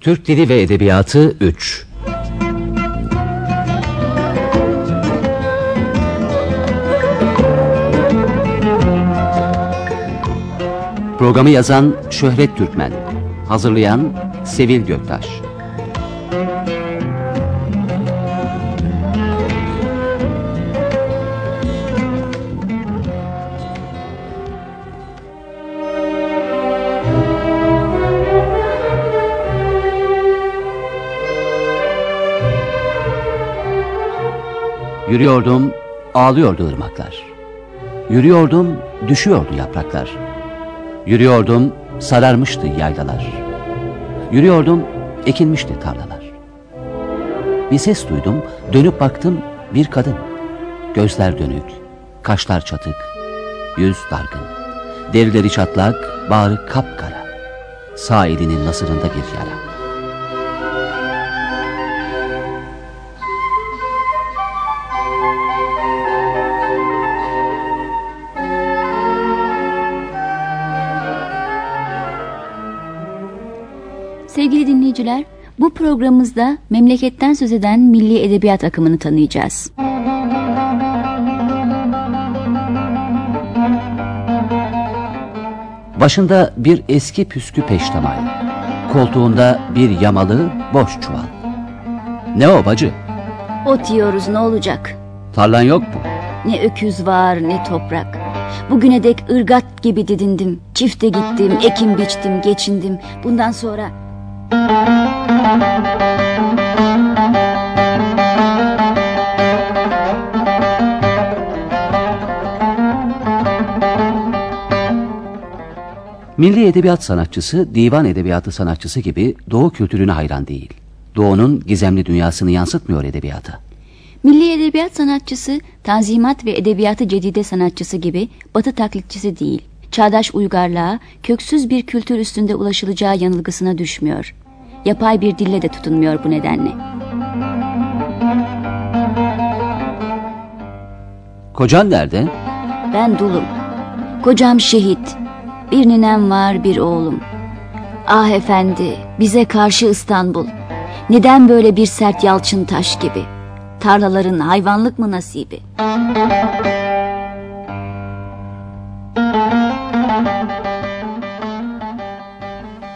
Türk Dili ve Edebiyatı 3 Programı yazan Şöhret Türkmen. Hazırlayan Sevil Göktaş Yürüyordum, ağlıyordu ırmaklar. Yürüyordum, düşüyordu yapraklar. Yürüyordum, sararmıştı yaylalar. Yürüyordum, ekilmişti tarlalar. Bir ses duydum, dönüp baktım bir kadın. Gözler dönük, kaşlar çatık, yüz dargın. Derileri çatlak, bağrı kapkara. Sağ elinin nasırında bir yara. Dinleyiciler, bu programımızda memleketten söz eden milli edebiyat akımını tanıyacağız. Başında bir eski püskü peştemal, koltuğunda bir yamalı boş çuval. Ne o bacı? Ot yiyoruz ne olacak? Tarlan yok mu? Ne öküz var ne toprak. Bugüne dek ırgat gibi didindim. Çifte gittim, ekim biçtim, geçindim. Bundan sonra Milli edebiyat sanatçısı, divan edebiyatı sanatçısı gibi Doğu kültürüne hayran değil. Doğu'nun gizemli dünyasını yansıtmıyor edebiyata. Milli edebiyat sanatçısı, tanzimat ve edebiyatı cedide sanatçısı gibi batı taklitçisi değil. Çağdaş uygarlığa, köksüz bir kültür üstünde ulaşılacağı yanılgısına düşmüyor. Yapay bir dille de tutunmuyor bu nedenle. Kocan nerede? Ben dulum. Kocam şehit. Bir ninem var bir oğlum. Ah efendi bize karşı İstanbul. Neden böyle bir sert yalçın taş gibi? Tarlaların hayvanlık mı nasibi?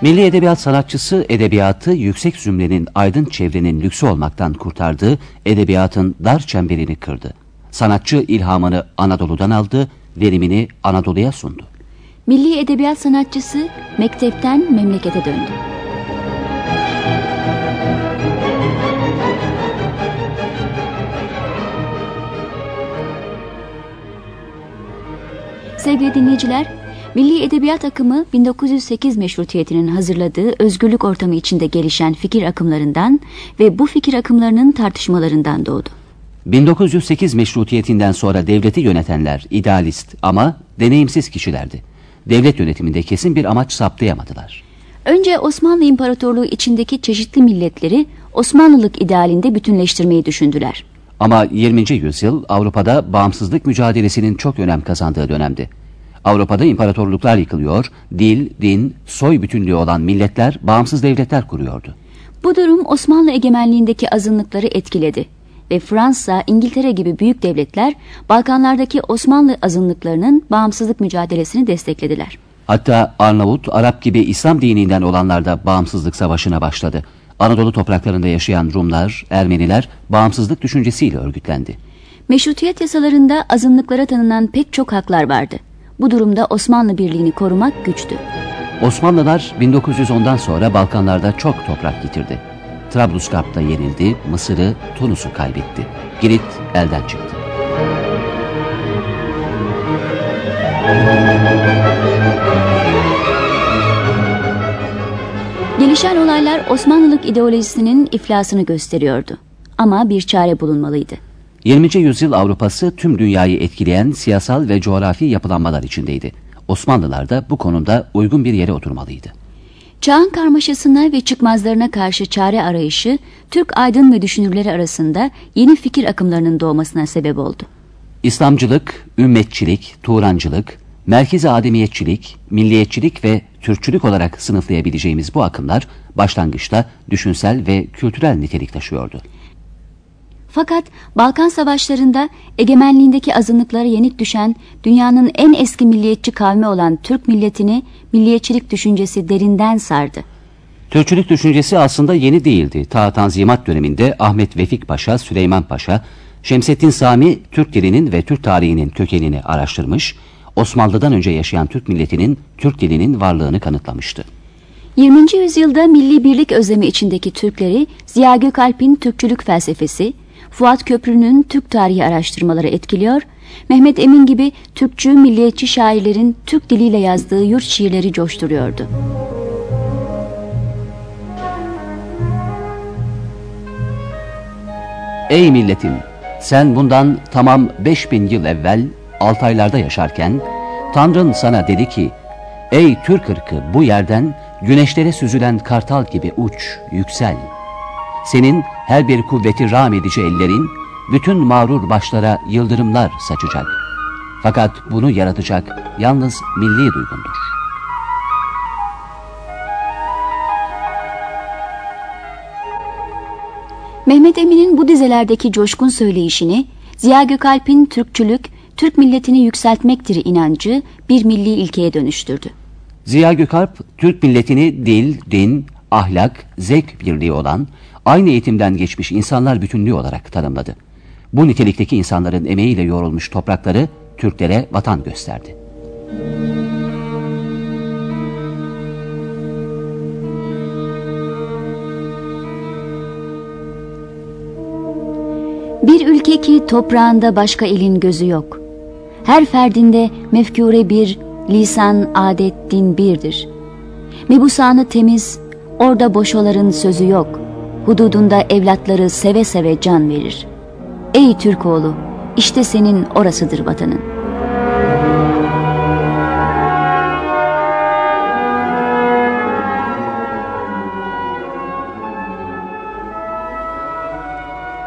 Milli edebiyat sanatçısı edebiyatı yüksek zümrenin aydın çevrenin lüksü olmaktan kurtardığı edebiyatın dar çemberini kırdı. Sanatçı ilhamını Anadolu'dan aldı, verimini Anadolu'ya sundu. Milli edebiyat sanatçısı mektepten memlekete döndü. Sevgili dinleyiciler, Milli Edebiyat akımı 1908 meşrutiyetinin hazırladığı özgürlük ortamı içinde gelişen fikir akımlarından ve bu fikir akımlarının tartışmalarından doğdu. 1908 meşrutiyetinden sonra devleti yönetenler idealist ama deneyimsiz kişilerdi. Devlet yönetiminde kesin bir amaç saptayamadılar. Önce Osmanlı İmparatorluğu içindeki çeşitli milletleri Osmanlılık idealinde bütünleştirmeyi düşündüler. Ama 20. yüzyıl Avrupa'da bağımsızlık mücadelesinin çok önem kazandığı dönemdi. Avrupa'da imparatorluklar yıkılıyor, dil, din, soy bütünlüğü olan milletler bağımsız devletler kuruyordu. Bu durum Osmanlı egemenliğindeki azınlıkları etkiledi ve Fransa, İngiltere gibi büyük devletler Balkanlardaki Osmanlı azınlıklarının bağımsızlık mücadelesini desteklediler. Hatta Arnavut, Arap gibi İslam dininden olanlar da bağımsızlık savaşına başladı. Anadolu topraklarında yaşayan Rumlar, Ermeniler bağımsızlık düşüncesiyle örgütlendi. Meşrutiyet yasalarında azınlıklara tanınan pek çok haklar vardı. Bu durumda Osmanlı Birliği'ni korumak güçtü. Osmanlılar 1910'dan sonra Balkanlarda çok toprak yitirdi. Trablusgarp'ta yenildi, Mısır'ı, Tunus'u kaybetti. Girit elden çıktı. Gelişen olaylar Osmanlılık ideolojisinin iflasını gösteriyordu. Ama bir çare bulunmalıydı. 20. yüzyıl Avrupası tüm dünyayı etkileyen siyasal ve coğrafi yapılanmalar içindeydi. Osmanlılar da bu konuda uygun bir yere oturmalıydı. Çağın karmaşasına ve çıkmazlarına karşı çare arayışı Türk aydın ve düşünürleri arasında yeni fikir akımlarının doğmasına sebep oldu. İslamcılık, ümmetçilik, Turancılık, merkezi ademiyetçilik, milliyetçilik ve Türkçülük olarak sınıflayabileceğimiz bu akımlar başlangıçta düşünsel ve kültürel nitelik taşıyordu. Fakat Balkan Savaşları'nda egemenliğindeki azınlıklara yenik düşen dünyanın en eski milliyetçi kavmi olan Türk milletini milliyetçilik düşüncesi derinden sardı. Türkçülük düşüncesi aslında yeni değildi. Ta Tanzimat döneminde Ahmet Vefik Paşa, Süleyman Paşa, Şemsettin Sami Türk dilinin ve Türk tarihinin kökenini araştırmış, Osmanlı'dan önce yaşayan Türk milletinin Türk dilinin varlığını kanıtlamıştı. 20. yüzyılda milli birlik özlemi içindeki Türkleri Ziya Gökalp'in Türkçülük felsefesi, Fuat Köprü'nün Türk tarihi araştırmaları etkiliyor, Mehmet Emin gibi Türkçü milliyetçi şairlerin Türk diliyle yazdığı yurt şiirleri coşturuyordu. Ey milletim! Sen bundan tamam 5000 yıl evvel Altaylarda yaşarken Tanrın sana dedi ki Ey Türk ırkı bu yerden güneşlere süzülen kartal gibi uç, yüksel. Senin her bir kuvveti ram edici ellerin bütün mağrur başlara yıldırımlar saçacak. Fakat bunu yaratacak yalnız milli duygundur. Mehmet Emin'in bu dizelerdeki coşkun söyleyişini Ziya Gökalp'in Türkçülük, Türk milletini yükseltmektir inancı bir milli ilkeye dönüştürdü. Ziya Gökalp, Türk milletini dil, din, ahlak, zevk birliği olan, aynı eğitimden geçmiş insanlar bütünlüğü olarak tanımladı. Bu nitelikteki insanların emeğiyle yoğrulmuş toprakları Türklere vatan gösterdi. Bir ülke ki toprağında başka elin gözü yok. Her ferdinde mefkure bir, lisan, adet, din birdir. Mebusanı temiz, orada boşoların sözü yok. Hududunda evlatları seve seve can verir. Ey Türkoğlu, işte senin orasıdır vatanın.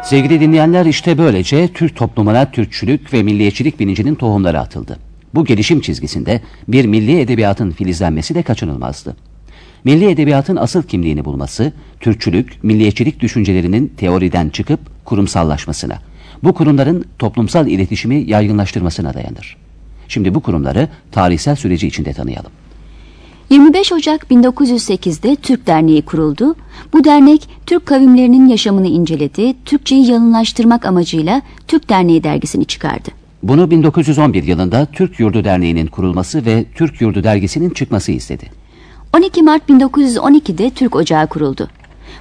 Sevgili dinleyenler işte böylece Türk toplumuna Türkçülük ve milliyetçilik bilincinin tohumları atıldı. Bu gelişim çizgisinde bir milli edebiyatın filizlenmesi de kaçınılmazdı. Milli edebiyatın asıl kimliğini bulması, Türkçülük, milliyetçilik düşüncelerinin teoriden çıkıp kurumsallaşmasına, bu kurumların toplumsal iletişimi yaygınlaştırmasına dayanır. Şimdi bu kurumları tarihsel süreci içinde tanıyalım. 25 Ocak 1908'de Türk Derneği kuruldu. Bu dernek Türk kavimlerinin yaşamını inceledi, Türkçeyi yalınlaştırmak amacıyla Türk Derneği dergisini çıkardı. Bunu 1911 yılında Türk Yurdu Derneği'nin kurulması ve Türk Yurdu dergisinin çıkması istedi. 12 Mart 1912'de Türk Ocağı kuruldu.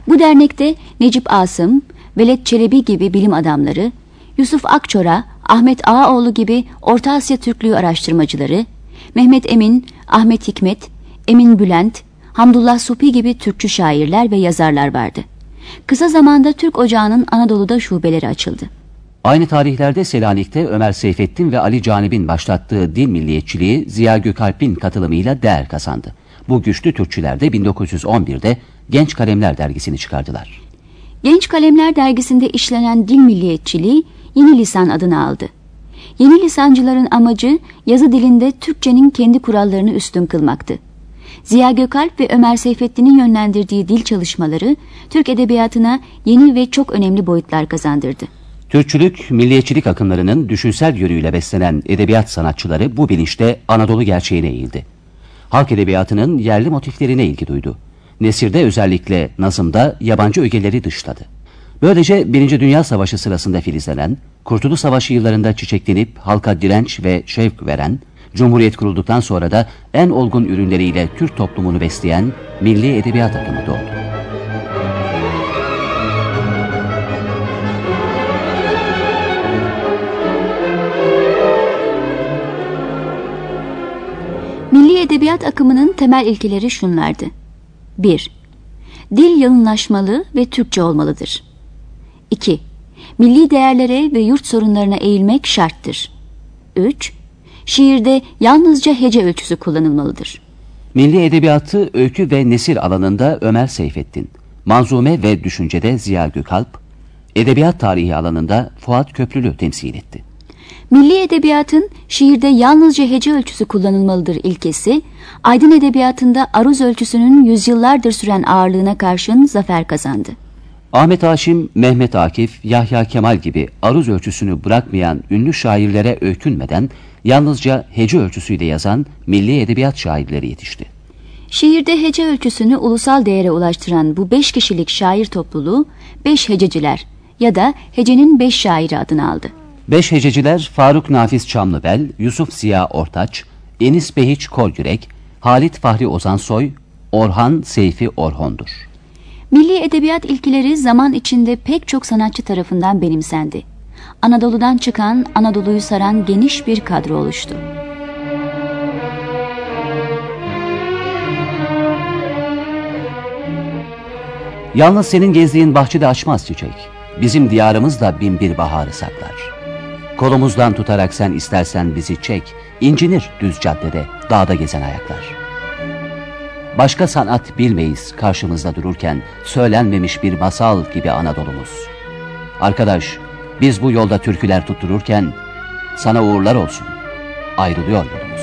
Bu dernekte Necip Asım, Veled Çelebi gibi bilim adamları, Yusuf Akçora, Ahmet Ağaoğlu gibi Orta Asya Türklüğü araştırmacıları, Mehmet Emin, Ahmet Hikmet, Emin Bülent, Hamdullah Supi gibi Türkçü şairler ve yazarlar vardı. Kısa zamanda Türk Ocağı'nın Anadolu'da şubeleri açıldı. Aynı tarihlerde Selanik'te Ömer Seyfettin ve Ali Canib'in başlattığı dil milliyetçiliği Ziya Gökalp'in katılımıyla değer kazandı. Bu güçlü Türkçüler de 1911'de Genç Kalemler dergisini çıkardılar. Genç Kalemler dergisinde işlenen dil milliyetçiliği yeni lisan adını aldı. Yeni lisancıların amacı yazı dilinde Türkçenin kendi kurallarını üstün kılmaktı. Ziya Gökalp ve Ömer Seyfettin'in yönlendirdiği dil çalışmaları Türk edebiyatına yeni ve çok önemli boyutlar kazandırdı. Türkçülük, milliyetçilik akımlarının düşünsel yönüyle beslenen edebiyat sanatçıları bu bilinçte Anadolu gerçeğine eğildi. Halk edebiyatının yerli motiflerine ilgi duydu. Nesirde özellikle nazımda yabancı ögeleri dışladı. Böylece Birinci Dünya Savaşı sırasında filizlenen, Kurtuluş Savaşı yıllarında çiçeklenip halka direnç ve şevk veren, Cumhuriyet kurulduktan sonra da en olgun ürünleriyle Türk toplumunu besleyen milli edebiyat akımı doğdu. Milli edebiyat akımının temel ilkeleri şunlardı. 1. Dil yalınlaşmalı ve Türkçe olmalıdır. 2. Milli değerlere ve yurt sorunlarına eğilmek şarttır. 3. Şiirde yalnızca hece ölçüsü kullanılmalıdır. Milli edebiyatı öykü ve nesir alanında Ömer Seyfettin, manzume ve düşüncede Ziya Gökalp, edebiyat tarihi alanında Fuat Köprülü temsil etti. Milli edebiyatın şiirde yalnızca hece ölçüsü kullanılmalıdır ilkesi, aydın edebiyatında aruz ölçüsünün yüzyıllardır süren ağırlığına karşın zafer kazandı. Ahmet Haşim, Mehmet Akif, Yahya Kemal gibi aruz ölçüsünü bırakmayan ünlü şairlere öykünmeden yalnızca hece ölçüsüyle yazan milli edebiyat şairleri yetişti. Şiirde hece ölçüsünü ulusal değere ulaştıran bu beş kişilik şair topluluğu beş hececiler ya da hecenin beş şairi adını aldı. Beş hececiler Faruk Nafiz Çamlıbel, Yusuf Ziya Ortaç, Enis Behiç Kolyürek, Halit Fahri Ozansoy, Orhan Seyfi Orhon'dur. Milli edebiyat ilkileri zaman içinde pek çok sanatçı tarafından benimsendi. Anadolu'dan çıkan, Anadolu'yu saran geniş bir kadro oluştu. Yalnız senin gezdiğin bahçede açmaz çiçek. Bizim diyarımız da bin bir baharı saklar. Kolumuzdan tutarak sen istersen bizi çek, incinir düz caddede, dağda gezen ayaklar. Başka sanat bilmeyiz karşımızda dururken, söylenmemiş bir masal gibi Anadolu'muz. Arkadaş, biz bu yolda türküler tuttururken, sana uğurlar olsun, ayrılıyor yolumuz.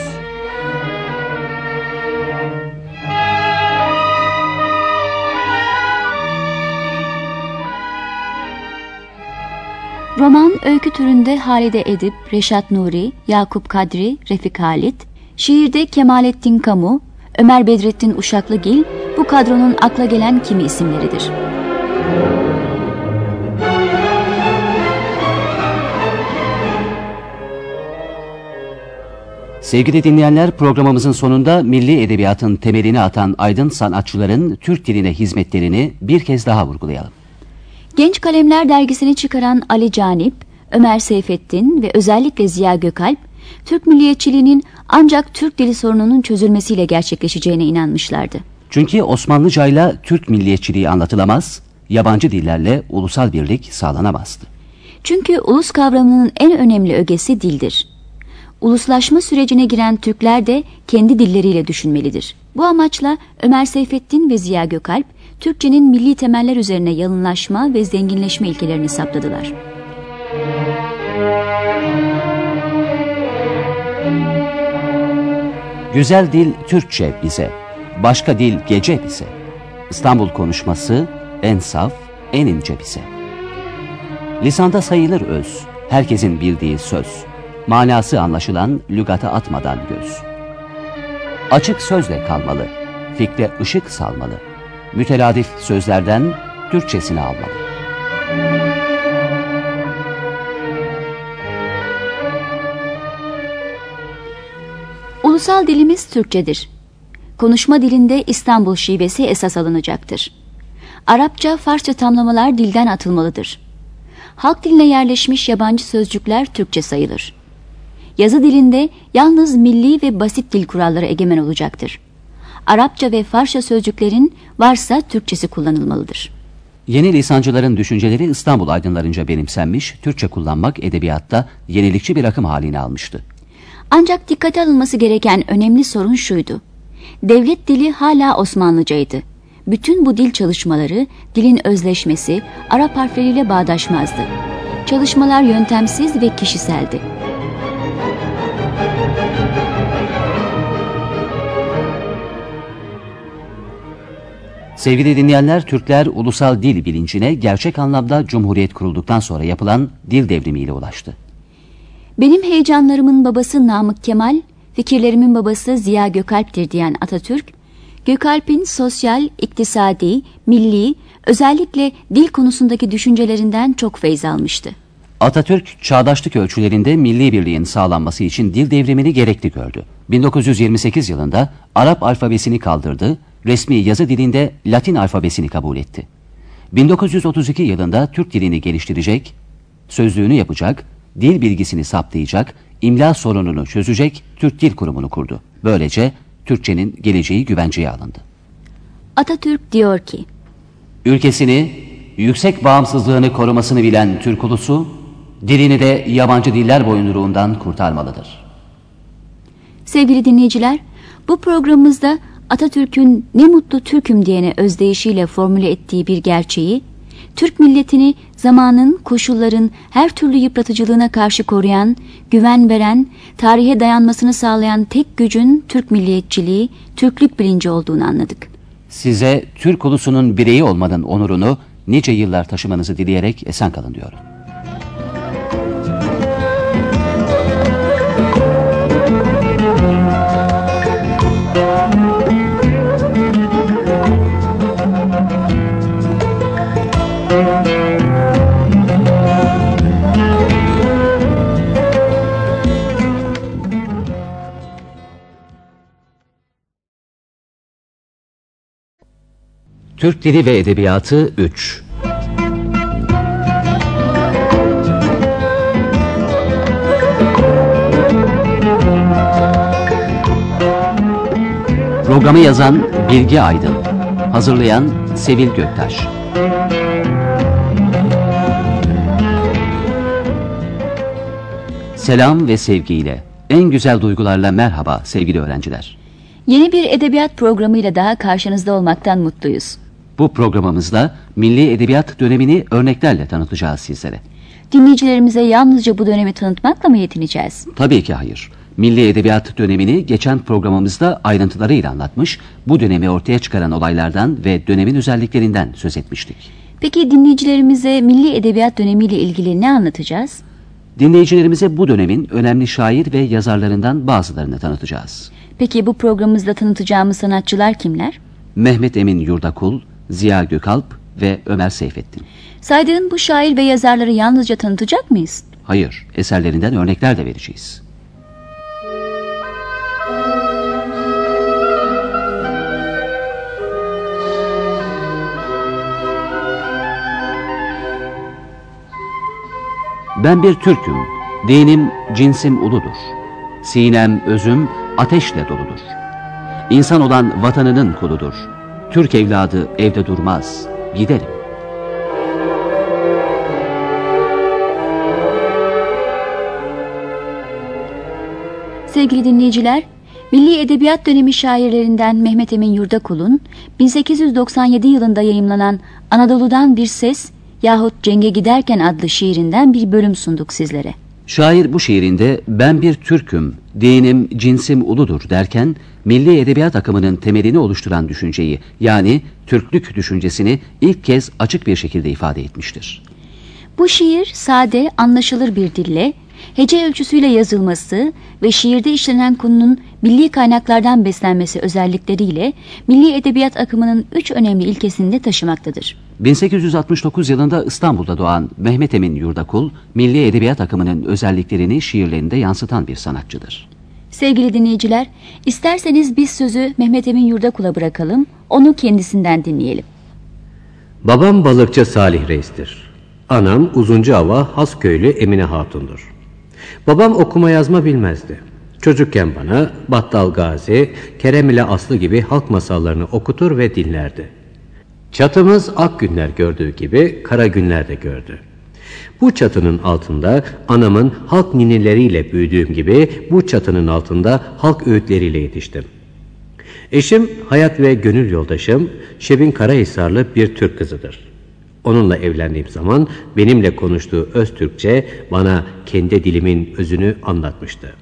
Roman öykü türünde Halide Edip, Reşat Nuri, Yakup Kadri, Refik Halit, şiirde Kemalettin Kamu, Ömer Bedrettin Uşaklıgil bu kadronun akla gelen kimi isimleridir. Sevgili dinleyenler programımızın sonunda milli edebiyatın temelini atan aydın sanatçıların Türk diline hizmetlerini bir kez daha vurgulayalım. Genç Kalemler dergisini çıkaran Ali Canip, Ömer Seyfettin ve özellikle Ziya Gökalp, Türk milliyetçiliğinin ancak Türk dili sorununun çözülmesiyle gerçekleşeceğine inanmışlardı. Çünkü Osmanlıca ile Türk milliyetçiliği anlatılamaz, yabancı dillerle ulusal birlik sağlanamazdı. Çünkü ulus kavramının en önemli ögesi dildir. Uluslaşma sürecine giren Türkler de kendi dilleriyle düşünmelidir. Bu amaçla Ömer Seyfettin ve Ziya Gökalp, Türkçenin milli temeller üzerine yalınlaşma ve zenginleşme ilkelerini saptadılar. Güzel dil Türkçe bize, başka dil gece bize. İstanbul konuşması en saf, en ince bize. Lisanda sayılır öz, herkesin bildiği söz. Manası anlaşılan lügata atmadan göz. Açık sözle kalmalı, fikre ışık salmalı. Müteladif sözlerden Türkçesini almalı. Ulusal dilimiz Türkçedir. Konuşma dilinde İstanbul şivesi esas alınacaktır. Arapça, Farsça tamlamalar dilden atılmalıdır. Halk diline yerleşmiş yabancı sözcükler Türkçe sayılır. Yazı dilinde yalnız milli ve basit dil kuralları egemen olacaktır. Arapça ve Farsça sözcüklerin varsa Türkçesi kullanılmalıdır. Yeni lisancıların düşünceleri İstanbul aydınlarınca benimsenmiş, Türkçe kullanmak edebiyatta yenilikçi bir akım halini almıştı. Ancak dikkate alınması gereken önemli sorun şuydu. Devlet dili hala Osmanlıcaydı. Bütün bu dil çalışmaları, dilin özleşmesi, Arap harfleriyle bağdaşmazdı. Çalışmalar yöntemsiz ve kişiseldi. Sevgili dinleyenler, Türkler ulusal dil bilincine gerçek anlamda Cumhuriyet kurulduktan sonra yapılan dil devrimiyle ulaştı. Benim heyecanlarımın babası Namık Kemal, fikirlerimin babası Ziya Gökalp'tir diyen Atatürk, Gökalp'in sosyal, iktisadi, milli, özellikle dil konusundaki düşüncelerinden çok feyz almıştı. Atatürk, çağdaşlık ölçülerinde milli birliğin sağlanması için dil devrimini gerekli gördü. 1928 yılında Arap alfabesini kaldırdı, resmi yazı dilinde Latin alfabesini kabul etti. 1932 yılında Türk dilini geliştirecek, sözlüğünü yapacak, dil bilgisini saptayacak, imla sorununu çözecek Türk Dil Kurumu'nu kurdu. Böylece Türkçenin geleceği güvenceye alındı. Atatürk diyor ki, Ülkesini, yüksek bağımsızlığını korumasını bilen Türk ulusu, dilini de yabancı diller boyunduruğundan kurtarmalıdır. Sevgili dinleyiciler, bu programımızda Atatürk'ün ne mutlu Türk'üm diyene özdeyişiyle formüle ettiği bir gerçeği, Türk milletini zamanın, koşulların her türlü yıpratıcılığına karşı koruyan, güven veren, tarihe dayanmasını sağlayan tek gücün Türk milliyetçiliği, Türklük bilinci olduğunu anladık. Size Türk ulusunun bireyi olmanın onurunu nice yıllar taşımanızı dileyerek esen kalın diyorum. Türk Dili ve Edebiyatı 3 Programı yazan Bilge Aydın Hazırlayan Sevil Göktaş Selam ve sevgiyle, en güzel duygularla merhaba sevgili öğrenciler. Yeni bir edebiyat programıyla daha karşınızda olmaktan mutluyuz. Bu programımızda milli edebiyat dönemini örneklerle tanıtacağız sizlere. Dinleyicilerimize yalnızca bu dönemi tanıtmakla mı yetineceğiz? Tabii ki hayır. Milli edebiyat dönemini geçen programımızda ayrıntılarıyla anlatmış, bu dönemi ortaya çıkaran olaylardan ve dönemin özelliklerinden söz etmiştik. Peki dinleyicilerimize milli edebiyat dönemiyle ilgili ne anlatacağız? Dinleyicilerimize bu dönemin önemli şair ve yazarlarından bazılarını tanıtacağız. Peki bu programımızda tanıtacağımız sanatçılar kimler? Mehmet Emin Yurdakul, Ziya Gökalp ve Ömer Seyfettin. Saydığın bu şair ve yazarları yalnızca tanıtacak mıyız? Hayır, eserlerinden örnekler de vereceğiz. Ben bir Türk'üm, dinim cinsim uludur. Sinem özüm ateşle doludur. İnsan olan vatanının kuludur. Türk evladı evde durmaz, giderim. Sevgili dinleyiciler, Milli Edebiyat dönemi şairlerinden Mehmet Emin Yurdakul'un 1897 yılında yayımlanan Anadolu'dan Bir Ses yahut Cenge Giderken adlı şiirinden bir bölüm sunduk sizlere. Şair bu şiirinde ben bir Türk'üm, dinim, cinsim uludur derken milli edebiyat akımının temelini oluşturan düşünceyi yani Türklük düşüncesini ilk kez açık bir şekilde ifade etmiştir. Bu şiir sade, anlaşılır bir dille, hece ölçüsüyle yazılması ve şiirde işlenen konunun milli kaynaklardan beslenmesi özellikleriyle milli edebiyat akımının üç önemli ilkesini de taşımaktadır. 1869 yılında İstanbul'da doğan Mehmet Emin Yurdakul, milli edebiyat akımının özelliklerini şiirlerinde yansıtan bir sanatçıdır. Sevgili dinleyiciler, isterseniz biz sözü Mehmet Emin Yurdakul'a bırakalım, onu kendisinden dinleyelim. Babam balıkçı Salih Reis'tir. Anam Uzuncuava Hasköylü Emine Hatun'dur. Babam okuma yazma bilmezdi. Çocukken bana Battal Gazi, Kerem ile Aslı gibi halk masallarını okutur ve dinlerdi. Çatımız ak günler gördüğü gibi kara günler de gördü. Bu çatının altında anamın halk ninileriyle büyüdüğüm gibi bu çatının altında halk öğütleriyle yetiştim. Eşim hayat ve gönül yoldaşım Şebin Karahisarlı bir Türk kızıdır. Onunla evlendiğim zaman benimle konuştuğu öz Türkçe bana kendi dilimin özünü anlatmıştı.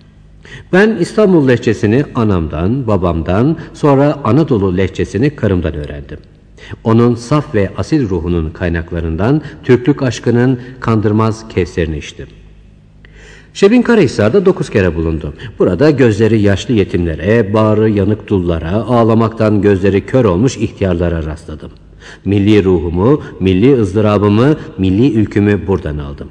Ben İstanbul lehçesini anamdan, babamdan, sonra Anadolu lehçesini karımdan öğrendim. Onun saf ve asil ruhunun kaynaklarından Türklük aşkının kandırmaz kevserini içtim. Şebin Karahisar'da dokuz kere bulundum. Burada gözleri yaşlı yetimlere, bağrı yanık dullara, ağlamaktan gözleri kör olmuş ihtiyarlara rastladım. Milli ruhumu, milli ızdırabımı, milli ülkümü buradan aldım.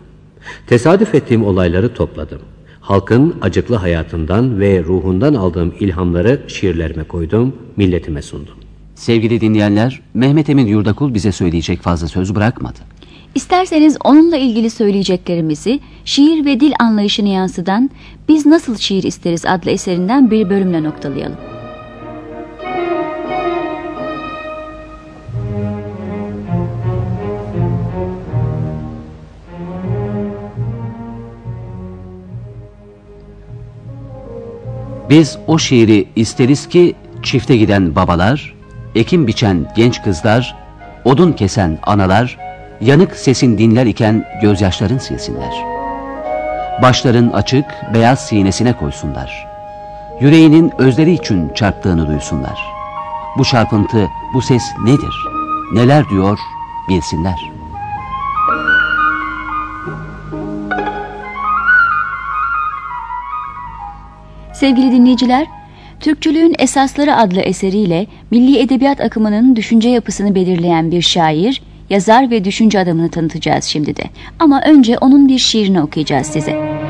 Tesadüf ettiğim olayları topladım. Halkın acıklı hayatından ve ruhundan aldığım ilhamları şiirlerime koydum, milletime sundum. Sevgili dinleyenler, Mehmet Emin Yurdakul bize söyleyecek fazla söz bırakmadı. İsterseniz onunla ilgili söyleyeceklerimizi şiir ve dil anlayışını yansıdan Biz Nasıl Şiir İsteriz adlı eserinden bir bölümle noktalayalım. Biz o şiiri isteriz ki çifte giden babalar, ekim biçen genç kızlar, odun kesen analar, yanık sesin dinler iken gözyaşların silsinler. Başların açık, beyaz sinesine koysunlar. Yüreğinin özleri için çarptığını duysunlar. Bu çarpıntı, bu ses nedir? Neler diyor bilsinler. Sevgili dinleyiciler, Türkçülüğün Esasları adlı eseriyle milli edebiyat akımının düşünce yapısını belirleyen bir şair, yazar ve düşünce adamını tanıtacağız şimdi de. Ama önce onun bir şiirini okuyacağız size.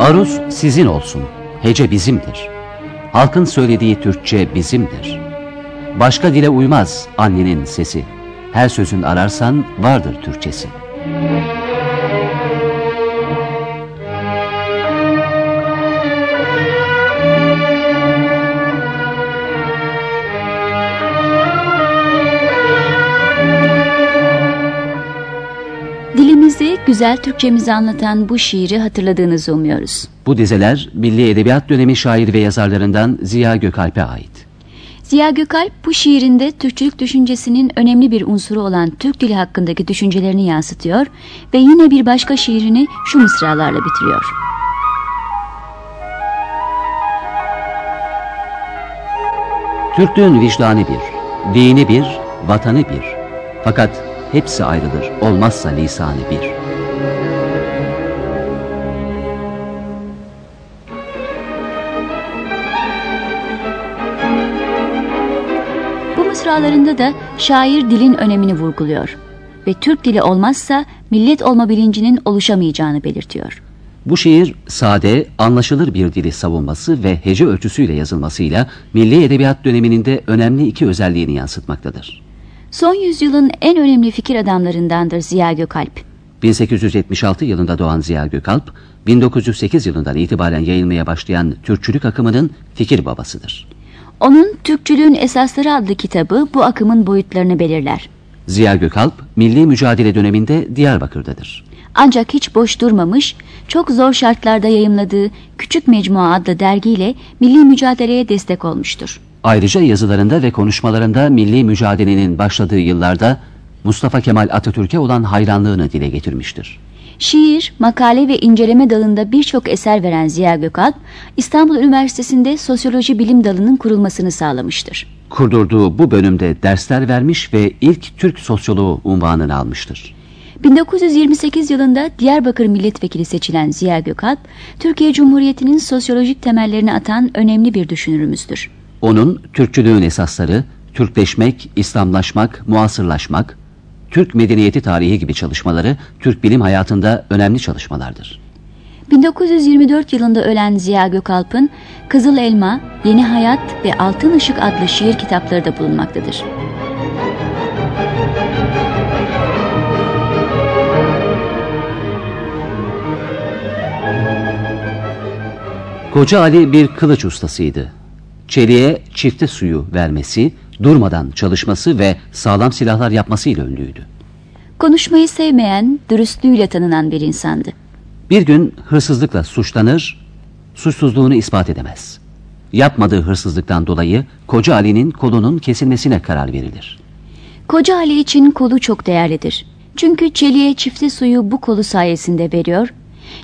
Aruz sizin olsun, hece bizimdir. Halkın söylediği Türkçe bizimdir. Başka dile uymaz annenin sesi. Her sözün ararsan vardır Türkçesi. Dilimizi, güzel Türkçemizi anlatan bu şiiri hatırladığınızı umuyoruz. Bu dizeler Milli Edebiyat dönemi şair ve yazarlarından Ziya Gökalp'e ait. Ziya Gökalp bu şiirinde Türkçülük düşüncesinin önemli bir unsuru olan Türk dili hakkındaki düşüncelerini yansıtıyor ve yine bir başka şiirini şu mısralarla bitiriyor. Türklüğün vicdanı bir, dini bir, vatanı bir. Fakat hepsi ayrıdır, olmazsa lisanı bir. Mısralarında da şair dilin önemini vurguluyor ve Türk dili olmazsa millet olma bilincinin oluşamayacağını belirtiyor. Bu şiir sade, anlaşılır bir dili savunması ve hece ölçüsüyle yazılmasıyla Milli Edebiyat döneminin de önemli iki özelliğini yansıtmaktadır. Son yüzyılın en önemli fikir adamlarındandır Ziya Gökalp. 1876 yılında doğan Ziya Gökalp, 1908 yılından itibaren yayılmaya başlayan Türkçülük akımının fikir babasıdır. Onun Türkçülüğün Esasları adlı kitabı bu akımın boyutlarını belirler. Ziya Gökalp, milli mücadele döneminde Diyarbakır'dadır. Ancak hiç boş durmamış, çok zor şartlarda yayımladığı Küçük Mecmua adlı dergiyle milli mücadeleye destek olmuştur. Ayrıca yazılarında ve konuşmalarında milli mücadelenin başladığı yıllarda Mustafa Kemal Atatürk'e olan hayranlığını dile getirmiştir. Şiir, makale ve inceleme dalında birçok eser veren Ziya Gökalp, İstanbul Üniversitesi'nde sosyoloji bilim dalının kurulmasını sağlamıştır. Kurdurduğu bu bölümde dersler vermiş ve ilk Türk sosyoloğu unvanını almıştır. 1928 yılında Diyarbakır milletvekili seçilen Ziya Gökalp, Türkiye Cumhuriyeti'nin sosyolojik temellerini atan önemli bir düşünürümüzdür. Onun Türkçülüğün esasları, Türkleşmek, İslamlaşmak, muasırlaşmak, Türk medeniyeti tarihi gibi çalışmaları Türk bilim hayatında önemli çalışmalardır. 1924 yılında ölen Ziya Gökalp'ın Kızıl Elma, Yeni Hayat ve Altın Işık adlı şiir kitapları da bulunmaktadır. Koca Ali bir kılıç ustasıydı. Çeliğe çifte suyu vermesi, durmadan çalışması ve sağlam silahlar yapmasıyla ünlüydü. Konuşmayı sevmeyen, dürüstlüğüyle tanınan bir insandı. Bir gün hırsızlıkla suçlanır, suçsuzluğunu ispat edemez. Yapmadığı hırsızlıktan dolayı Koca Ali'nin kolunun kesilmesine karar verilir. Koca Ali için kolu çok değerlidir. Çünkü çeliğe çifte suyu bu kolu sayesinde veriyor,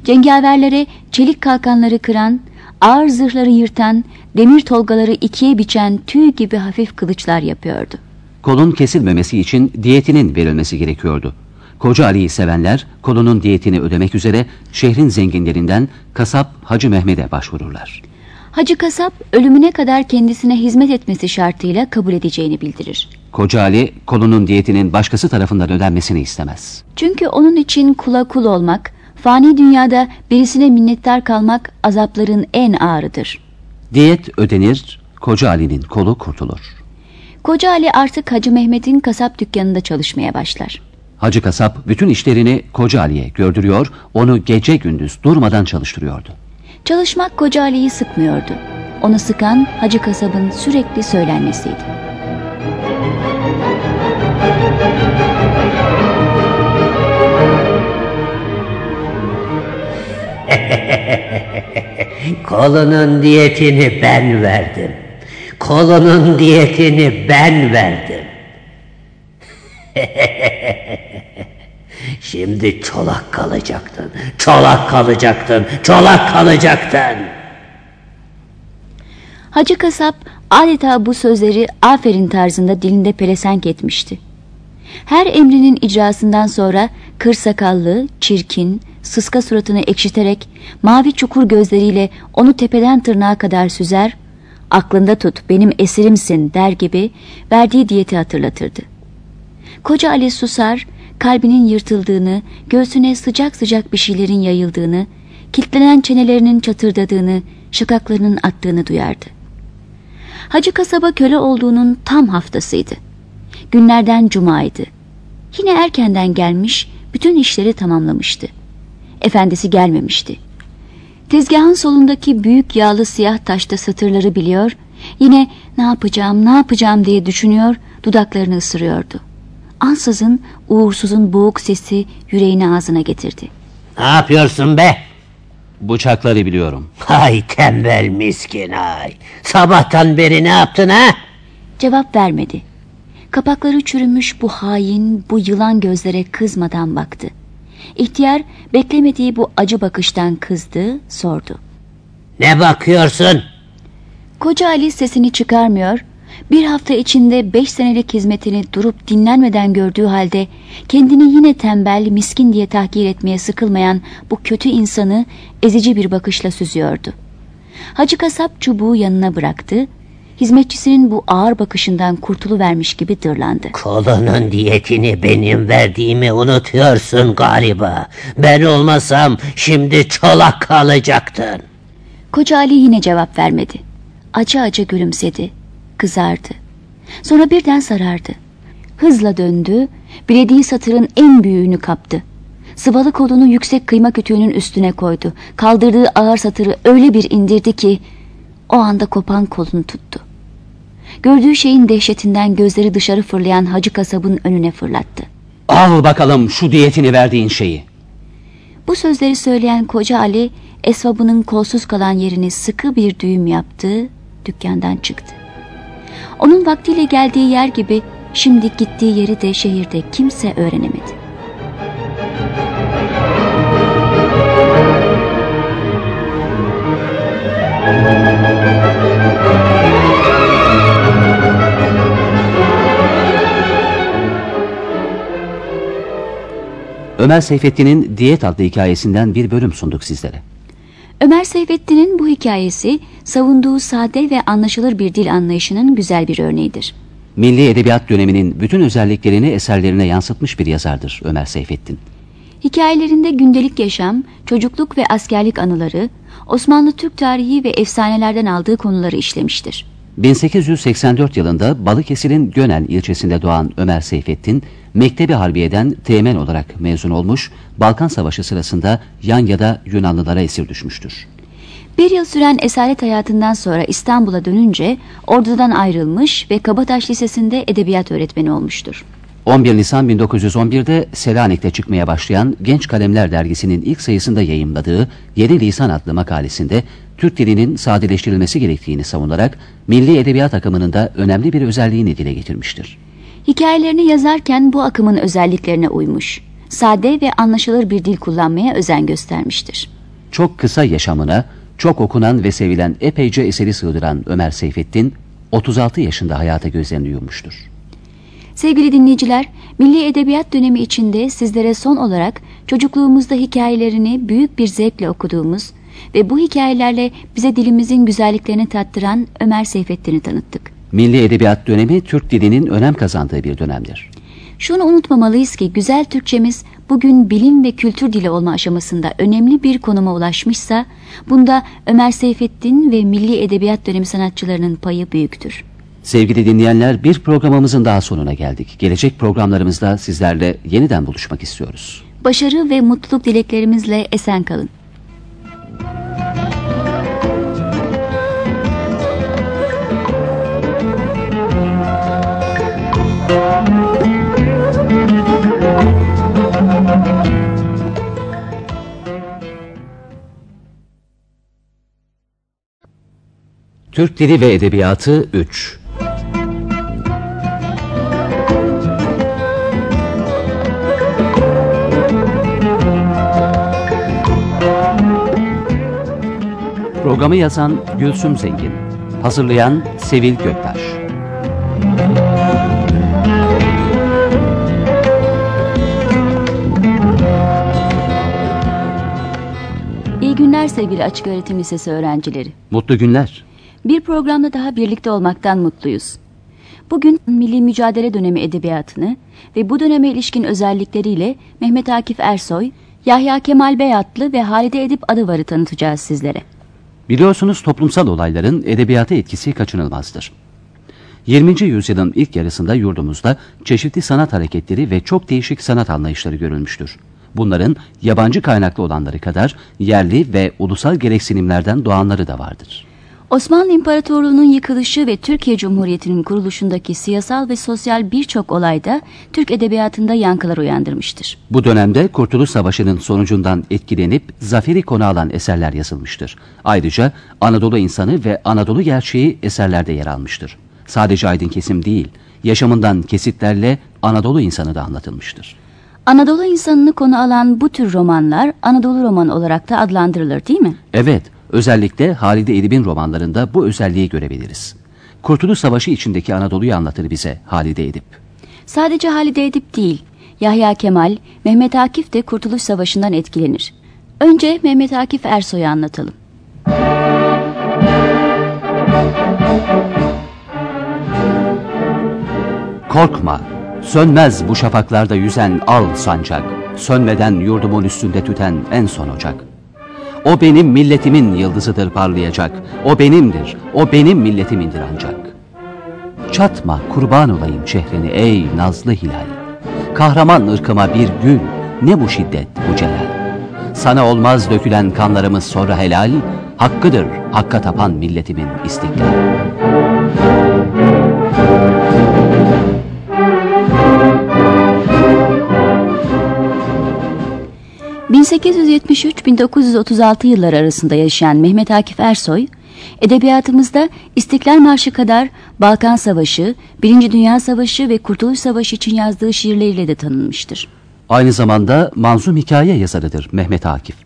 cengaverlere çelik kalkanları kıran, ağır zırhları yırtan, demir tolgaları ikiye biçen tüy gibi hafif kılıçlar yapıyordu. Kolun kesilmemesi için diyetinin verilmesi gerekiyordu. Koca Ali'yi sevenler kolunun diyetini ödemek üzere şehrin zenginlerinden kasap Hacı Mehmet'e başvururlar. Hacı Kasap ölümüne kadar kendisine hizmet etmesi şartıyla kabul edeceğini bildirir. Koca Ali kolunun diyetinin başkası tarafından ödenmesini istemez. Çünkü onun için kula kul olmak, fani dünyada birisine minnettar kalmak azapların en ağırıdır. Diyet ödenir, Koca Ali'nin kolu kurtulur. Koca Ali artık Hacı Mehmet'in kasap dükkanında çalışmaya başlar. Hacı Kasap bütün işlerini Koca Ali'ye gördürüyor, onu gece gündüz durmadan çalıştırıyordu. Çalışmak Koca Ali'yi sıkmıyordu. Onu sıkan Hacı Kasap'ın sürekli söylenmesiydi. Kolunun diyetini ben verdim. Kolunun diyetini ben verdim. Şimdi çolak kalacaktın. Çolak kalacaktın. Çolak kalacaktın. Hacı kasap adeta bu sözleri aferin tarzında dilinde pelesenk etmişti. Her emrinin icrasından sonra kır sakallı, çirkin, sıska suratını ekşiterek mavi çukur gözleriyle onu tepeden tırnağa kadar süzer, aklında tut benim esirimsin der gibi verdiği diyeti hatırlatırdı. Koca Ali susar, kalbinin yırtıldığını, göğsüne sıcak sıcak bir şeylerin yayıldığını, kilitlenen çenelerinin çatırdadığını, şakaklarının attığını duyardı. Hacı kasaba köle olduğunun tam haftasıydı. Günlerden cumaydı. Yine erkenden gelmiş, bütün işleri tamamlamıştı. Efendisi gelmemişti. Tezgahın solundaki büyük yağlı siyah taşta satırları biliyor, yine ne yapacağım, ne yapacağım diye düşünüyor, dudaklarını ısırıyordu. Ansızın uğursuzun boğuk sesi yüreğini ağzına getirdi. Ne yapıyorsun be? Bıçakları biliyorum. Ay tembel miskin ay. Sabahtan beri ne yaptın ha? Cevap vermedi. Kapakları çürümüş bu hain, bu yılan gözlere kızmadan baktı. İhtiyar beklemediği bu acı bakıştan kızdı, sordu. Ne bakıyorsun? Koca Ali sesini çıkarmıyor, bir hafta içinde beş senelik hizmetini durup dinlenmeden gördüğü halde kendini yine tembel, miskin diye tahkir etmeye sıkılmayan bu kötü insanı ezici bir bakışla süzüyordu. Hacı kasap çubuğu yanına bıraktı, hizmetçisinin bu ağır bakışından kurtuluvermiş gibi dırlandı. Kolunun diyetini benim verdiğimi unutuyorsun galiba. Ben olmasam şimdi çolak kalacaktın. Koca Ali yine cevap vermedi. Acı acı gülümsedi, kızardı. Sonra birden sarardı. Hızla döndü, bilediği satırın en büyüğünü kaptı. Sıvalı kolunu yüksek kıyma kütüğünün üstüne koydu. Kaldırdığı ağır satırı öyle bir indirdi ki o anda kopan kolunu tuttu. Gördüğü şeyin dehşetinden gözleri dışarı fırlayan hacı kasabın önüne fırlattı. Al bakalım şu diyetini verdiğin şeyi. Bu sözleri söyleyen koca Ali esvabının kolsuz kalan yerini sıkı bir düğüm yaptı, dükkandan çıktı. Onun vaktiyle geldiği yer gibi şimdi gittiği yeri de şehirde kimse öğrenemedi. Ömer Seyfettin'in Diyet adlı hikayesinden bir bölüm sunduk sizlere. Ömer Seyfettin'in bu hikayesi savunduğu sade ve anlaşılır bir dil anlayışının güzel bir örneğidir. Milli Edebiyat döneminin bütün özelliklerini eserlerine yansıtmış bir yazardır Ömer Seyfettin. Hikayelerinde gündelik yaşam, çocukluk ve askerlik anıları, Osmanlı Türk tarihi ve efsanelerden aldığı konuları işlemiştir. 1884 yılında Balıkesir'in Gönen ilçesinde doğan Ömer Seyfettin, Mektebi Harbiye'den teğmen olarak mezun olmuş, Balkan Savaşı sırasında Yanya'da Yunanlılara esir düşmüştür. Bir yıl süren esaret hayatından sonra İstanbul'a dönünce ordudan ayrılmış ve Kabataş Lisesi'nde edebiyat öğretmeni olmuştur. 11 Nisan 1911'de Selanik'te çıkmaya başlayan Genç Kalemler dergisinin ilk sayısında yayımladığı Yeni Lisan adlı makalesinde Türk dilinin sadeleştirilmesi gerektiğini savunarak milli edebiyat akımının da önemli bir özelliğini dile getirmiştir. Hikayelerini yazarken bu akımın özelliklerine uymuş, sade ve anlaşılır bir dil kullanmaya özen göstermiştir. Çok kısa yaşamına, çok okunan ve sevilen epeyce eseri sığdıran Ömer Seyfettin, 36 yaşında hayata gözlerini yummuştur. Sevgili dinleyiciler, Milli Edebiyat dönemi içinde sizlere son olarak çocukluğumuzda hikayelerini büyük bir zevkle okuduğumuz ve bu hikayelerle bize dilimizin güzelliklerini tattıran Ömer Seyfettin'i tanıttık. Milli Edebiyat dönemi Türk dilinin önem kazandığı bir dönemdir. Şunu unutmamalıyız ki güzel Türkçemiz bugün bilim ve kültür dili olma aşamasında önemli bir konuma ulaşmışsa bunda Ömer Seyfettin ve Milli Edebiyat dönemi sanatçılarının payı büyüktür. Sevgili dinleyenler bir programımızın daha sonuna geldik. Gelecek programlarımızda sizlerle yeniden buluşmak istiyoruz. Başarı ve mutluluk dileklerimizle esen kalın. Türk Dili ve Edebiyatı 3 Programı yazan Gülsüm Zengin. Hazırlayan Sevil Göktaş günler sevgili Açık Öğretim Lisesi öğrencileri. Mutlu günler. Bir programda daha birlikte olmaktan mutluyuz. Bugün milli mücadele dönemi edebiyatını ve bu döneme ilişkin özellikleriyle Mehmet Akif Ersoy, Yahya Kemal Beyatlı ve Halide Edip Adıvar'ı tanıtacağız sizlere. Biliyorsunuz toplumsal olayların edebiyata etkisi kaçınılmazdır. 20. yüzyılın ilk yarısında yurdumuzda çeşitli sanat hareketleri ve çok değişik sanat anlayışları görülmüştür. Bunların yabancı kaynaklı olanları kadar yerli ve ulusal gereksinimlerden doğanları da vardır. Osmanlı İmparatorluğu'nun yıkılışı ve Türkiye Cumhuriyeti'nin kuruluşundaki siyasal ve sosyal birçok olayda Türk edebiyatında yankılar uyandırmıştır. Bu dönemde Kurtuluş Savaşı'nın sonucundan etkilenip zaferi konu alan eserler yazılmıştır. Ayrıca Anadolu insanı ve Anadolu gerçeği eserlerde yer almıştır. Sadece aydın kesim değil, yaşamından kesitlerle Anadolu insanı da anlatılmıştır. Anadolu insanını konu alan bu tür romanlar Anadolu romanı olarak da adlandırılır değil mi? Evet, özellikle Halide Edip'in romanlarında bu özelliği görebiliriz. Kurtuluş Savaşı içindeki Anadolu'yu anlatır bize Halide Edip. Sadece Halide Edip değil, Yahya Kemal, Mehmet Akif de Kurtuluş Savaşı'ndan etkilenir. Önce Mehmet Akif Ersoy'u anlatalım. Korkma, sönmez bu şafaklarda yüzen al sancak, sönmeden yurdumun üstünde tüten en son ocak. O benim milletimin yıldızıdır parlayacak, o benimdir, o benim milletimindir ancak. Çatma kurban olayım şehreni ey nazlı hilal, kahraman ırkıma bir gül, ne bu şiddet bu celal. Sana olmaz dökülen kanlarımız sonra helal, hakkıdır hakka tapan milletimin istiklal. 1873-1936 yılları arasında yaşayan Mehmet Akif Ersoy, edebiyatımızda İstiklal Marşı kadar Balkan Savaşı, Birinci Dünya Savaşı ve Kurtuluş Savaşı için yazdığı şiirleriyle de tanınmıştır. Aynı zamanda manzum hikaye yazarıdır Mehmet Akif.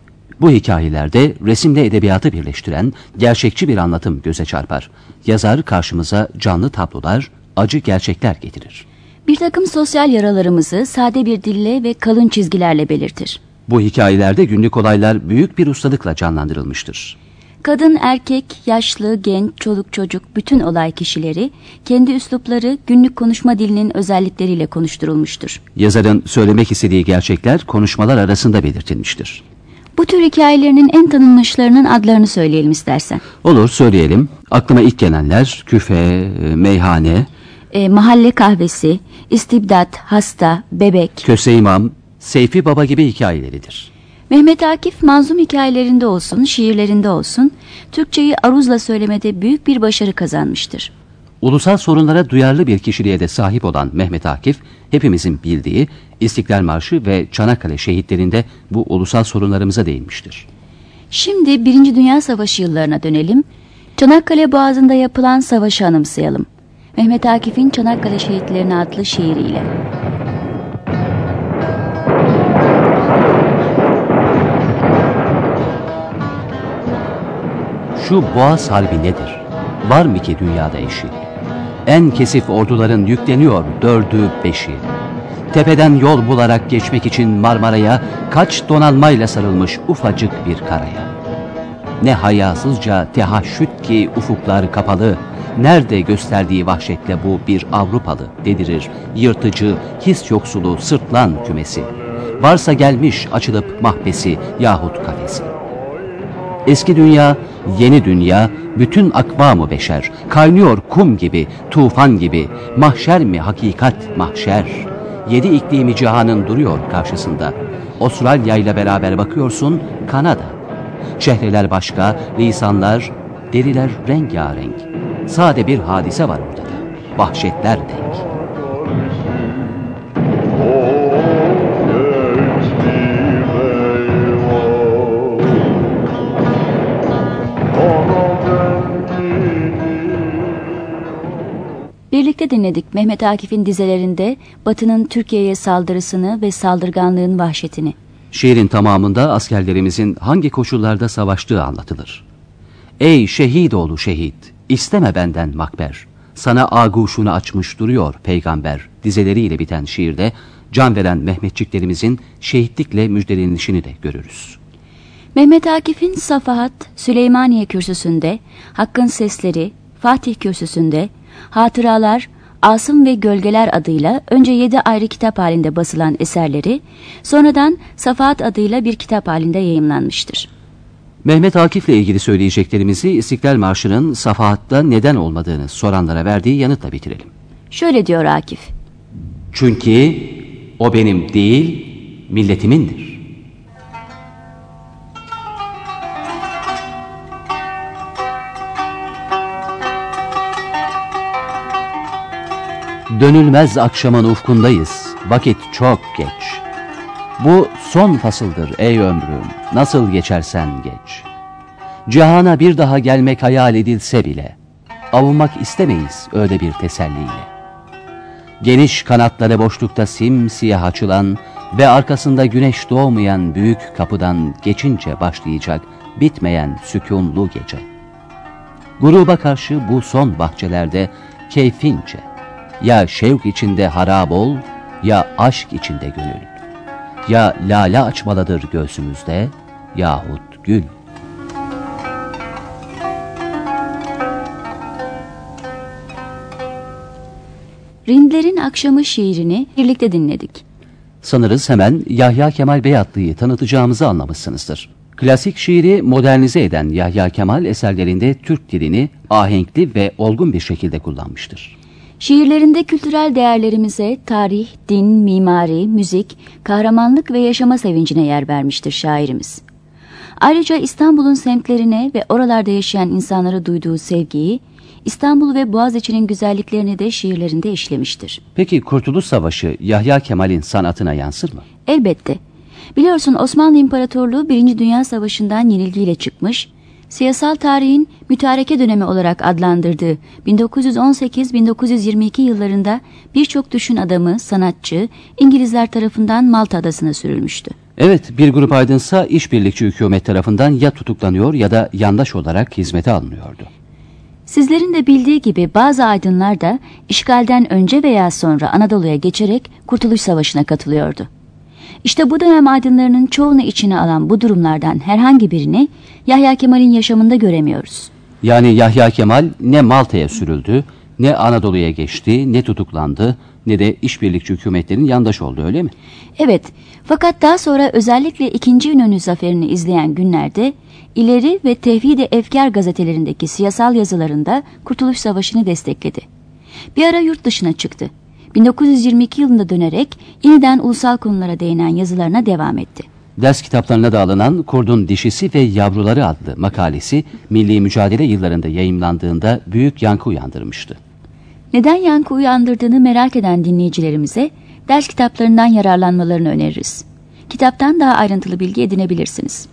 Bu hikayelerde resimle edebiyatı birleştiren gerçekçi bir anlatım göze çarpar. Yazar karşımıza canlı tablolar, acı gerçekler getirir. Bir takım sosyal yaralarımızı sade bir dille ve kalın çizgilerle belirtir. Bu hikayelerde günlük olaylar büyük bir ustalıkla canlandırılmıştır. Kadın, erkek, yaşlı, genç, çoluk çocuk bütün olay kişileri kendi üslupları günlük konuşma dilinin özellikleriyle konuşturulmuştur. Yazarın söylemek istediği gerçekler konuşmalar arasında belirtilmiştir. Bu tür hikayelerinin en tanınmışlarının adlarını söyleyelim istersen. Olur söyleyelim. Aklıma ilk gelenler küfe, meyhane, E, mahalle kahvesi, istibdat, hasta, bebek. köse imam, Seyfi Baba gibi hikayeleridir. Mehmet Akif manzum hikayelerinde olsun, şiirlerinde olsun Türkçeyi aruzla söylemede büyük bir başarı kazanmıştır. Ulusal sorunlara duyarlı bir kişiliğe de sahip olan Mehmet Akif, hepimizin bildiği İstiklal Marşı ve Çanakkale şehitlerinde bu ulusal sorunlarımıza değinmiştir. Şimdi Birinci Dünya Savaşı yıllarına dönelim. Çanakkale Boğazı'nda yapılan savaşı anımsayalım. Mehmet Akif'in Çanakkale Şehitlerine adlı şiiriyle. Şu Boğaz Harbi nedir? Var mı ki dünyada eşi? En kesif orduların yükleniyor dördü beşi. Tepeden yol bularak geçmek için Marmara'ya kaç donanmayla sarılmış ufacık bir karaya. Ne hayasızca tehaşüt ki ufuklar kapalı, nerede gösterdiği vahşetle bu bir Avrupalı dedirir, yırtıcı, his yoksulu sırtlan kümesi. Varsa gelmiş açılıp mahbesi yahut kafesi. Eski dünya, yeni dünya, bütün akvamı beşer, kaynıyor kum gibi, tufan gibi, mahşer mi hakikat mahşer. Yedi iklimi cihanın duruyor karşısında. Avustralya ile beraber bakıyorsun Kanada. Şehreler başka, lisanlar, deriler rengarenk. Sade bir hadise var ortada. Vahşetler denk. Birlikte dinledik Mehmet Akif'in dizelerinde Batı'nın Türkiye'ye saldırısını ve saldırganlığın vahşetini. Şiirin tamamında askerlerimizin hangi koşullarda savaştığı anlatılır. Ey şehit oğlu şehit, isteme benden makber. Sana aguşunu açmış duruyor peygamber dizeleriyle biten şiirde can veren Mehmetçiklerimizin şehitlikle müjdelenişini de görürüz. Mehmet Akif'in Safahat, Süleymaniye kürsüsünde, Hakkın Sesleri, Fatih kürsüsünde, Hatıralar, Asım ve Gölgeler adıyla önce yedi ayrı kitap halinde basılan eserleri, sonradan Safahat adıyla bir kitap halinde yayımlanmıştır. Mehmet Akif'le ilgili söyleyeceklerimizi İstiklal Marşı'nın Safahat'ta neden olmadığını soranlara verdiği yanıtla bitirelim. Şöyle diyor Akif. Çünkü o benim değil, milletimindir. Dönülmez akşamın ufkundayız, vakit çok geç. Bu son fasıldır ey ömrüm, nasıl geçersen geç. Cihana bir daha gelmek hayal edilse bile, avunmak istemeyiz öyle bir teselliyle. Geniş kanatları boşlukta simsiyah açılan ve arkasında güneş doğmayan büyük kapıdan geçince başlayacak bitmeyen sükunlu gece. Gruba karşı bu son bahçelerde keyfince, ya şevk içinde harap ol, ya aşk içinde gönül. Ya lale açmalıdır göğsümüzde, yahut gül. Rindlerin Akşamı şiirini birlikte dinledik. Sanırız hemen Yahya Kemal Beyatlı'yı tanıtacağımızı anlamışsınızdır. Klasik şiiri modernize eden Yahya Kemal eserlerinde Türk dilini ahenkli ve olgun bir şekilde kullanmıştır. Şiirlerinde kültürel değerlerimize tarih, din, mimari, müzik, kahramanlık ve yaşama sevincine yer vermiştir şairimiz. Ayrıca İstanbul'un semtlerine ve oralarda yaşayan insanlara duyduğu sevgiyi, İstanbul ve Boğaziçi'nin güzelliklerini de şiirlerinde işlemiştir. Peki Kurtuluş Savaşı Yahya Kemal'in sanatına yansır mı? Elbette. Biliyorsun Osmanlı İmparatorluğu Birinci Dünya Savaşı'ndan yenilgiyle çıkmış, siyasal tarihin mütareke dönemi olarak adlandırdığı 1918-1922 yıllarında birçok düşün adamı, sanatçı İngilizler tarafından Malta adasına sürülmüştü. Evet, bir grup aydınsa işbirlikçi hükümet tarafından ya tutuklanıyor ya da yandaş olarak hizmete alınıyordu. Sizlerin de bildiği gibi bazı aydınlar da işgalden önce veya sonra Anadolu'ya geçerek Kurtuluş Savaşı'na katılıyordu. İşte bu dönem aydınlarının çoğunu içine alan bu durumlardan herhangi birini Yahya Kemal'in yaşamında göremiyoruz. Yani Yahya Kemal ne Malta'ya sürüldü, ne Anadolu'ya geçti, ne tutuklandı, ne de işbirlikçi hükümetlerin yandaş oldu öyle mi? Evet, fakat daha sonra özellikle 2. İnönü zaferini izleyen günlerde İleri ve Tevhid-i Efkar gazetelerindeki siyasal yazılarında Kurtuluş Savaşı'nı destekledi. Bir ara yurt dışına çıktı. 1922 yılında dönerek yeniden ulusal konulara değinen yazılarına devam etti. Ders kitaplarına da alınan Kurdun Dişisi ve Yavruları adlı makalesi milli mücadele yıllarında yayımlandığında büyük yankı uyandırmıştı. Neden yankı uyandırdığını merak eden dinleyicilerimize ders kitaplarından yararlanmalarını öneririz. Kitaptan daha ayrıntılı bilgi edinebilirsiniz.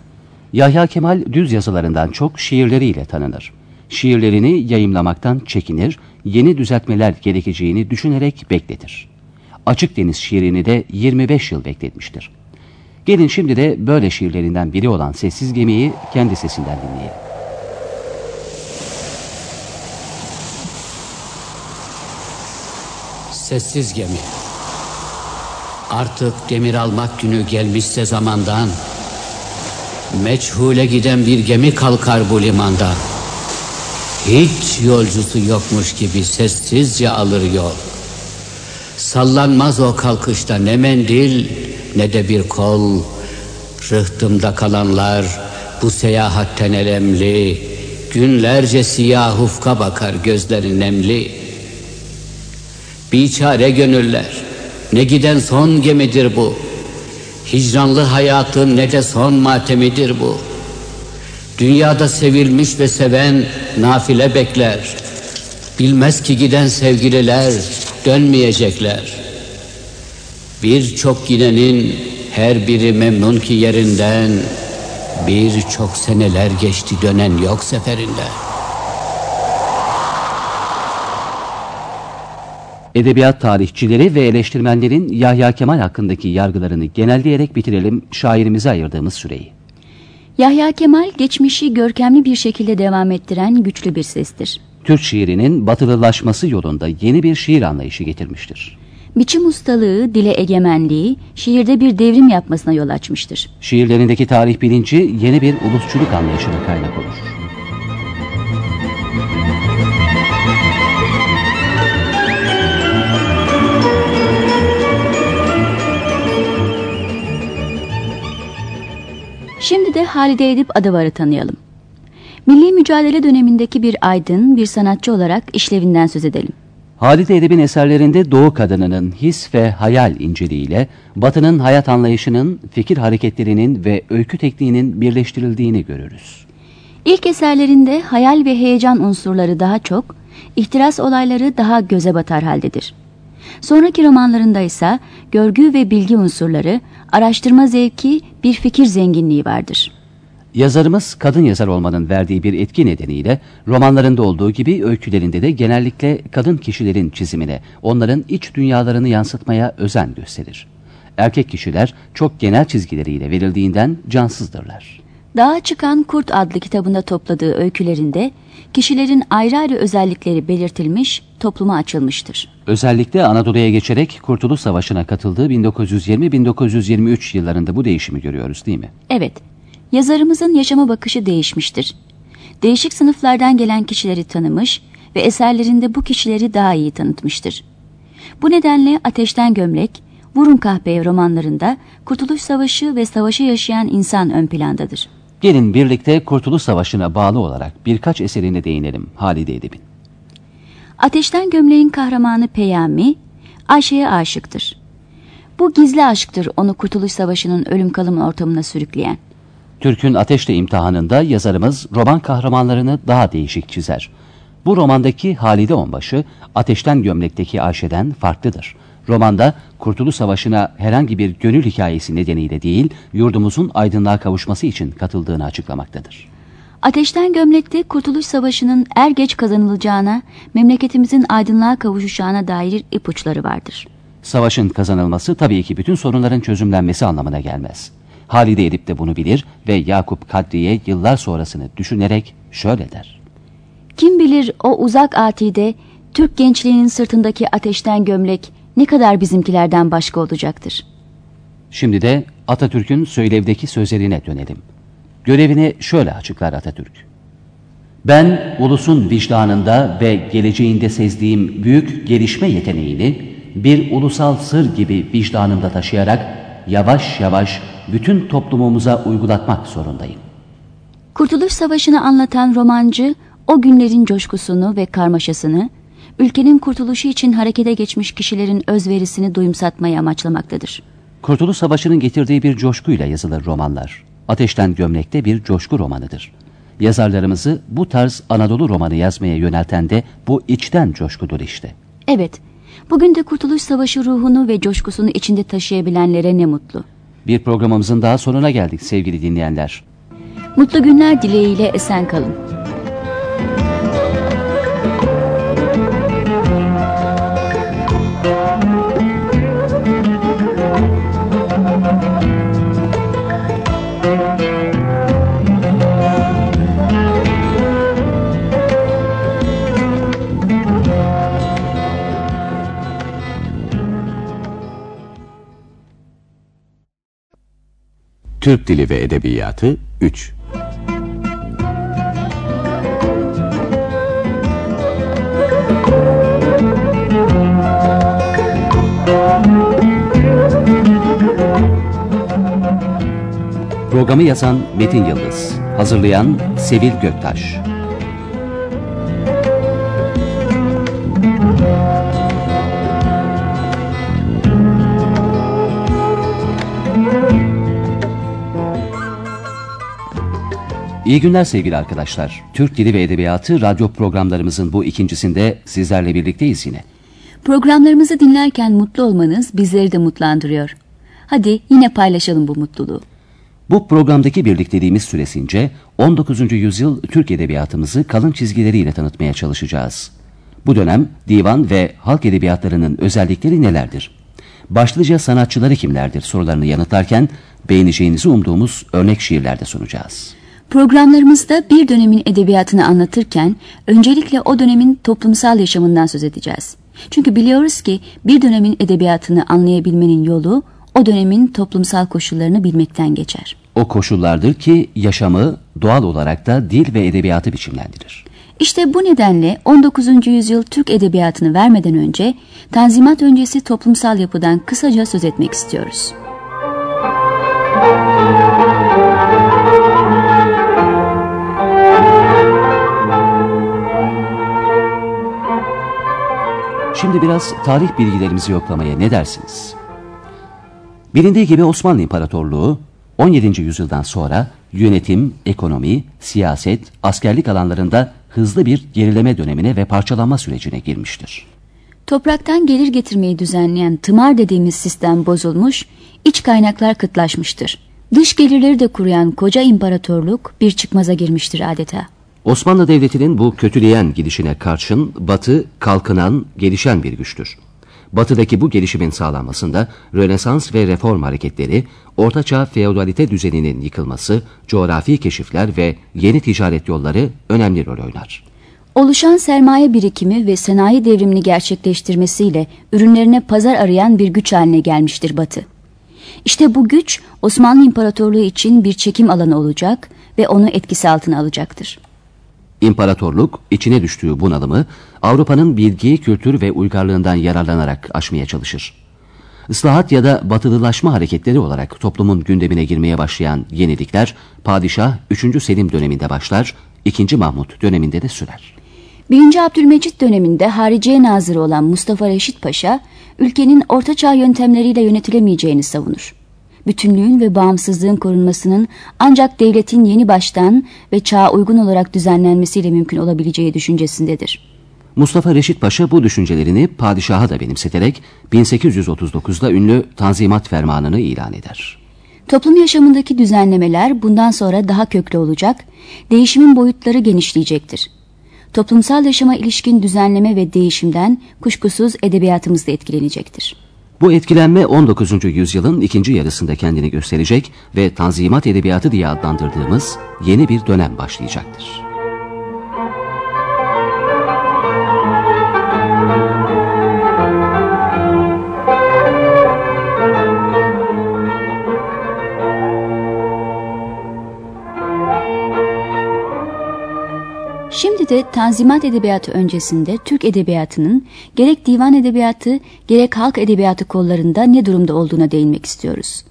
Yahya Kemal düz yazılarından çok şiirleriyle tanınır. Şiirlerini yayımlamaktan çekinir, yeni düzeltmeler gerekeceğini düşünerek bekletir. Açık Deniz şiirini de 25 yıl bekletmiştir. Gelin şimdi de böyle şiirlerinden biri olan Sessiz Gemi'yi kendi sesinden dinleyelim. Sessiz gemi. Artık demir almak günü gelmişse zamandan. Meçhule giden bir gemi kalkar bu limanda. Hiç yolcusu yokmuş gibi sessizce alır yol. Sallanmaz o kalkışta ne mendil ne de bir kol. Rıhtımda kalanlar bu seyahatten elemli. Günlerce siyah ufka bakar gözleri nemli. Biçare gönüller ne giden son gemidir bu. Hicranlı hayatın ne de son matemidir bu. Dünyada sevilmiş ve seven nafile bekler. Bilmez ki giden sevgililer dönmeyecekler. Birçok gidenin her biri memnun ki yerinden. Birçok seneler geçti dönen yok seferinden. Edebiyat tarihçileri ve eleştirmenlerin Yahya Kemal hakkındaki yargılarını genelleyerek bitirelim şairimize ayırdığımız süreyi. Yahya Kemal geçmişi görkemli bir şekilde devam ettiren güçlü bir sestir. Türk şiirinin batılılaşması yolunda yeni bir şiir anlayışı getirmiştir. Biçim ustalığı, dile egemenliği şiirde bir devrim yapmasına yol açmıştır. Şiirlerindeki tarih bilinci yeni bir ulusçuluk anlayışına kaynak olur. Şimdi de Halide Edip Adıvar'ı tanıyalım. Milli mücadele dönemindeki bir aydın, bir sanatçı olarak işlevinden söz edelim. Halide Edip'in eserlerinde Doğu kadınının his ve hayal inceliğiyle Batı'nın hayat anlayışının, fikir hareketlerinin ve öykü tekniğinin birleştirildiğini görürüz. İlk eserlerinde hayal ve heyecan unsurları daha çok, ihtiras olayları daha göze batar haldedir. Sonraki romanlarında ise görgü ve bilgi unsurları, araştırma zevki, bir fikir zenginliği vardır. Yazarımız kadın yazar olmanın verdiği bir etki nedeniyle romanlarında olduğu gibi öykülerinde de genellikle kadın kişilerin çizimine, onların iç dünyalarını yansıtmaya özen gösterir. Erkek kişiler çok genel çizgileriyle verildiğinden cansızdırlar. Dağa Çıkan Kurt adlı kitabında topladığı öykülerinde kişilerin ayrı ayrı özellikleri belirtilmiş, topluma açılmıştır. Özellikle Anadolu'ya geçerek Kurtuluş Savaşı'na katıldığı 1920-1923 yıllarında bu değişimi görüyoruz değil mi? Evet, yazarımızın yaşama bakışı değişmiştir. Değişik sınıflardan gelen kişileri tanımış ve eserlerinde bu kişileri daha iyi tanıtmıştır. Bu nedenle Ateşten Gömlek, Vurun Kahpeye romanlarında Kurtuluş Savaşı ve savaşı yaşayan insan ön plandadır. Gelin birlikte Kurtuluş Savaşı'na bağlı olarak birkaç eserine değinelim Halide Edip'in. Ateşten Gömleğin kahramanı Peyami, Ayşe'ye aşıktır. Bu gizli aşktır onu Kurtuluş Savaşı'nın ölüm kalım ortamına sürükleyen. Türk'ün Ateşle imtihanında yazarımız roman kahramanlarını daha değişik çizer. Bu romandaki Halide Onbaşı, Ateşten Gömlek'teki Ayşe'den farklıdır. Romanda Kurtuluş Savaşı'na herhangi bir gönül hikayesi nedeniyle değil, yurdumuzun aydınlığa kavuşması için katıldığını açıklamaktadır. Ateşten Gömlek'te Kurtuluş Savaşı'nın er geç kazanılacağına, memleketimizin aydınlığa kavuşacağına dair ipuçları vardır. Savaşın kazanılması tabii ki bütün sorunların çözümlenmesi anlamına gelmez. Halide Edip de bunu bilir ve Yakup Kadri'ye yıllar sonrasını düşünerek şöyle der. Kim bilir o uzak atide Türk gençliğinin sırtındaki ateşten gömlek ne kadar bizimkilerden başka olacaktır. Şimdi de Atatürk'ün söylevdeki sözlerine dönelim. Görevini şöyle açıklar Atatürk. Ben ulusun vicdanında ve geleceğinde sezdiğim büyük gelişme yeteneğini bir ulusal sır gibi vicdanımda taşıyarak yavaş yavaş bütün toplumumuza uygulatmak zorundayım. Kurtuluş Savaşı'nı anlatan romancı o günlerin coşkusunu ve karmaşasını, ülkenin kurtuluşu için harekete geçmiş kişilerin özverisini duyumsatmayı amaçlamaktadır. Kurtuluş Savaşı'nın getirdiği bir coşkuyla yazılır romanlar. Ateşten Gömlek'te bir coşku romanıdır. Yazarlarımızı bu tarz Anadolu romanı yazmaya yönelten de bu içten coşkudur işte. Evet, bugün de Kurtuluş Savaşı ruhunu ve coşkusunu içinde taşıyabilenlere ne mutlu. Bir programımızın daha sonuna geldik sevgili dinleyenler. Mutlu günler dileğiyle esen kalın. Türk Dili ve Edebiyatı 3 Programı yazan Metin Yıldız, hazırlayan Sevil Göktaş. İyi günler sevgili arkadaşlar. Türk Dili ve Edebiyatı radyo programlarımızın bu ikincisinde sizlerle birlikteyiz yine. Programlarımızı dinlerken mutlu olmanız bizleri de mutlandırıyor. Hadi yine paylaşalım bu mutluluğu. Bu programdaki birlikteliğimiz süresince 19. yüzyıl Türk Edebiyatımızı kalın çizgileriyle tanıtmaya çalışacağız. Bu dönem divan ve halk edebiyatlarının özellikleri nelerdir? Başlıca sanatçıları kimlerdir sorularını yanıtlarken beğeneceğinizi umduğumuz örnek şiirlerde sunacağız. Programlarımızda bir dönemin edebiyatını anlatırken öncelikle o dönemin toplumsal yaşamından söz edeceğiz. Çünkü biliyoruz ki bir dönemin edebiyatını anlayabilmenin yolu o dönemin toplumsal koşullarını bilmekten geçer. O koşullardır ki yaşamı doğal olarak da dil ve edebiyatı biçimlendirir. İşte bu nedenle 19. yüzyıl Türk edebiyatını vermeden önce Tanzimat öncesi toplumsal yapıdan kısaca söz etmek istiyoruz. Şimdi biraz tarih bilgilerimizi yoklamaya ne dersiniz? Bilindiği gibi Osmanlı İmparatorluğu 17. yüzyıldan sonra yönetim, ekonomi, siyaset, askerlik alanlarında hızlı bir gerileme dönemine ve parçalanma sürecine girmiştir. Topraktan gelir getirmeyi düzenleyen tımar dediğimiz sistem bozulmuş, iç kaynaklar kıtlaşmıştır. Dış gelirleri de kuruyan koca imparatorluk bir çıkmaza girmiştir adeta. Osmanlı Devleti'nin bu kötüleyen gidişine karşın Batı kalkınan, gelişen bir güçtür. Batı'daki bu gelişimin sağlanmasında Rönesans ve reform hareketleri, Ortaçağ feodalite düzeninin yıkılması, coğrafi keşifler ve yeni ticaret yolları önemli rol oynar. Oluşan sermaye birikimi ve sanayi devrimini gerçekleştirmesiyle ürünlerine pazar arayan bir güç haline gelmiştir Batı. İşte bu güç Osmanlı İmparatorluğu için bir çekim alanı olacak ve onu etkisi altına alacaktır. İmparatorluk içine düştüğü bunalımı Avrupa'nın bilgi, kültür ve uygarlığından yararlanarak aşmaya çalışır. Islahat ya da batılılaşma hareketleri olarak toplumun gündemine girmeye başlayan yenilikler Padişah 3. Selim döneminde başlar, 2. Mahmut döneminde de sürer. 1. Abdülmecit döneminde Hariciye Nazırı olan Mustafa Reşit Paşa, ülkenin ortaçağ yöntemleriyle yönetilemeyeceğini savunur bütünlüğün ve bağımsızlığın korunmasının ancak devletin yeni baştan ve çağa uygun olarak düzenlenmesiyle mümkün olabileceği düşüncesindedir. Mustafa Reşit Paşa bu düşüncelerini padişaha da benimseterek 1839'da ünlü Tanzimat Fermanı'nı ilan eder. Toplum yaşamındaki düzenlemeler bundan sonra daha köklü olacak, değişimin boyutları genişleyecektir. Toplumsal yaşama ilişkin düzenleme ve değişimden kuşkusuz edebiyatımız da etkilenecektir. Bu etkilenme 19. yüzyılın ikinci yarısında kendini gösterecek ve Tanzimat Edebiyatı diye adlandırdığımız yeni bir dönem başlayacaktır. Şimdi de Tanzimat Edebiyatı öncesinde Türk Edebiyatı'nın gerek divan edebiyatı gerek halk edebiyatı kollarında ne durumda olduğuna değinmek istiyoruz.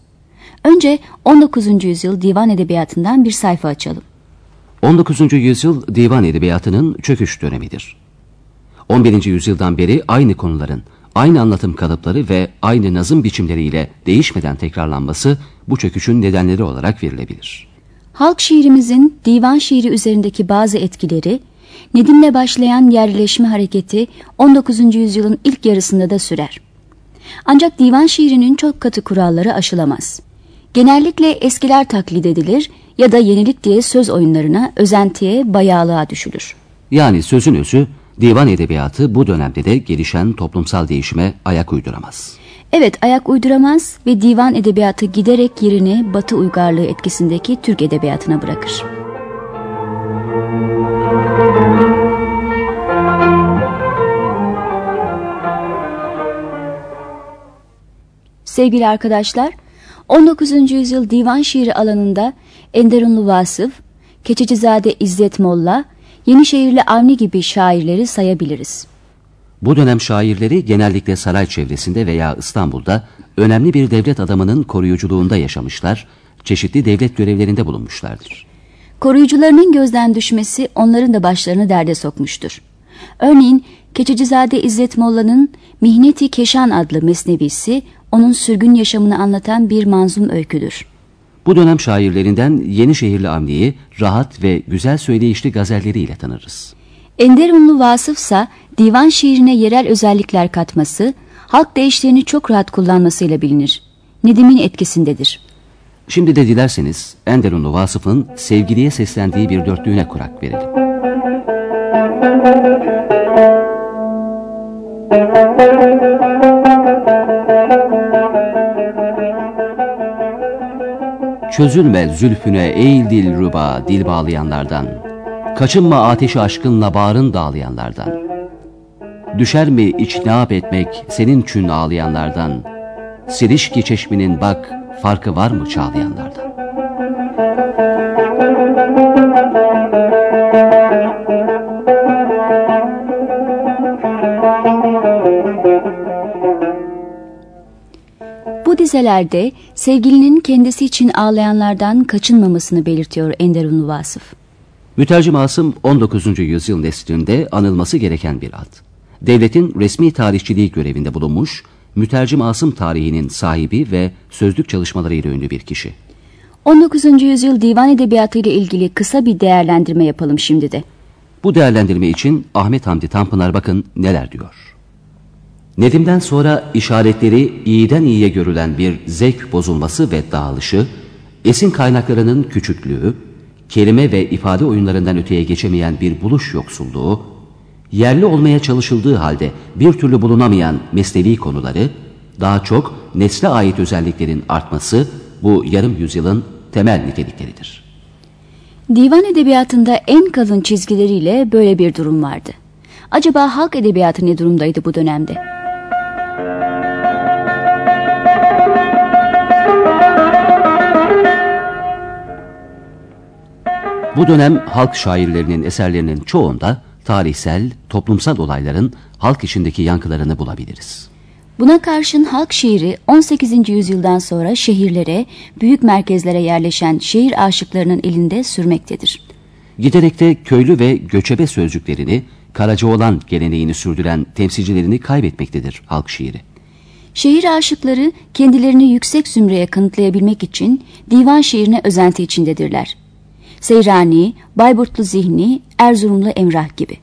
Önce 19. yüzyıl divan edebiyatından bir sayfa açalım. 19. yüzyıl divan edebiyatının çöküş dönemidir. 11. yüzyıldan beri aynı konuların, aynı anlatım kalıpları ve aynı nazım biçimleriyle değişmeden tekrarlanması bu çöküşün nedenleri olarak verilebilir. Halk şiirimizin divan şiiri üzerindeki bazı etkileri, Nedim'le başlayan yerleşme hareketi 19. yüzyılın ilk yarısında da sürer. Ancak divan şiirinin çok katı kuralları aşılamaz. Genellikle eskiler taklit edilir ya da yenilik diye söz oyunlarına, özentiye, bayağılığa düşülür. Yani sözün özü, divan edebiyatı bu dönemde de gelişen toplumsal değişime ayak uyduramaz. Evet ayak uyduramaz ve divan edebiyatı giderek yerini Batı uygarlığı etkisindeki Türk edebiyatına bırakır. Sevgili arkadaşlar, 19. yüzyıl divan şiiri alanında Enderunlu Vasıf, Keçecizade İzzet Molla, Yenişehirli Avni gibi şairleri sayabiliriz. Bu dönem şairleri genellikle saray çevresinde veya İstanbul'da önemli bir devlet adamının koruyuculuğunda yaşamışlar, çeşitli devlet görevlerinde bulunmuşlardır. Koruyucularının gözden düşmesi onların da başlarını derde sokmuştur. Örneğin Keçecizade İzzet Molla'nın Mihneti Keşan adlı mesnevisi onun sürgün yaşamını anlatan bir manzum öyküdür. Bu dönem şairlerinden Yenişehirli Avni'yi rahat ve güzel söyleyişli gazelleriyle tanırız. Enderunlu Vasıfsa divan şiirine yerel özellikler katması, halk değişlerini çok rahat kullanmasıyla bilinir. Nedim'in etkisindedir. Şimdi de dilerseniz Enderunlu Vasıf'ın sevgiliye seslendiği bir dörtlüğüne kurak verelim. Çözülme zülfüne ey dil ruba dil bağlayanlardan Kaçınma ateşi aşkınla bağrın dağlayanlardan. Düşer mi içnap etmek senin için ağlayanlardan. Sirişki çeşminin bak farkı var mı çağlayanlardan. Bu dizelerde sevgilinin kendisi için ağlayanlardan kaçınmamasını belirtiyor Enderunlu Vasıf. Mütercim Asım 19. yüzyıl neslinde anılması gereken bir ad. Devletin resmi tarihçiliği görevinde bulunmuş, Mütercim Asım tarihinin sahibi ve sözlük çalışmalarıyla ünlü bir kişi. 19. yüzyıl divan edebiyatı ile ilgili kısa bir değerlendirme yapalım şimdi de. Bu değerlendirme için Ahmet Hamdi Tanpınar bakın neler diyor. Nedim'den sonra işaretleri iyiden iyiye görülen bir zevk bozulması ve dağılışı, esin kaynaklarının küçüklüğü, kelime ve ifade oyunlarından öteye geçemeyen bir buluş yoksulluğu, yerli olmaya çalışıldığı halde bir türlü bulunamayan mesnevi konuları, daha çok nesle ait özelliklerin artması bu yarım yüzyılın temel nitelikleridir. Divan edebiyatında en kalın çizgileriyle böyle bir durum vardı. Acaba halk edebiyatı ne durumdaydı bu dönemde? Bu dönem halk şairlerinin eserlerinin çoğunda tarihsel, toplumsal olayların halk içindeki yankılarını bulabiliriz. Buna karşın halk şiiri 18. yüzyıldan sonra şehirlere, büyük merkezlere yerleşen şehir aşıklarının elinde sürmektedir. Giderek de köylü ve göçebe sözcüklerini, Karacaoğlan geleneğini sürdüren temsilcilerini kaybetmektedir halk şiiri. Şehir aşıkları kendilerini yüksek zümreye kanıtlayabilmek için divan şiirine özenti içindedirler. Seyrani, Bayburtlu Zihni, Erzurumlu Emrah gibi.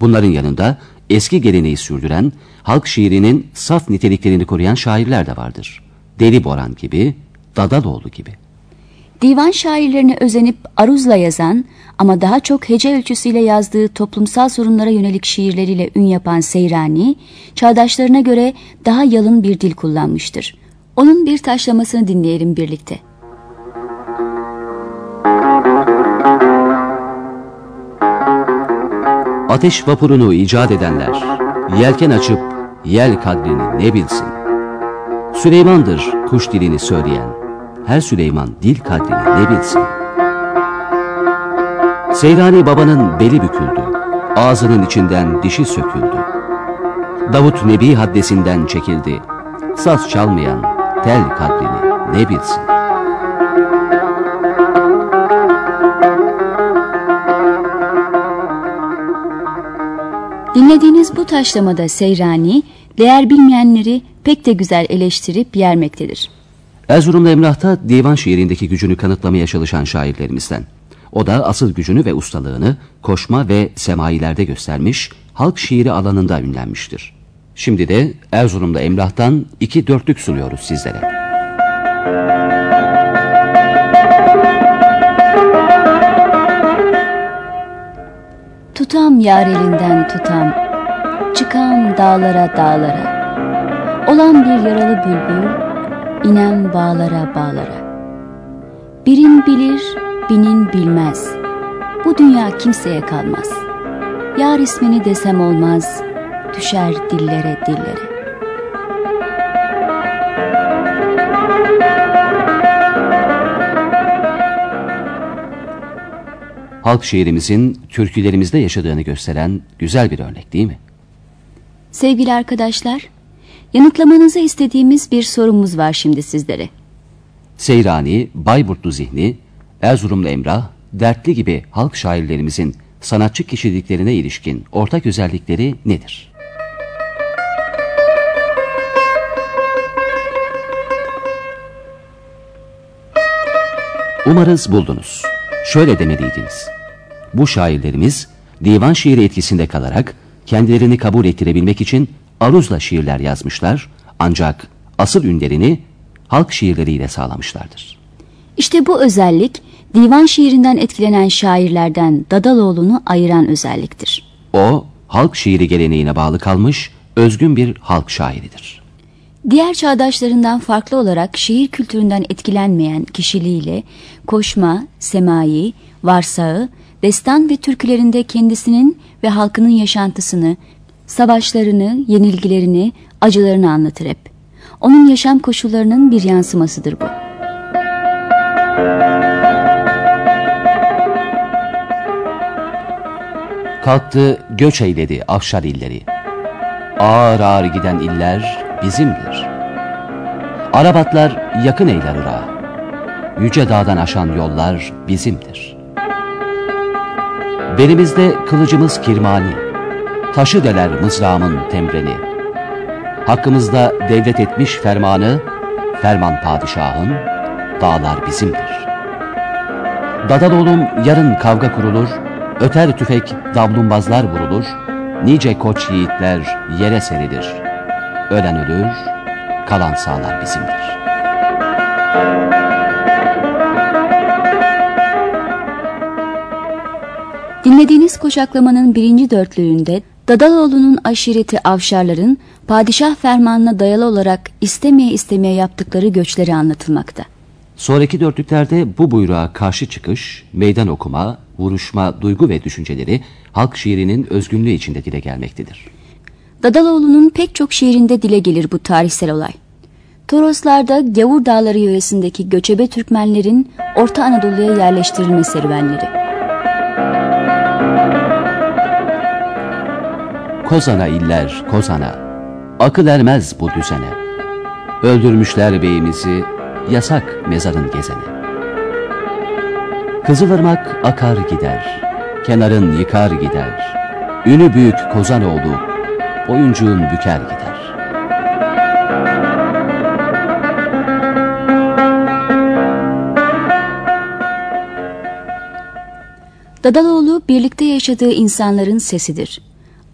Bunların yanında eski geleneği sürdüren, halk şiirinin saf niteliklerini koruyan şairler de vardır. Deli Boran gibi, Dadaloğlu gibi. Divan şairlerine özenip aruzla yazan ama daha çok hece ölçüsüyle yazdığı toplumsal sorunlara yönelik şiirleriyle ün yapan Seyrani, çağdaşlarına göre daha yalın bir dil kullanmıştır. Onun bir taşlamasını dinleyelim birlikte. Ateş vapurunu icat edenler, yelken açıp yel kadrini ne bilsin? Süleyman'dır kuş dilini söyleyen, her Süleyman dil kadrini ne bilsin? Seyrani babanın beli büküldü, ağzının içinden dişi söküldü. Davut Nebi haddesinden çekildi, saz çalmayan tel kadrini ne bilsin? Dinlediğiniz bu taşlamada Seyrani, değer bilmeyenleri pek de güzel eleştirip yermektedir. Erzurumlu Emrah'ta divan şiirindeki gücünü kanıtlamaya çalışan şairlerimizden. O da asıl gücünü ve ustalığını koşma ve semailerde göstermiş, halk şiiri alanında ünlenmiştir. Şimdi de Erzurumlu Emrah'tan iki dörtlük sunuyoruz sizlere. Tutam yar elinden tutam, çıkan dağlara dağlara. Olan bir yaralı bülbül, inen bağlara bağlara. Birin bilir, binin bilmez. Bu dünya kimseye kalmaz. Yar ismini desem olmaz, düşer dillere dillere. Halk şiirimizin türkülerimizde yaşadığını gösteren güzel bir örnek değil mi? Sevgili arkadaşlar, yanıtlamanızı istediğimiz bir sorumuz var şimdi sizlere. Seyrani, Bayburtlu Zihni, Erzurumlu Emrah, Dertli gibi halk şairlerimizin sanatçı kişiliklerine ilişkin ortak özellikleri nedir? Umarız buldunuz. Şöyle demeliydiniz. Bu şairlerimiz divan şiiri etkisinde kalarak kendilerini kabul ettirebilmek için aruzla şiirler yazmışlar ancak asıl ünlerini halk şiirleriyle sağlamışlardır. İşte bu özellik divan şiirinden etkilenen şairlerden Dadaloğlu'nu ayıran özelliktir. O halk şiiri geleneğine bağlı kalmış özgün bir halk şairidir. Diğer çağdaşlarından farklı olarak şehir kültüründen etkilenmeyen kişiliğiyle koşma, semai, varsağı, destan ve türkülerinde kendisinin ve halkının yaşantısını, savaşlarını, yenilgilerini, acılarını anlatır hep. Onun yaşam koşullarının bir yansımasıdır bu. Kalktı göç eyledi Afşar illeri. Ağır ağır giden iller bizimdir. Arabatlar yakın eyler Irak'a. Yüce dağdan aşan yollar bizimdir. Belimizde kılıcımız kirmani, taşı deler mızrağımın temreni. Hakkımızda devlet etmiş fermanı, ferman padişahın, dağlar bizimdir. Dadaloğlum yarın kavga kurulur, öter tüfek davlumbazlar vurulur, nice koç yiğitler yere serilir. Ölen ölür, kalan sağlar bizimdir. Dinlediğiniz koçaklamanın birinci dörtlüğünde Dadaloğlu'nun aşireti avşarların padişah fermanına dayalı olarak istemeye istemeye yaptıkları göçleri anlatılmakta. Sonraki dörtlüklerde bu buyruğa karşı çıkış, meydan okuma, vuruşma, duygu ve düşünceleri halk şiirinin özgünlüğü içinde dile gelmektedir. Dadaloğlu'nun pek çok şiirinde dile gelir bu tarihsel olay. Toroslarda Gavur Dağları yöresindeki göçebe Türkmenlerin Orta Anadolu'ya yerleştirilme serüvenleri. Kozana iller, kozana, akıl ermez bu düzene. Öldürmüşler beyimizi, yasak mezarın gezene. Kızılırmak akar gider, kenarın yıkar gider. Ünü büyük Kozanoğlu, oyuncuğun büker gider. Dadaloğlu birlikte yaşadığı insanların sesidir.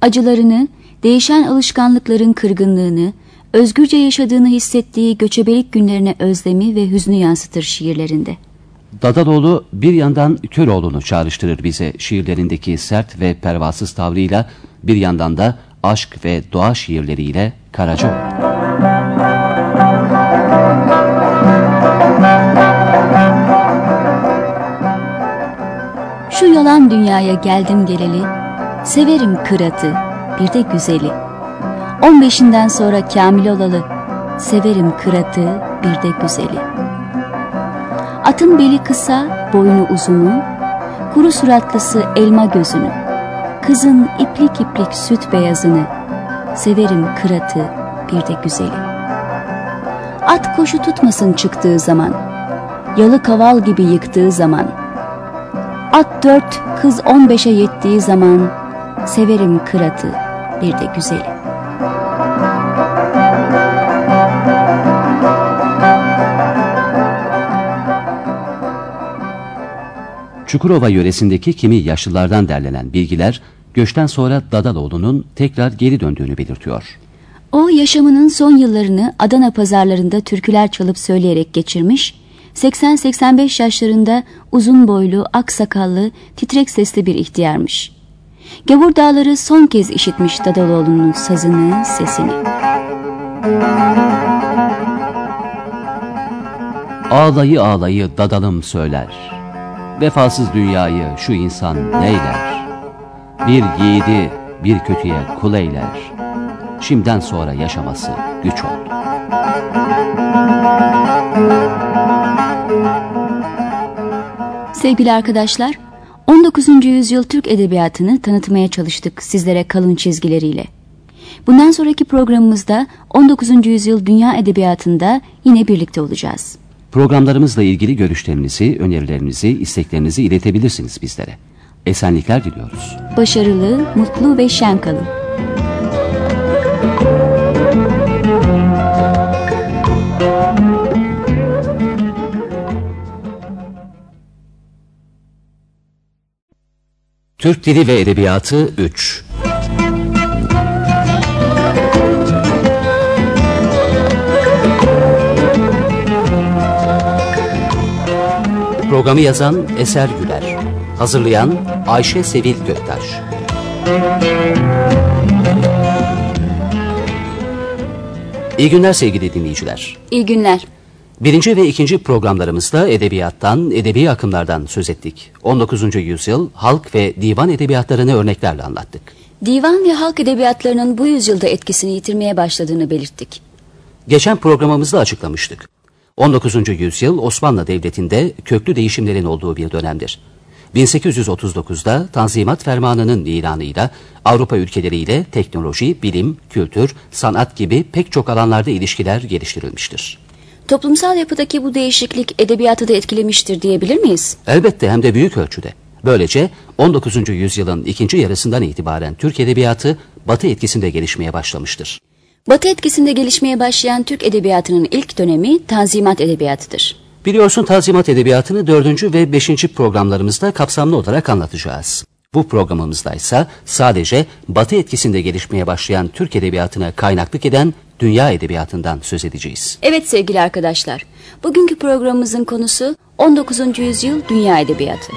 Acılarını, değişen alışkanlıkların kırgınlığını, özgürce yaşadığını hissettiği göçebelik günlerine özlemi ve hüznü yansıtır şiirlerinde. Dadaloğlu bir yandan Köroğlu'nu çağrıştırır bize şiirlerindeki sert ve pervasız tavrıyla, bir yandan da aşk ve doğa şiirleriyle Karacaoğlu. Şu yalan dünyaya geldim geleli, severim kıratı, bir de güzeli. On beşinden sonra kamil olalı, severim kıratı, bir de güzeli. Atın beli kısa, boynu uzunu, kuru suratlısı elma gözünü, kızın iplik iplik süt beyazını, severim kıratı, bir de güzeli. At koşu tutmasın çıktığı zaman, yalı kaval gibi yıktığı zaman, At dört, kız on beşe yettiği zaman severim kıratı bir de güzeli. Çukurova yöresindeki kimi yaşlılardan derlenen bilgiler, göçten sonra Dadaloğlu'nun tekrar geri döndüğünü belirtiyor. O yaşamının son yıllarını Adana pazarlarında türküler çalıp söyleyerek geçirmiş 80-85 yaşlarında uzun boylu, ak sakallı, titrek sesli bir ihtiyarmış. Gavur dağları son kez işitmiş Dadaloğlu'nun sazını, sesini. Ağlayı ağlayı dadalım söyler. Vefasız dünyayı şu insan neyler? Bir yiğidi bir kötüye kul eyler. Şimdiden sonra yaşaması güç oldu. Sevgili arkadaşlar, 19. yüzyıl Türk edebiyatını tanıtmaya çalıştık sizlere kalın çizgileriyle. Bundan sonraki programımızda 19. yüzyıl dünya edebiyatında yine birlikte olacağız. Programlarımızla ilgili görüşlerinizi, önerilerinizi, isteklerinizi iletebilirsiniz bizlere. Esenlikler diliyoruz. Başarılı, mutlu ve şen kalın. Türk Dili ve Edebiyatı 3 Programı yazan Eser Güler Hazırlayan Ayşe Sevil Göktaş İyi günler sevgili dinleyiciler. İyi günler. Birinci ve ikinci programlarımızda edebiyattan, edebi akımlardan söz ettik. 19. yüzyıl halk ve divan edebiyatlarını örneklerle anlattık. Divan ve halk edebiyatlarının bu yüzyılda etkisini yitirmeye başladığını belirttik. Geçen programımızda açıklamıştık. 19. yüzyıl Osmanlı Devleti'nde köklü değişimlerin olduğu bir dönemdir. 1839'da Tanzimat Fermanı'nın ilanıyla Avrupa ülkeleriyle teknoloji, bilim, kültür, sanat gibi pek çok alanlarda ilişkiler geliştirilmiştir. Toplumsal yapıdaki bu değişiklik edebiyatı da etkilemiştir diyebilir miyiz? Elbette hem de büyük ölçüde. Böylece 19. yüzyılın ikinci yarısından itibaren Türk edebiyatı Batı etkisinde gelişmeye başlamıştır. Batı etkisinde gelişmeye başlayan Türk edebiyatının ilk dönemi Tanzimat Edebiyatı'dır. Biliyorsun Tanzimat Edebiyatı'nı dördüncü ve beşinci programlarımızda kapsamlı olarak anlatacağız. Bu programımızda ise sadece Batı etkisinde gelişmeye başlayan Türk Edebiyatı'na kaynaklık eden dünya edebiyatından söz edeceğiz. Evet sevgili arkadaşlar, bugünkü programımızın konusu 19. yüzyıl dünya edebiyatı.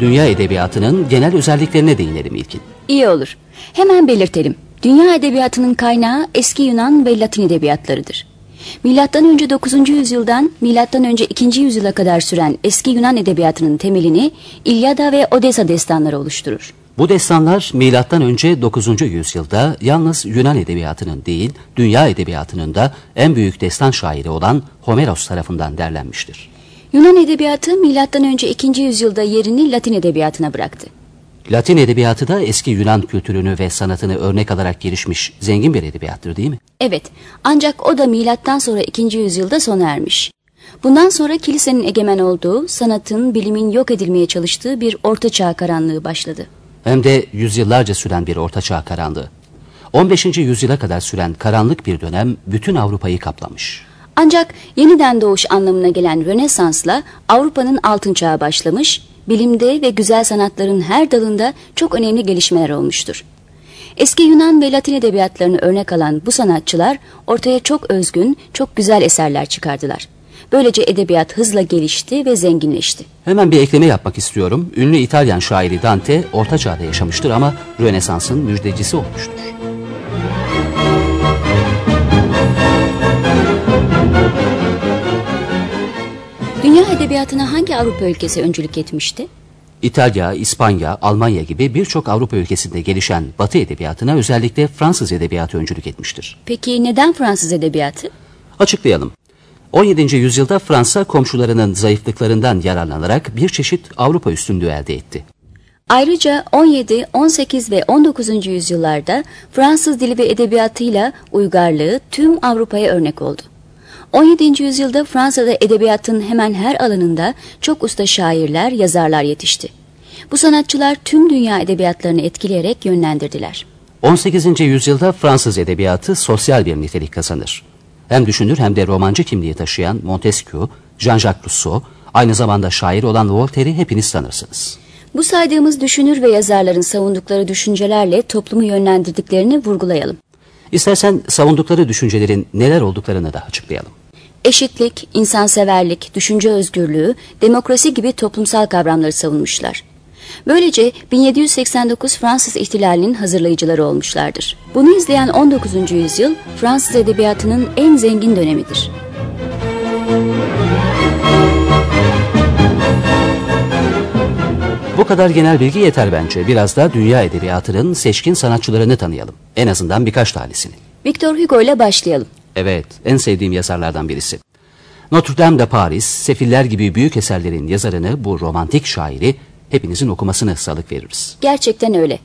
Dünya edebiyatının genel özelliklerine değinelim ilkin. İyi olur. Hemen belirtelim. Dünya edebiyatının kaynağı eski Yunan ve Latin edebiyatlarıdır. Milattan önce 9. yüzyıldan milattan önce 2. yüzyıla kadar süren eski Yunan edebiyatının temelini İlyada ve Odessa destanları oluşturur. Bu destanlar milattan önce 9. yüzyılda yalnız Yunan edebiyatının değil, dünya edebiyatının da en büyük destan şairi olan Homeros tarafından derlenmiştir. Yunan edebiyatı milattan önce 2. yüzyılda yerini Latin edebiyatına bıraktı. Latin edebiyatı da eski Yunan kültürünü ve sanatını örnek alarak gelişmiş zengin bir edebiyattır değil mi? Evet, ancak o da milattan sonra 2. yüzyılda sona ermiş. Bundan sonra kilisenin egemen olduğu, sanatın, bilimin yok edilmeye çalıştığı bir ortaçağ karanlığı başladı. Hem de yüzyıllarca süren bir ortaçağ karanlığı. 15. yüzyıla kadar süren karanlık bir dönem bütün Avrupa'yı kaplamış. Ancak yeniden doğuş anlamına gelen Rönesans'la Avrupa'nın altın çağı başlamış, bilimde ve güzel sanatların her dalında çok önemli gelişmeler olmuştur. Eski Yunan ve Latin edebiyatlarını örnek alan bu sanatçılar ortaya çok özgün, çok güzel eserler çıkardılar. Böylece edebiyat hızla gelişti ve zenginleşti. Hemen bir ekleme yapmak istiyorum. Ünlü İtalyan şairi Dante Orta Çağ'da yaşamıştır ama Rönesans'ın müjdecisi olmuştur. Dünya edebiyatına hangi Avrupa ülkesi öncülük etmişti? İtalya, İspanya, Almanya gibi birçok Avrupa ülkesinde gelişen Batı edebiyatına özellikle Fransız edebiyatı öncülük etmiştir. Peki neden Fransız edebiyatı? Açıklayalım. 17. yüzyılda Fransa komşularının zayıflıklarından yararlanarak bir çeşit Avrupa üstünlüğü elde etti. Ayrıca 17, 18 ve 19. yüzyıllarda Fransız dili ve edebiyatıyla uygarlığı tüm Avrupa'ya örnek oldu. 17. yüzyılda Fransa'da edebiyatın hemen her alanında çok usta şairler, yazarlar yetişti. Bu sanatçılar tüm dünya edebiyatlarını etkileyerek yönlendirdiler. 18. yüzyılda Fransız edebiyatı sosyal bir nitelik kazanır. Hem düşünür hem de romancı kimliği taşıyan Montesquieu, Jean-Jacques Rousseau, aynı zamanda şair olan Voltaire'i hepiniz tanırsınız. Bu saydığımız düşünür ve yazarların savundukları düşüncelerle toplumu yönlendirdiklerini vurgulayalım. İstersen savundukları düşüncelerin neler olduklarını da açıklayalım. Eşitlik, insanseverlik, düşünce özgürlüğü, demokrasi gibi toplumsal kavramları savunmuşlar. Böylece 1789 Fransız ihtilalinin hazırlayıcıları olmuşlardır. Bunu izleyen 19. yüzyıl Fransız edebiyatının en zengin dönemidir. Bu kadar genel bilgi yeter bence. Biraz da dünya edebiyatının seçkin sanatçılarını tanıyalım. En azından birkaç tanesini. Victor Hugo ile başlayalım. Evet, en sevdiğim yazarlardan birisi. Notre Dame de Paris, Sefiller gibi büyük eserlerin yazarını, bu romantik şairi hepinizin okumasını salık veririz. Gerçekten öyle.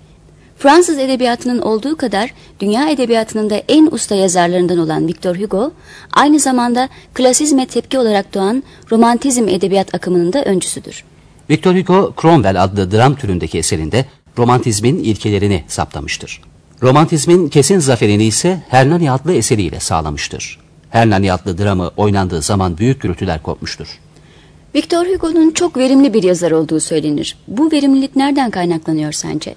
Fransız edebiyatının olduğu kadar dünya edebiyatının da en usta yazarlarından olan Victor Hugo, aynı zamanda klasizme tepki olarak doğan romantizm edebiyat akımının da öncüsüdür. Victor Hugo, Cromwell adlı dram türündeki eserinde romantizmin ilkelerini saptamıştır. Romantizmin kesin zaferini ise Hernani adlı eseriyle sağlamıştır. Hernani adlı dramı oynandığı zaman büyük gürültüler kopmuştur. Victor Hugo'nun çok verimli bir yazar olduğu söylenir. Bu verimlilik nereden kaynaklanıyor sence?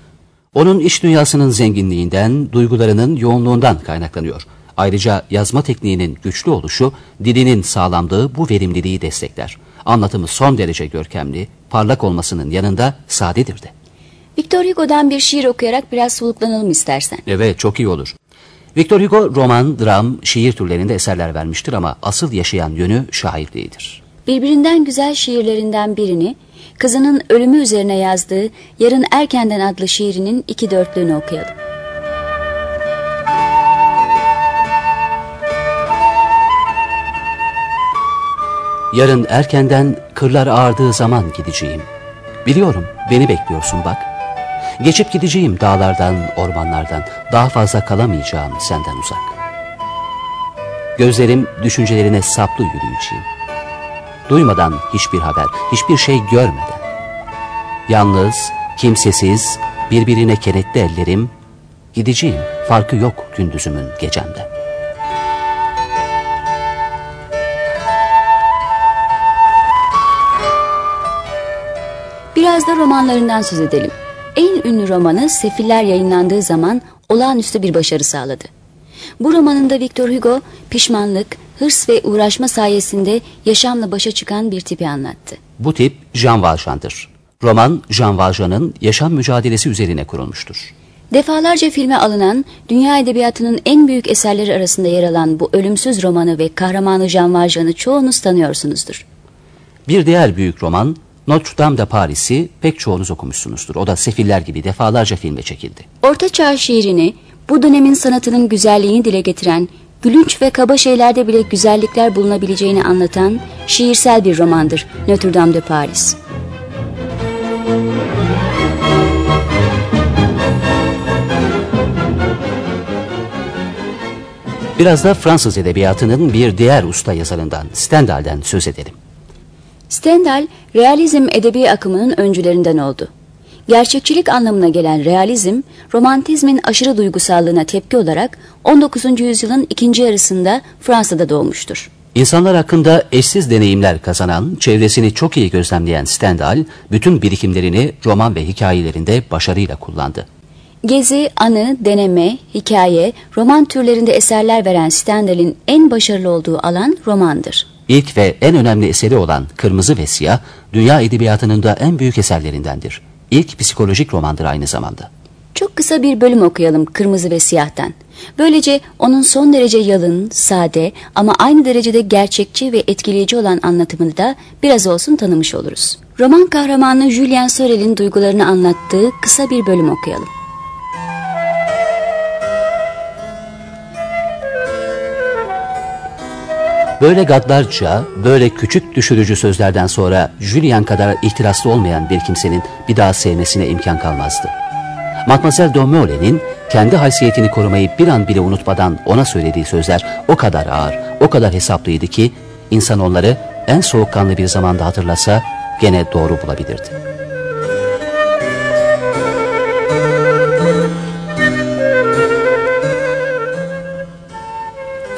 Onun iş dünyasının zenginliğinden, duygularının yoğunluğundan kaynaklanıyor. Ayrıca yazma tekniğinin güçlü oluşu, dilinin sağlamlığı bu verimliliği destekler. Anlatımı son derece görkemli, parlak olmasının yanında sadedir de. Victor Hugo'dan bir şiir okuyarak biraz soluklanalım istersen. Evet çok iyi olur. Victor Hugo roman, dram, şiir türlerinde eserler vermiştir ama asıl yaşayan yönü şairliğidir. Birbirinden güzel şiirlerinden birini kızının ölümü üzerine yazdığı Yarın Erkenden adlı şiirinin iki dörtlüğünü okuyalım. Yarın erkenden kırlar ağardığı zaman gideceğim. Biliyorum beni bekliyorsun bak. Geçip gideceğim dağlardan, ormanlardan. Daha fazla kalamayacağım senden uzak. Gözlerim düşüncelerine saplı yürüyeceğim. Duymadan hiçbir haber, hiçbir şey görmeden. Yalnız, kimsesiz, birbirine kenetli ellerim, gideceğim, farkı yok gündüzümün gecemden. Biraz da romanlarından söz edelim. En ünlü romanı Sefiller yayınlandığı zaman olağanüstü bir başarı sağladı. Bu romanında Victor Hugo pişmanlık, hırs ve uğraşma sayesinde yaşamla başa çıkan bir tipi anlattı. Bu tip Jean Valjean'dır. Roman Jean Valjean'ın yaşam mücadelesi üzerine kurulmuştur. Defalarca filme alınan, dünya edebiyatının en büyük eserleri arasında yer alan bu ölümsüz romanı ve kahramanı Jean Valjean'ı çoğunuz tanıyorsunuzdur. Bir diğer büyük roman Notre Dame de Paris'i pek çoğunuz okumuşsunuzdur. O da Sefiller gibi defalarca filme çekildi. Orta Çağ şiirini, bu dönemin sanatının güzelliğini dile getiren, gülünç ve kaba şeylerde bile güzellikler bulunabileceğini anlatan şiirsel bir romandır Notre Dame de Paris. Biraz da Fransız edebiyatının bir diğer usta yazarından Stendhal'den söz edelim. Stendhal, realizm edebi akımının öncülerinden oldu. Gerçekçilik anlamına gelen realizm, romantizmin aşırı duygusallığına tepki olarak 19. yüzyılın ikinci yarısında Fransa'da doğmuştur. İnsanlar hakkında eşsiz deneyimler kazanan, çevresini çok iyi gözlemleyen Stendhal, bütün birikimlerini roman ve hikayelerinde başarıyla kullandı. Gezi, anı, deneme, hikaye, roman türlerinde eserler veren Stendhal'in en başarılı olduğu alan romandır. İlk ve en önemli eseri olan Kırmızı ve Siyah, dünya edebiyatının da en büyük eserlerindendir. İlk psikolojik romandır aynı zamanda. Çok kısa bir bölüm okuyalım Kırmızı ve Siyah'tan. Böylece onun son derece yalın, sade ama aynı derecede gerçekçi ve etkileyici olan anlatımını da biraz olsun tanımış oluruz. Roman kahramanı Julien Sorel'in duygularını anlattığı kısa bir bölüm okuyalım. Böyle gaddarca, böyle küçük düşürücü sözlerden sonra Julian kadar ihtiraslı olmayan bir kimsenin bir daha sevmesine imkan kalmazdı. Mademoiselle Domole'nin kendi haysiyetini korumayı bir an bile unutmadan ona söylediği sözler o kadar ağır, o kadar hesaplıydı ki insan onları en soğukkanlı bir zamanda hatırlasa gene doğru bulabilirdi.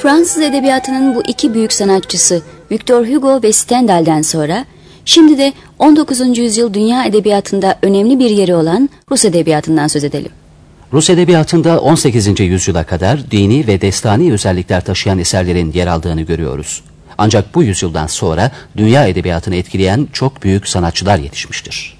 Fransız edebiyatının bu iki büyük sanatçısı Victor Hugo ve Stendhal'den sonra şimdi de 19. yüzyıl dünya edebiyatında önemli bir yeri olan Rus edebiyatından söz edelim. Rus edebiyatında 18. yüzyıla kadar dini ve destani özellikler taşıyan eserlerin yer aldığını görüyoruz. Ancak bu yüzyıldan sonra dünya edebiyatını etkileyen çok büyük sanatçılar yetişmiştir.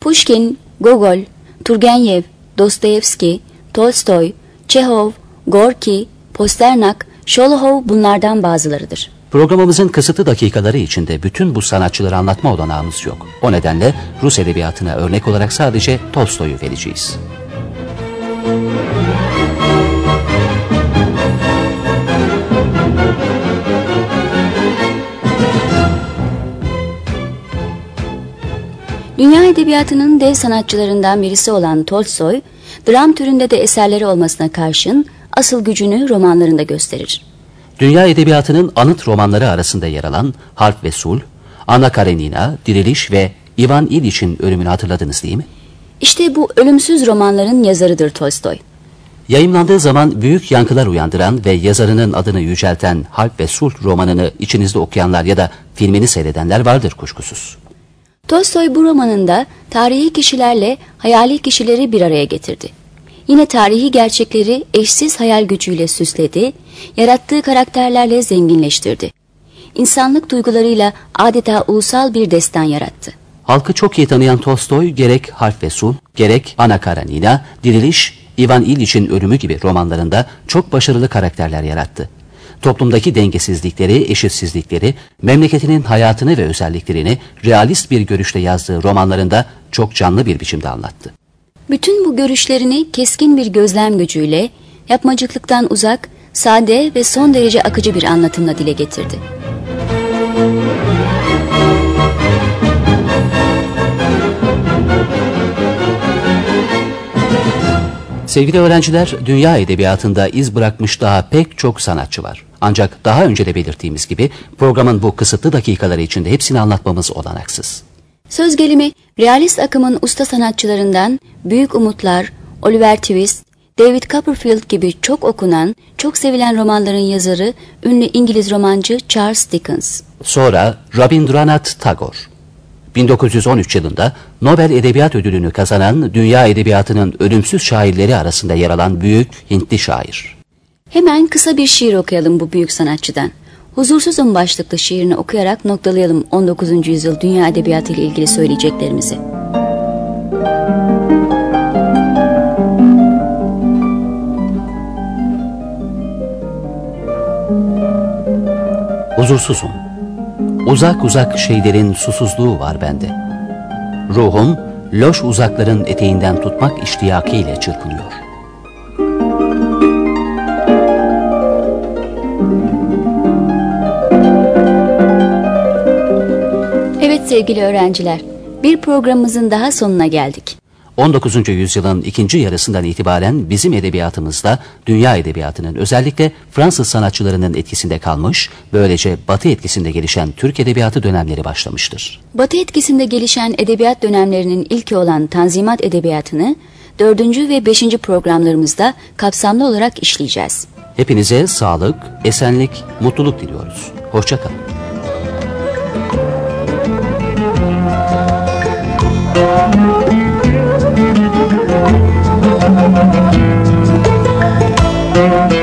Pushkin, Gogol, Turgenev, Dostoyevski, Tolstoy, Çehov, Gorki, Posternak, Şolohov bunlardan bazılarıdır. Programımızın kısıtlı dakikaları içinde bütün bu sanatçıları anlatma olanağımız yok. O nedenle Rus edebiyatına örnek olarak sadece Tolstoy'u vereceğiz. Dünya edebiyatının dev sanatçılarından birisi olan Tolstoy, dram türünde de eserleri olmasına karşın asıl gücünü romanlarında gösterir. Dünya edebiyatının anıt romanları arasında yer alan Harp ve Sul, Anna Karenina, Diriliş ve Ivan İliç'in ölümünü hatırladınız değil mi? İşte bu ölümsüz romanların yazarıdır Tolstoy. Yayımlandığı zaman büyük yankılar uyandıran ve yazarının adını yücelten Harp ve Sul romanını içinizde okuyanlar ya da filmini seyredenler vardır kuşkusuz. Tolstoy bu romanında tarihi kişilerle hayali kişileri bir araya getirdi. Yine tarihi gerçekleri eşsiz hayal gücüyle süsledi, yarattığı karakterlerle zenginleştirdi. insanlık duygularıyla adeta ulusal bir destan yarattı. Halkı çok iyi tanıyan Tolstoy gerek Harf ve Sul, gerek Ana Karanina, Diriliş, Ivan İliç'in ölümü gibi romanlarında çok başarılı karakterler yarattı. Toplumdaki dengesizlikleri, eşitsizlikleri, memleketinin hayatını ve özelliklerini realist bir görüşle yazdığı romanlarında çok canlı bir biçimde anlattı. Bütün bu görüşlerini keskin bir gözlem gücüyle, yapmacıklıktan uzak, sade ve son derece akıcı bir anlatımla dile getirdi. Sevgili öğrenciler, dünya edebiyatında iz bırakmış daha pek çok sanatçı var. Ancak daha önce de belirttiğimiz gibi programın bu kısıtlı dakikaları içinde hepsini anlatmamız olanaksız. Söz gelimi realist akımın usta sanatçılarından Büyük Umutlar, Oliver Twist, David Copperfield gibi çok okunan, çok sevilen romanların yazarı ünlü İngiliz romancı Charles Dickens. Sonra Rabindranath Tagore. 1913 yılında Nobel Edebiyat Ödülünü kazanan dünya edebiyatının ölümsüz şairleri arasında yer alan büyük Hintli şair. Hemen kısa bir şiir okuyalım bu büyük sanatçıdan. Huzursuzum başlıklı şiirini okuyarak noktalayalım 19. yüzyıl dünya edebiyatı ile ilgili söyleyeceklerimizi. Huzursuzum. Uzak uzak şeylerin susuzluğu var bende. Ruhum loş uzakların eteğinden tutmak iştiyakiyle çırpınıyor. Sevgili öğrenciler, bir programımızın daha sonuna geldik. 19. yüzyılın ikinci yarısından itibaren bizim edebiyatımızda dünya edebiyatının özellikle Fransız sanatçılarının etkisinde kalmış, böylece Batı etkisinde gelişen Türk edebiyatı dönemleri başlamıştır. Batı etkisinde gelişen edebiyat dönemlerinin ilki olan Tanzimat Edebiyatı'nı 4. ve 5. programlarımızda kapsamlı olarak işleyeceğiz. Hepinize sağlık, esenlik, mutluluk diliyoruz. Hoşçakalın. Thank you.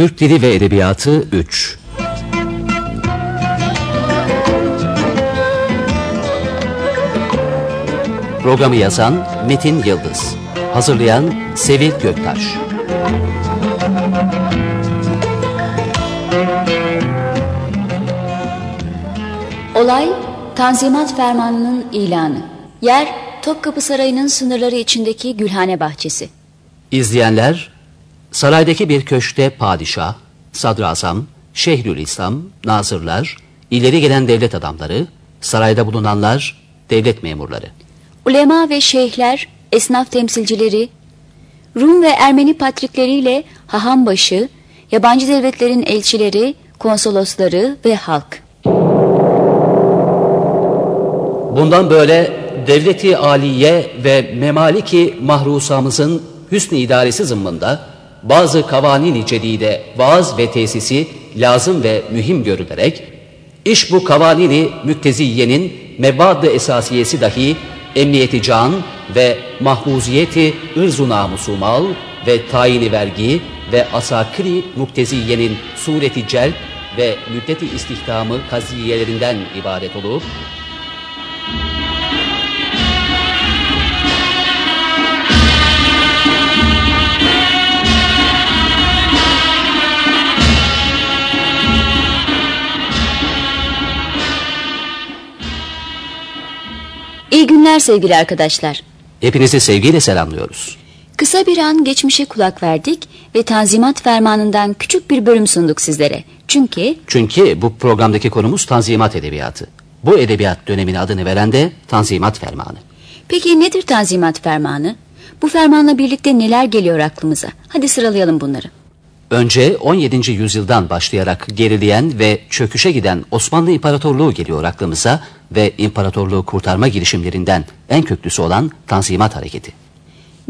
Türk Dili ve Edebiyatı 3 Programı yazan Metin Yıldız Hazırlayan Sevil Göktaş Olay Tanzimat Fermanı'nın ilanı. Yer Topkapı Sarayı'nın sınırları içindeki Gülhane Bahçesi. İzleyenler Saraydaki bir köşkte padişah, sadrazam, şeyhülislam, nazırlar, ileri gelen devlet adamları, sarayda bulunanlar, devlet memurları. Ulema ve şeyhler, esnaf temsilcileri, Rum ve Ermeni patrikleriyle hahambaşı, yabancı devletlerin elçileri, konsolosları ve halk. Bundan böyle devleti aliye ve memaliki mahrusamızın hüsnü idaresi zımmında bazı kavanin-i cedide vaaz ve tesisi lazım ve mühim görülerek iş bu kavanini mükteziyenin mevvad esasiyesi dahi emniyeti can ve mahfuziyeti ırz-u namusu mal ve tayini vergi ve asakiri mukteziyenin sureti celp ve müddeti istihdamı kaziyelerinden ibaret olup İyi günler sevgili arkadaşlar. Hepinizi sevgiyle selamlıyoruz. Kısa bir an geçmişe kulak verdik ve Tanzimat Fermanı'ndan küçük bir bölüm sunduk sizlere. Çünkü Çünkü bu programdaki konumuz Tanzimat Edebiyatı. Bu edebiyat dönemine adını veren de Tanzimat Fermanı. peki nedir Tanzimat Fermanı? Bu fermanla birlikte neler geliyor aklımıza? Hadi sıralayalım bunları. Önce 17. yüzyıldan başlayarak gerileyen ve çöküşe giden Osmanlı İmparatorluğu geliyor aklımıza ve imparatorluğu kurtarma girişimlerinden en köklüsü olan Tanzimat Hareketi.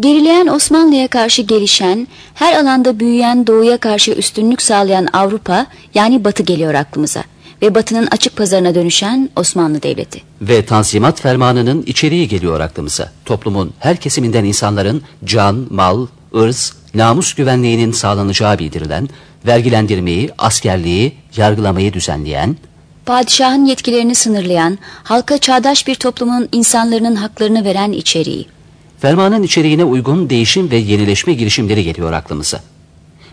Gerileyen Osmanlı'ya karşı gelişen, her alanda büyüyen doğuya karşı üstünlük sağlayan Avrupa yani Batı geliyor aklımıza ve Batı'nın açık pazarına dönüşen Osmanlı Devleti. Ve Tanzimat Fermanı'nın içeriği geliyor aklımıza. Toplumun her kesiminden insanların can, mal, ırz, namus güvenliğinin sağlanacağı bildirilen, vergilendirmeyi, askerliği, yargılamayı düzenleyen, Padişahın yetkilerini sınırlayan, halka çağdaş bir toplumun insanların haklarını veren içeriği. fermanın içeriğine uygun değişim ve yenileşme girişimleri geliyor aklımıza.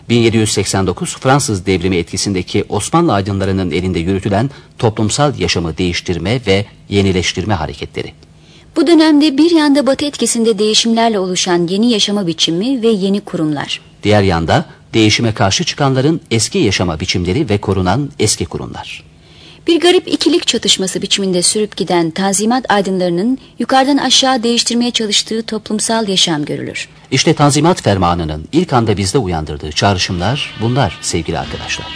1789 Fransız devrimi etkisindeki Osmanlı aydınlarının elinde yürütülen toplumsal yaşamı değiştirme ve yenileştirme hareketleri. Bu dönemde bir yanda Batı etkisinde değişimlerle oluşan yeni yaşama biçimi ve yeni kurumlar. Diğer yanda değişime karşı çıkanların eski yaşama biçimleri ve korunan eski kurumlar. Bir garip ikilik çatışması biçiminde sürüp giden tanzimat aydınlarının yukarıdan aşağı değiştirmeye çalıştığı toplumsal yaşam görülür. İşte Tanzimat Fermanı'nın ilk anda bizde uyandırdığı çağrışımlar bunlar sevgili arkadaşlar.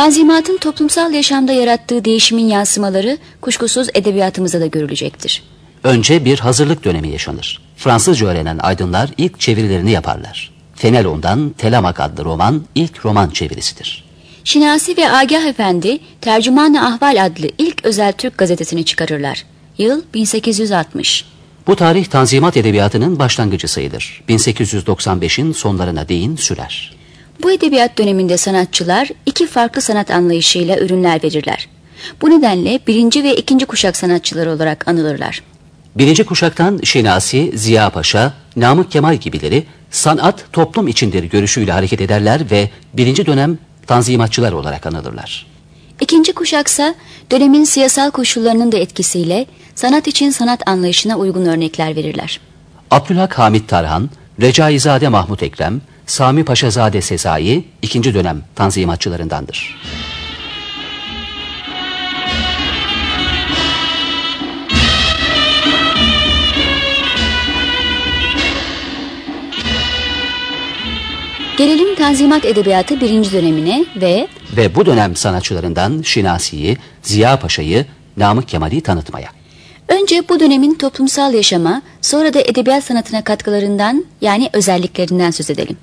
Tanzimatın toplumsal yaşamda yarattığı değişimin yansımaları kuşkusuz edebiyatımızda da görülecektir. Önce bir hazırlık dönemi yaşanır. Fransızca öğrenen aydınlar ilk çevirilerini yaparlar. Fenelon'dan Telamak adlı roman ilk roman çevirisidir. Şinasi ve Agah Efendi Tercüman-ı Ahval adlı ilk özel Türk gazetesini çıkarırlar. Yıl 1860. Bu tarih Tanzimat edebiyatının başlangıcı sayılır. 1895'in sonlarına değin sürer. Bu edebiyat döneminde sanatçılar iki farklı sanat anlayışıyla ürünler verirler. Bu nedenle birinci ve ikinci kuşak sanatçıları olarak anılırlar. Birinci kuşaktan Şinasi, Ziya Paşa, Namık Kemal gibileri sanat toplum içindir görüşüyle hareket ederler ve birinci dönem tanzimatçılar olarak anılırlar. İkinci kuşaksa dönemin siyasal koşullarının da etkisiyle sanat için sanat anlayışına uygun örnekler verirler. Abdülhak Hamit Tarhan, Recaizade Mahmut Ekrem, Sami Paşazade Sezai ikinci dönem tanzimatçılarındandır. Gelelim Tanzimat Edebiyatı birinci dönemine ve Ve bu dönem sanatçılarından Şinasi'yi, Ziya Paşa'yı, Namık Kemal'i tanıtmaya. önce bu dönemin toplumsal yaşama sonra da edebiyat sanatına katkılarından yani özelliklerinden söz edelim.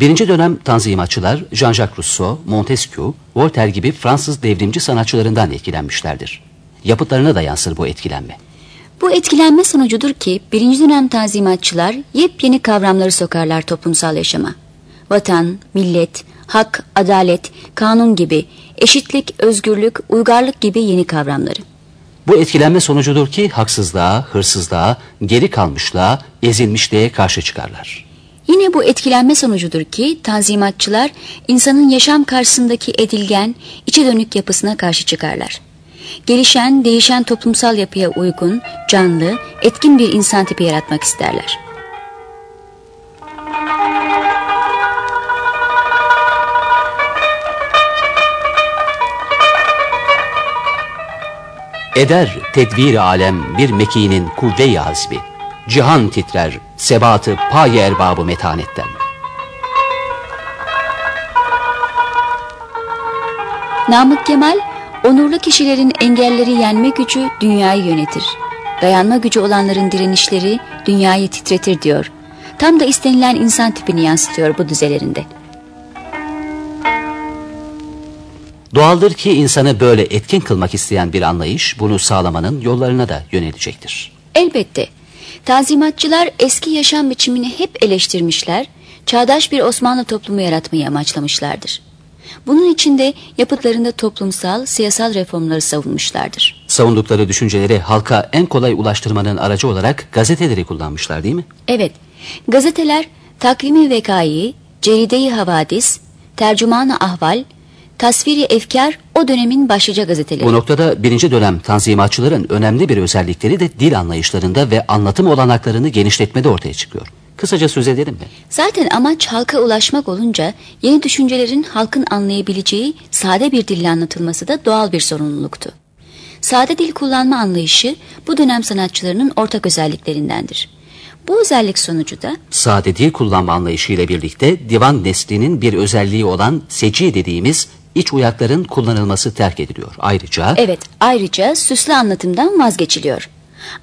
Birinci dönem tanzimatçılar Jean-Jacques Rousseau, Montesquieu, Voltaire gibi Fransız devrimci sanatçılarından etkilenmişlerdir. Yapıtlarına da yansır bu etkilenme. Bu etkilenme sonucudur ki birinci dönem tanzimatçılar yepyeni kavramları sokarlar toplumsal yaşama. Vatan, millet, hak, adalet, kanun gibi, eşitlik, özgürlük, uygarlık gibi yeni kavramları. Bu etkilenme sonucudur ki haksızlığa, hırsızlığa, geri kalmışlığa, ezilmişliğe karşı çıkarlar. Yine bu etkilenme sonucudur ki tanzimatçılar insanın yaşam karşısındaki edilgen, içe dönük yapısına karşı çıkarlar. Gelişen, değişen toplumsal yapıya uygun, canlı, etkin bir insan tipi yaratmak isterler. Eder tedbir alem bir mekinin kuvve-i hazbi. Cihan titrer sebatı paye erbabı metanetten. Namık Kemal, onurlu kişilerin engelleri yenme gücü dünyayı yönetir. Dayanma gücü olanların direnişleri dünyayı titretir diyor. Tam da istenilen insan tipini yansıtıyor bu dizelerinde. Doğaldır ki insanı böyle etkin kılmak isteyen bir anlayış bunu sağlamanın yollarına da yönelecektir. Elbette. Tanzimatçılar eski yaşam biçimini hep eleştirmişler, çağdaş bir Osmanlı toplumu yaratmayı amaçlamışlardır. Bunun için de yapıtlarında toplumsal, siyasal reformları savunmuşlardır. Savundukları düşünceleri halka en kolay ulaştırmanın aracı olarak gazeteleri kullanmışlar değil mi? Evet, gazeteler Takvimi Vekai, Ceride-i Havadis, Tercüman-ı Ahval, Tasviri Efkar o dönemin başlıca gazeteleri. Bu noktada birinci dönem tanzimatçıların önemli bir özellikleri de dil anlayışlarında ve anlatım olanaklarını genişletmede ortaya çıkıyor. kısaca söz edelim mi? Zaten amaç halka ulaşmak olunca yeni düşüncelerin halkın anlayabileceği sade bir dille anlatılması da doğal bir sorumluluktu. Sade dil kullanma anlayışı bu dönem sanatçılarının ortak özelliklerindendir. Bu özellik sonucu da Sade dil kullanma anlayışıyla birlikte divan neslinin bir özelliği olan seci dediğimiz iç uyakların kullanılması terk ediliyor. Ayrıca evet ayrıca süslü anlatımdan vazgeçiliyor.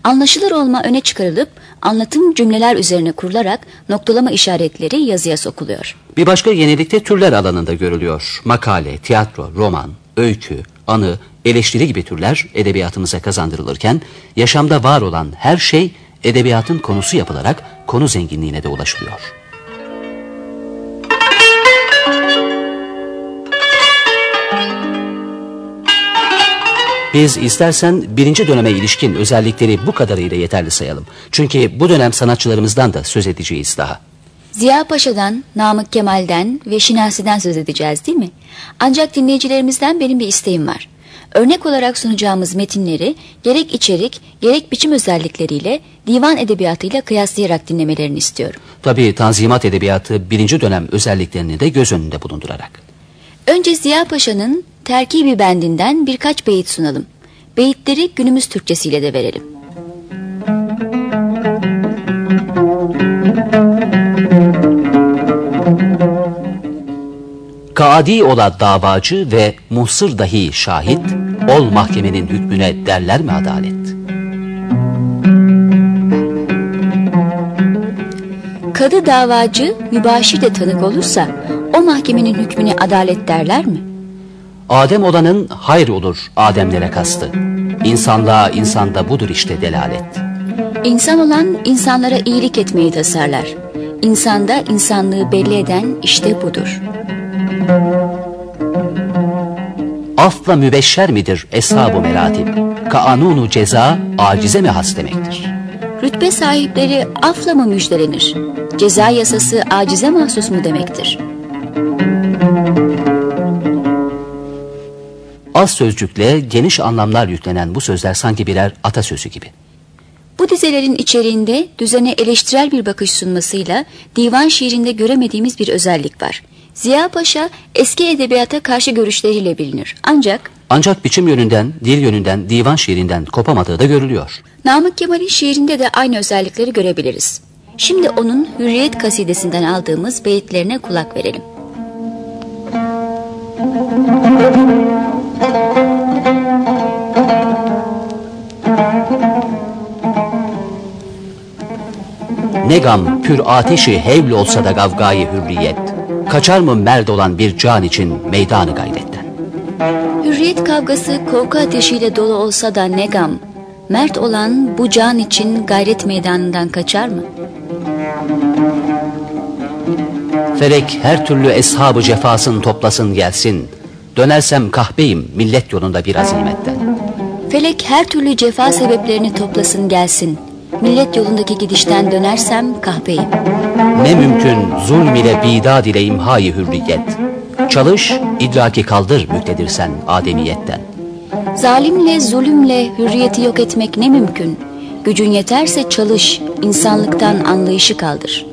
Anlaşılır olma öne çıkarılıp anlatım cümleler üzerine kurularak noktalama işaretleri yazıya sokuluyor. bir başka yenilik de türler alanında görülüyor. Makale, tiyatro, roman, öykü, anı, eleştiri gibi türler edebiyatımıza kazandırılırken yaşamda var olan her şey edebiyatın konusu yapılarak konu zenginliğine de ulaşılıyor. Biz istersen birinci döneme ilişkin özellikleri bu kadarıyla yeterli sayalım. Çünkü bu dönem sanatçılarımızdan da söz edeceğiz daha. Ziya Paşa'dan, Namık Kemal'den ve Şinasi'den söz edeceğiz değil mi? Ancak dinleyicilerimizden benim bir isteğim var. Örnek olarak sunacağımız metinleri gerek içerik gerek biçim özellikleriyle divan edebiyatıyla kıyaslayarak dinlemelerini istiyorum. Tabii Tanzimat Edebiyatı birinci dönem özelliklerini de göz önünde bulundurarak. Önce Ziya Paşa'nın terkibi bendinden birkaç beyit sunalım. Beyitleri günümüz Türkçesiyle de verelim. Kaadi ola davacı ve muhsır dahi şahit, ol mahkemenin hükmüne derler mi adalet? Kadı davacı mübaşir de tanık olursa o mahkemenin hükmüne adalet derler mi? Adem olanın hayır olur Ademlere kastı. İnsanlığa insanda budur işte delalet. İnsan olan insanlara iyilik etmeyi tasarlar. İnsanda insanlığı belli eden işte budur. Afla mübeşşer midir eshab-ı meratib? Kanunu ceza acize mi has demektir? Rütbe sahipleri afla mı müjdelenir? Ceza yasası acize mahsus mu demektir? Az sözcükle geniş anlamlar yüklenen bu sözler sanki birer atasözü gibi. Bu dizelerin içeriğinde düzene eleştirel bir bakış sunmasıyla divan şiirinde göremediğimiz bir özellik var. Ziya Paşa eski edebiyata karşı görüşleriyle bilinir. Ancak Ancak biçim yönünden, dil yönünden, divan şiirinden kopamadığı da görülüyor. Namık Kemal'in şiirinde de aynı özellikleri görebiliriz. Şimdi onun Hürriyet kasidesinden aldığımız beyitlerine kulak verelim. Ne gam pür ateşi hevl olsa da gavgayı hürriyet. Kaçar mı merd olan bir can için meydanı gayretten? Hürriyet kavgası korku ateşiyle dolu olsa da ne gam. Mert olan bu can için gayret meydanından kaçar mı? Felek her türlü eshabı cefasın toplasın gelsin. Dönersem kahbeyim millet yolunda bir azimetten. Felek her türlü cefa sebeplerini toplasın gelsin. Millet yolundaki gidişten dönersem kahpeyim. Ne mümkün zulm ile bidad ile imhayı hürriyet. Çalış, idraki kaldır müktedirsen ademiyetten. Zalimle, zulümle hürriyeti yok etmek ne mümkün? Gücün yeterse çalış, insanlıktan anlayışı kaldır.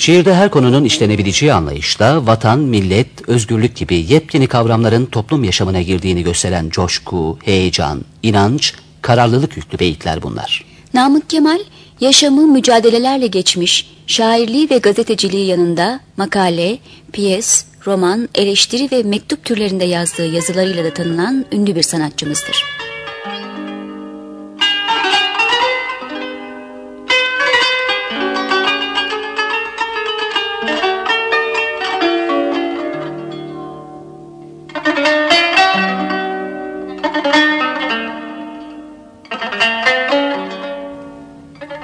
Şiirde her konunun işlenebileceği anlayışta vatan, millet, özgürlük gibi yepyeni kavramların toplum yaşamına girdiğini gösteren coşku, heyecan, inanç, kararlılık yüklü beyitler bunlar. Namık Kemal yaşamı mücadelelerle geçmiş, şairliği ve gazeteciliği yanında makale, piyes, roman, eleştiri ve mektup türlerinde yazdığı yazılarıyla da tanınan ünlü bir sanatçımızdır.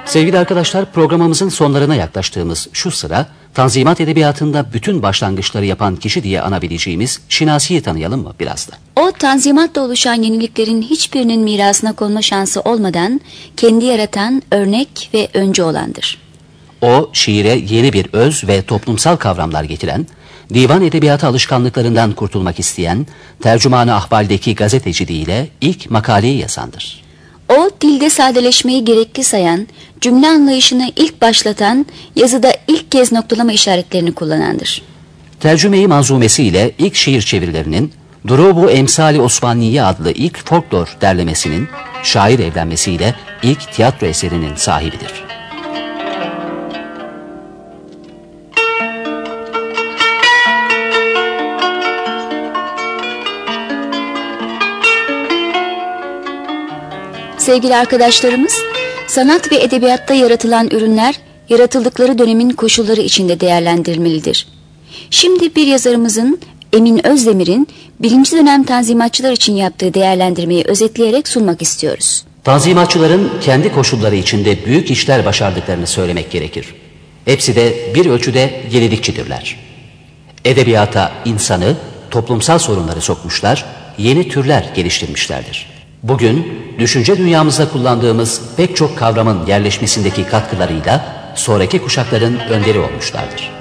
Sevgili arkadaşlar programımızın sonlarına yaklaştığımız şu sıra Tanzimat Edebiyatı'nda bütün başlangıçları yapan kişi diye anabileceğimiz Şinasi'yi tanıyalım mı biraz da? O tanzimatta oluşan yeniliklerin hiçbirinin mirasına konma şansı olmadan kendi yaratan örnek ve önce olandır. O şiire yeni bir öz ve toplumsal kavramlar getiren, divan edebiyatı alışkanlıklarından kurtulmak isteyen, tercümanı ahvaldeki gazeteciliğiyle ilk makaleyi yazandır. O dilde sadeleşmeyi gerekli sayan, cümle anlayışını ilk başlatan, yazıda ilk kez noktalama işaretlerini kullanandır. Tercümeyi manzumesiyle ilk şiir çevirilerinin, Durubu Emsali Osmaniye adlı ilk folklor derlemesinin, şair evlenmesiyle ilk tiyatro eserinin sahibidir. Sevgili arkadaşlarımız, sanat ve edebiyatta yaratılan ürünler, yaratıldıkları dönemin koşulları içinde değerlendirilmelidir. Şimdi bir yazarımızın Emin Özdemir'in birinci dönem tanzimatçılar için yaptığı değerlendirmeyi özetleyerek sunmak istiyoruz. Tanzimatçıların kendi koşulları içinde büyük işler başardıklarını söylemek gerekir. Hepsi de bir ölçüde yenilikçidirler. Edebiyata insanı, toplumsal sorunları sokmuşlar, yeni türler geliştirmişlerdir. Bugün düşünce dünyamızda kullandığımız pek çok kavramın yerleşmesindeki katkılarıyla sonraki kuşakların önderi olmuşlardır.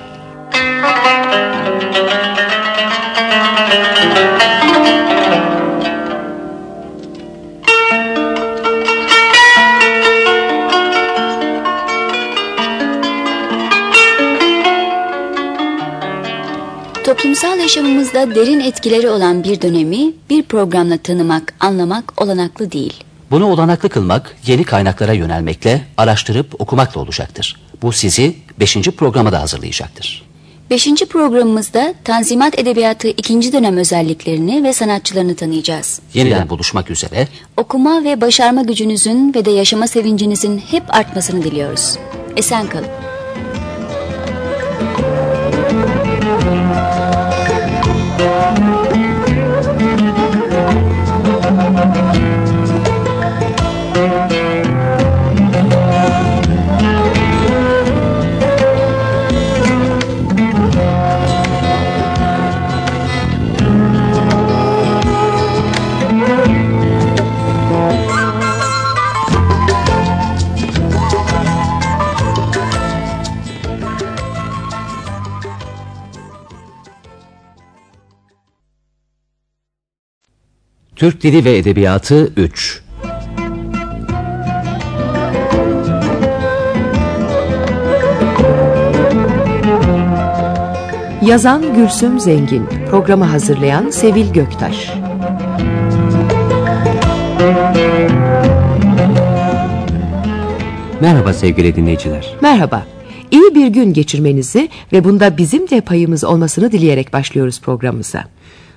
Toplumsal yaşamımızda derin etkileri olan bir dönemi bir programla tanımak, anlamak olanaklı değil. Bunu olanaklı kılmak yeni kaynaklara yönelmekle, araştırıp okumakla olacaktır. Bu sizi 5. programa da hazırlayacaktır. Beşinci programımızda Tanzimat Edebiyatı ikinci dönem özelliklerini ve sanatçılarını tanıyacağız. Yeniden buluşmak üzere. Okuma ve başarma gücünüzün ve de yaşama sevincinizin hep artmasını diliyoruz. Esen kalın. Türk Dili ve Edebiyatı 3 Yazan Gülsüm Zengin, programı hazırlayan Sevil Göktaş. Merhaba sevgili dinleyiciler. Merhaba. İyi bir gün geçirmenizi ve bunda bizim de payımız olmasını dileyerek başlıyoruz programımıza.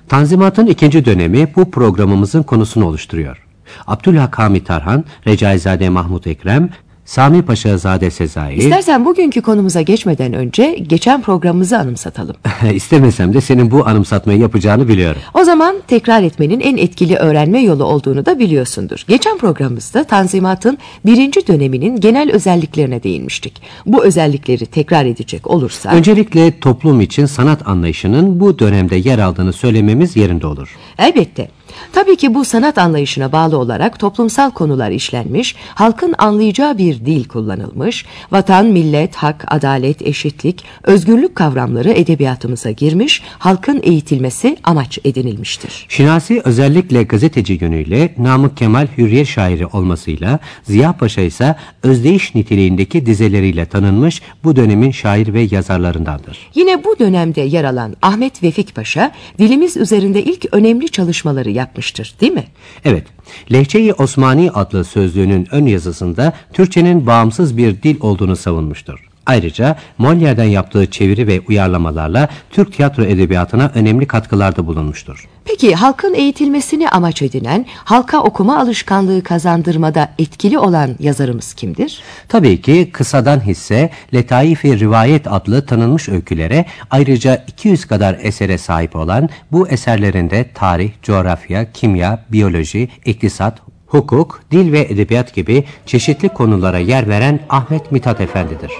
Tanzimat'ın ikinci dönemi bu programımızın konusunu oluşturuyor. Abdülhak Hamit Tarhan, Recaizade Mahmut Ekrem, Sami Paşa Zade Sezai... İstersen bugünkü konumuza geçmeden önce geçen programımızı anımsatalım. İstemesem de senin bu anımsatmayı yapacağını biliyorum. O zaman tekrar etmenin en etkili öğrenme yolu olduğunu da biliyorsundur. Geçen programımızda Tanzimat'ın birinci döneminin genel özelliklerine değinmiştik. Bu özellikleri tekrar edecek olursak... Öncelikle toplum için sanat anlayışının bu dönemde yer aldığını söylememiz yerinde olur. Elbette. Tabii ki bu sanat anlayışına bağlı olarak toplumsal konular işlenmiş, halkın anlayacağı bir dil kullanılmış, vatan, millet, hak, adalet, eşitlik, özgürlük kavramları edebiyatımıza girmiş, halkın eğitilmesi amaç edinilmiştir. Şinasi özellikle gazeteci yönüyle Namık Kemal Hürriye şairi olmasıyla Ziya Paşa ise özdeyiş niteliğindeki dizeleriyle tanınmış bu dönemin şair ve yazarlarındandır. Yine bu dönemde yer alan Ahmet Vefik Paşa dilimiz üzerinde ilk önemli çalışmaları yapmıştır değil mi? Evet, Lehçe-i Osmani adlı sözlüğünün ön yazısında Türkçenin bağımsız bir dil olduğunu savunmuştur. Ayrıca Molière'den yaptığı çeviri ve uyarlamalarla Türk tiyatro edebiyatına önemli katkılarda bulunmuştur. Peki halkın eğitilmesini amaç edinen, halka okuma alışkanlığı kazandırmada etkili olan yazarımız kimdir? Tabii ki kısadan hisse Letaif-i Rivayet adlı tanınmış öykülere ayrıca 200 kadar esere sahip olan bu eserlerinde tarih, coğrafya, kimya, biyoloji, iktisat, hukuk, dil ve edebiyat gibi çeşitli konulara yer veren Ahmet Mithat Efendi'dir.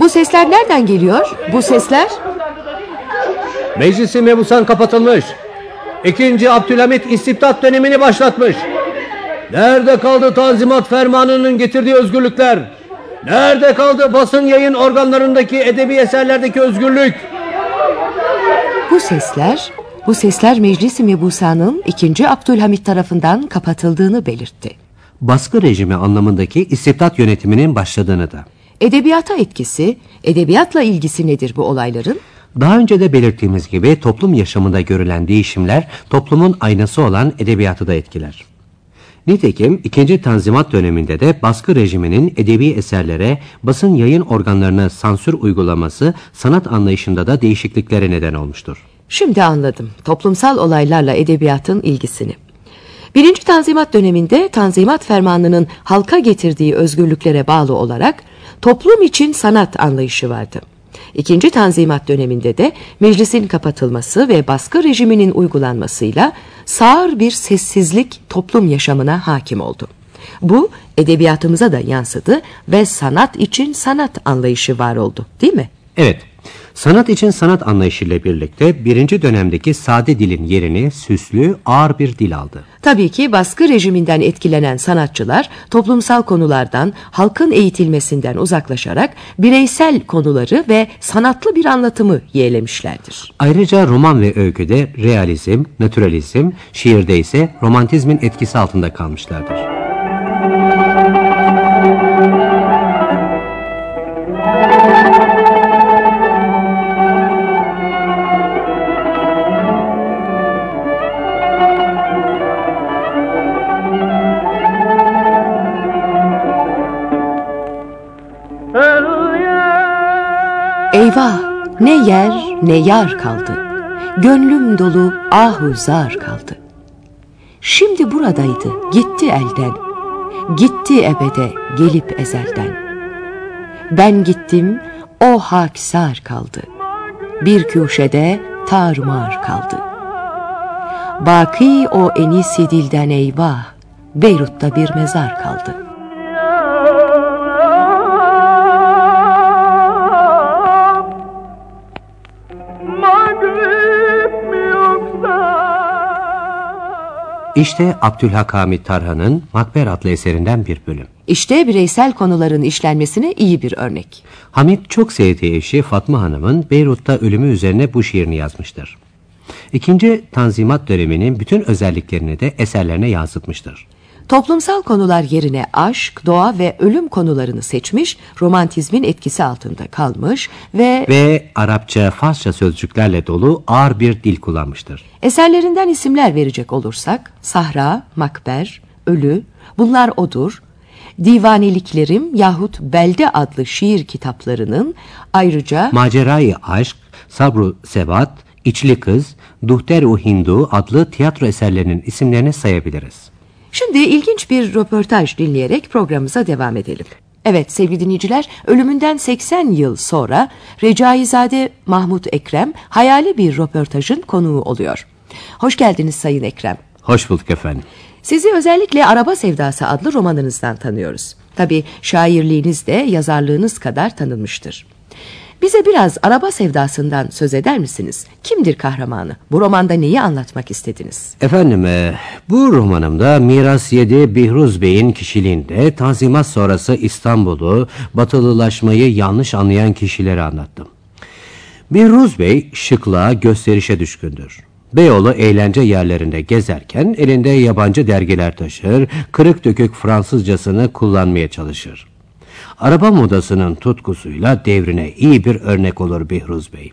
Bu sesler nereden geliyor? Bu sesler? Meclisi mebusan kapatılmış. İkinci Abdülhamit istibdat dönemini başlatmış. Nerede kaldı Tanzimat Fermanı'nın getirdiği özgürlükler? Nerede kaldı basın yayın organlarındaki edebi eserlerdeki özgürlük? Bu sesler, bu sesler Meclis-i Mebusa'nın 2. Abdülhamit tarafından kapatıldığını belirtti. Baskı rejimi anlamındaki istibdat yönetiminin başladığını da. Edebiyata etkisi, edebiyatla ilgisi nedir bu olayların? Daha önce de belirttiğimiz gibi toplum yaşamında görülen değişimler toplumun aynası olan edebiyatı da etkiler. Nitekim 2. Tanzimat döneminde de baskı rejiminin edebi eserlere, basın yayın organlarına sansür uygulaması sanat anlayışında da değişikliklere neden olmuştur. Şimdi anladım toplumsal olaylarla edebiyatın ilgisini. Birinci Tanzimat döneminde Tanzimat Fermanı'nın halka getirdiği özgürlüklere bağlı olarak toplum için sanat anlayışı vardı. İkinci Tanzimat döneminde de meclisin kapatılması ve baskı rejiminin uygulanmasıyla sağır bir sessizlik toplum yaşamına hakim oldu. Bu edebiyatımıza da yansıdı ve sanat için sanat anlayışı var oldu değil mi? Evet, sanat için sanat anlayışıyla birlikte birinci dönemdeki sade dilin yerini süslü, ağır bir dil aldı. Tabii ki baskı rejiminden etkilenen sanatçılar toplumsal konulardan, halkın eğitilmesinden uzaklaşarak bireysel konuları ve sanatlı bir anlatımı yeğlemişlerdir. Ayrıca roman ve öyküde realizm, naturalizm, şiirde ise romantizmin etkisi altında kalmışlardır. Ne yer ne yar kaldı. Gönlüm dolu ahuzar kaldı. Şimdi buradaydı gitti elden. Gitti ebede gelip ezelden. Ben gittim o haksar kaldı. Bir köşede tarmar kaldı. Baki o enisi dilden eyvah. Beyrut'ta bir mezar kaldı.'' İşte Abdülhak Hamid Tarhan'ın Makber adlı eserinden bir bölüm. İşte bireysel konuların işlenmesine iyi bir örnek. Hamid çok sevdiği eşi Fatma Hanım'ın Beyrut'ta ölümü üzerine bu şiirini yazmıştır. İkinci Tanzimat döneminin bütün özelliklerini de eserlerine yansıtmıştır. Toplumsal konular yerine aşk, doğa ve ölüm konularını seçmiş, romantizmin etkisi altında kalmış ve... Ve Arapça, Farsça sözcüklerle dolu ağır bir dil kullanmıştır. Eserlerinden isimler verecek olursak, Sahra, Makber, Ölü, Bunlar Odur, Divaneliklerim yahut Belde adlı şiir kitaplarının ayrıca... Macerayı Aşk, Sabru Sebat, İçli Kız, Duhteru Hindu adlı tiyatro eserlerinin isimlerini sayabiliriz. Şimdi ilginç bir röportaj dinleyerek programımıza devam edelim. Evet sevgili dinleyiciler, ölümünden 80 yıl sonra Recaizade Mahmut Ekrem hayali bir röportajın konuğu oluyor. Hoş geldiniz Sayın Ekrem. Hoş bulduk efendim. Sizi özellikle Araba Sevdası adlı romanınızdan tanıyoruz. Tabi şairliğiniz de yazarlığınız kadar tanınmıştır. Bize biraz araba sevdasından söz eder misiniz? Kimdir kahramanı? Bu romanda neyi anlatmak istediniz? Efendim, e, bu romanımda Miras 7 Bihruz Bey'in kişiliğinde Tanzimat sonrası İstanbul'u, batılılaşmayı yanlış anlayan kişileri anlattım. Bihruz Bey şıklığa, gösterişe düşkündür. Beyoğlu eğlence yerlerinde gezerken elinde yabancı dergiler taşır, kırık dökük Fransızcasını kullanmaya çalışır. Araba modasının tutkusuyla devrine iyi bir örnek olur Bihruz Bey.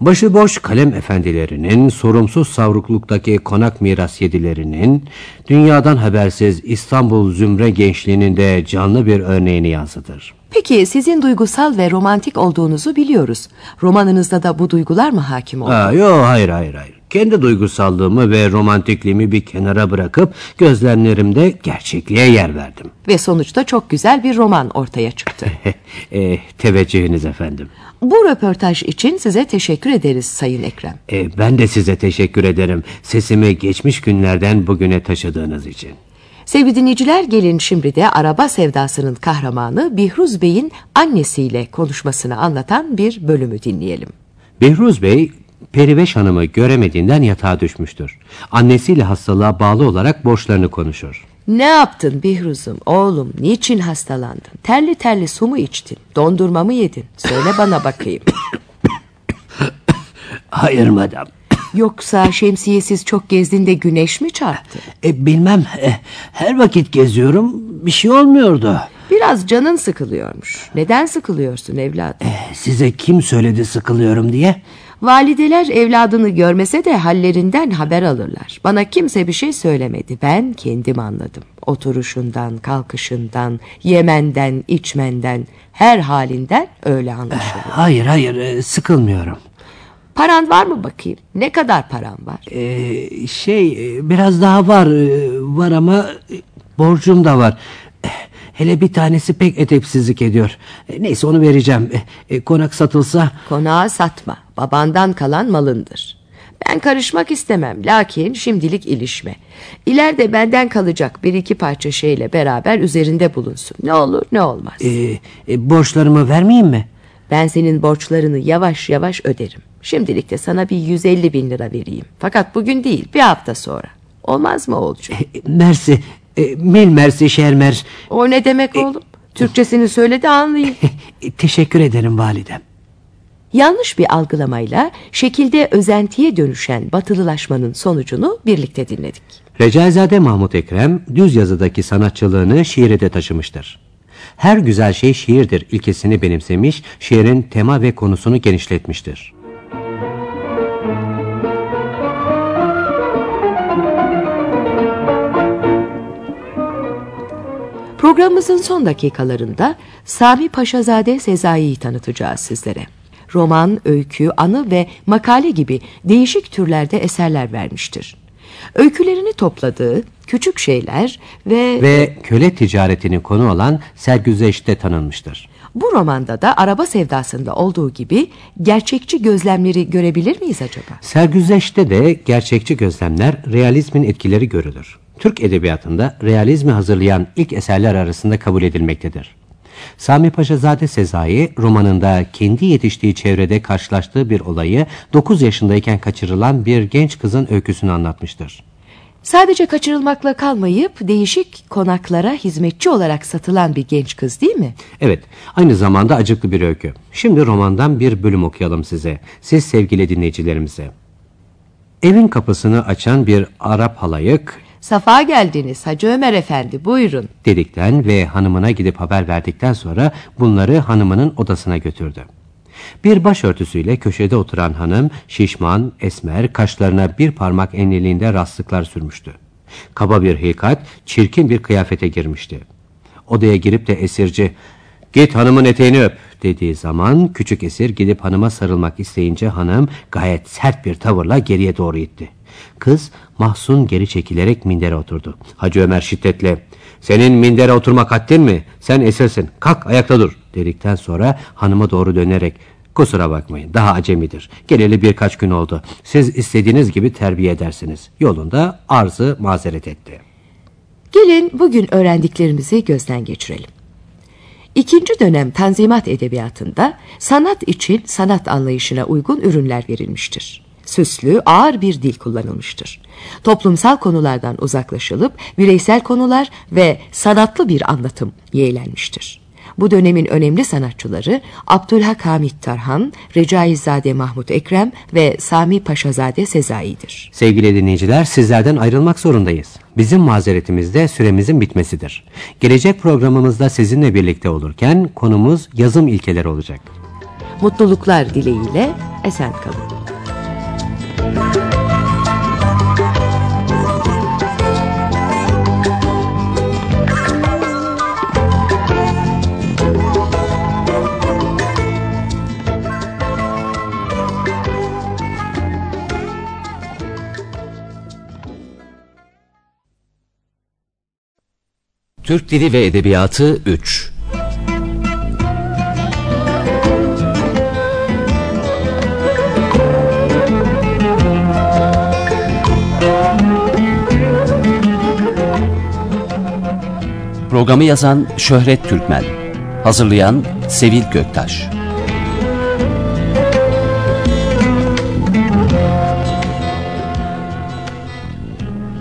Başıboş kalem efendilerinin, sorumsuz savrukluktaki konak miras yedilerinin, dünyadan habersiz İstanbul zümre gençliğinin de canlı bir örneğini yansıtır. Peki sizin duygusal ve romantik olduğunuzu biliyoruz. Romanınızda da bu duygular mı hakim oldu? Aa, yok hayır hayır hayır. Kendi duygusallığımı ve romantikliğimi bir kenara bırakıp gözlemlerimde gerçekliğe yer verdim. Ve sonuçta çok güzel bir roman ortaya çıktı. e, teveccühünüz efendim. Bu röportaj için size teşekkür ederiz Sayın Ekrem. E, ben de size teşekkür ederim. Sesimi geçmiş günlerden bugüne taşıdığınız için. Sevgili dinleyiciler gelin şimdi de araba sevdasının kahramanı Bihruz Bey'in annesiyle konuşmasını anlatan bir bölümü dinleyelim. Bihruz Bey Periveş Hanım'ı göremediğinden yatağa düşmüştür. Annesiyle hastalığa bağlı olarak borçlarını konuşur. Ne yaptın Bihruz'um oğlum niçin hastalandın? Terli terli su mu içtin? Dondurma mı yedin? Söyle bana bakayım. Hayır madam. Yoksa şemsiyesiz çok gezdin de güneş mi çarptı? E, bilmem e, her vakit geziyorum bir şey olmuyordu. Biraz canın sıkılıyormuş. Neden sıkılıyorsun evladım? E, size kim söyledi sıkılıyorum diye? Valideler evladını görmese de hallerinden haber alırlar. Bana kimse bir şey söylemedi. Ben kendim anladım. Oturuşundan, kalkışından, yemenden, içmenden, her halinden öyle anlaşılıyor. Hayır hayır e, sıkılmıyorum. Paran var mı bakayım? Ne kadar paran var? Ee, şey biraz daha var var ama borcum da var. Hele bir tanesi pek edepsizlik ediyor. E, Neyse onu vereceğim. E, e, Konak satılsa Konağı satma. Babandan kalan malındır. Ben karışmak istemem. Lakin şimdilik ilişme. İleride benden kalacak bir iki parça şeyle beraber üzerinde bulunsun. Ne olur ne olmaz. e, e, borçlarımı vermeyeyim mi? Ben senin borçlarını yavaş yavaş öderim. Şimdilik de sana bir 150 bin lira vereyim. Fakat bugün değil bir hafta sonra. Olmaz mı oğulcuğum? E, Mersi, e, mil mersi şermer. O ne demek oğlum? Türkçesini söyle de anlayayım. E, Teşekkür ederim validem. Yanlış bir algılamayla şekilde özentiye dönüşen batılılaşmanın sonucunu birlikte dinledik. Recaizade Mahmut Ekrem düz yazıdaki sanatçılığını şiire de taşımıştır. Her güzel şey şiirdir ilkesini benimsemiş, şiirin tema ve konusunu genişletmiştir. Programımızın son dakikalarında Sami Paşazade Sezai'yi tanıtacağız sizlere. Roman, öykü, anı ve makale gibi değişik türlerde eserler vermiştir. Öykülerini topladığı Küçük Şeyler ve, Ve köle ticaretini konu olan Sergüzeş'te tanınmıştır. bu romanda da araba sevdasında olduğu gibi gerçekçi gözlemleri görebilir miyiz acaba? Sergüzeş'te de gerçekçi gözlemler, realizmin etkileri görülür. Türk edebiyatında realizmi hazırlayan ilk eserler arasında kabul edilmektedir. Sami Paşazade Sezai romanında kendi yetiştiği çevrede karşılaştığı bir olayı 9 yaşındayken kaçırılan bir genç kızın öyküsünü anlatmıştır. Sadece kaçırılmakla kalmayıp değişik konaklara hizmetçi olarak satılan bir genç kız değil mi? Evet, aynı zamanda acıklı bir öykü. Şimdi romandan bir bölüm okuyalım size. Siz sevgili dinleyicilerimize. Evin kapısını açan bir Arap halayık Safa geldiniz Hacı Ömer Efendi buyurun. dedikten ve hanımına gidip haber verdikten sonra bunları hanımının odasına götürdü. Bir başörtüsüyle köşede oturan hanım şişman, esmer, kaşlarına bir parmak enliliğinde rastlıklar sürmüştü. Kaba bir hikat, çirkin bir kıyafete girmişti. Odaya girip de esirci, git hanımın eteğini öp dediği zaman küçük esir gidip hanıma sarılmak isteyince hanım gayet sert bir tavırla geriye doğru itti. Kız mahzun geri çekilerek mindere oturdu. Hacı Ömer şiddetle senin mindere oturmak haddin mi? Sen esirsin kalk ayakta dur dedikten sonra hanıma doğru dönerek kusura bakmayın daha acemidir. Geleli birkaç gün oldu. Siz istediğiniz gibi terbiye edersiniz. Yolunda arzı mazeret etti. Gelin bugün öğrendiklerimizi gözden geçirelim. İkinci dönem Tanzimat Edebiyatı'nda sanat için sanat anlayışına uygun ürünler verilmiştir. Süslü, ağır bir dil kullanılmıştır. Toplumsal konulardan uzaklaşılıp bireysel konular ve sanatlı bir anlatım yeğlenmiştir. Bu dönemin önemli sanatçıları Abdülhak Hamit Tarhan, Recaizade Mahmut Ekrem ve Sami Paşazade Sezai'dir. Sevgili dinleyiciler sizlerden ayrılmak zorundayız. Bizim mazeretimiz de süremizin bitmesidir. Gelecek programımızda sizinle birlikte olurken konumuz yazım ilkeleri olacak. Mutluluklar dileğiyle esen kalın. Türk Dili ve Edebiyatı 3 Programı yazan Şöhret Türkmen Hazırlayan Sevil Göktaş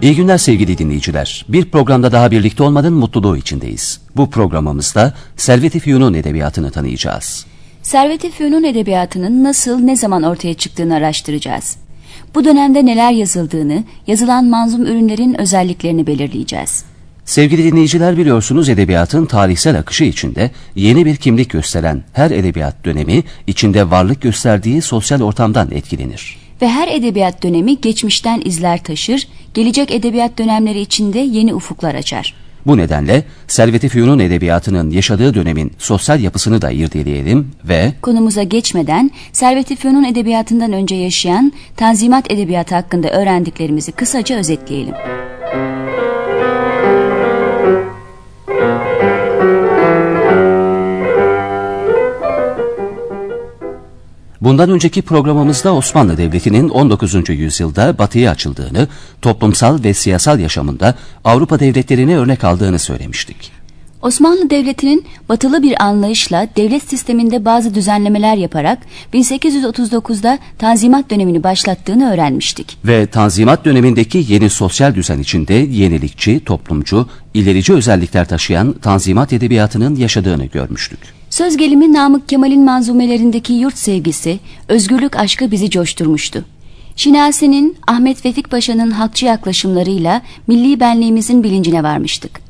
İyi günler sevgili dinleyiciler. Bir programda daha birlikte olmanın mutluluğu içindeyiz. Bu programımızda Servet-i Fünun edebiyatını tanıyacağız. Servet-i Fünun edebiyatının nasıl, ne zaman ortaya çıktığını araştıracağız. Bu dönemde neler yazıldığını, yazılan manzum ürünlerin özelliklerini belirleyeceğiz. Sevgili dinleyiciler biliyorsunuz edebiyatın tarihsel akışı içinde yeni bir kimlik gösteren her edebiyat dönemi içinde varlık gösterdiği sosyal ortamdan etkilenir. Ve her edebiyat dönemi geçmişten izler taşır, gelecek edebiyat dönemleri içinde yeni ufuklar açar. Bu nedenle Servet-i Fünun edebiyatının yaşadığı dönemin sosyal yapısını da irdeleyelim ve Konumuza geçmeden Servet-i Fünun edebiyatından önce yaşayan Tanzimat edebiyatı hakkında öğrendiklerimizi kısaca özetleyelim. Bundan önceki programımızda Osmanlı Devleti'nin 19. yüzyılda batıya açıldığını, toplumsal ve siyasal yaşamında Avrupa devletlerine örnek aldığını söylemiştik. Osmanlı Devleti'nin batılı bir anlayışla devlet sisteminde bazı düzenlemeler yaparak 1839'da Tanzimat dönemini başlattığını öğrenmiştik. Ve Tanzimat dönemindeki yeni sosyal düzen içinde yenilikçi, toplumcu, ilerici özellikler taşıyan Tanzimat edebiyatının yaşadığını görmüştük. Söz gelimi Namık Kemal'in manzumelerindeki yurt sevgisi, özgürlük aşkı bizi coşturmuştu. Şinasi'nin, Ahmet Vefik Paşa'nın halkçı yaklaşımlarıyla milli benliğimizin bilincine varmıştık.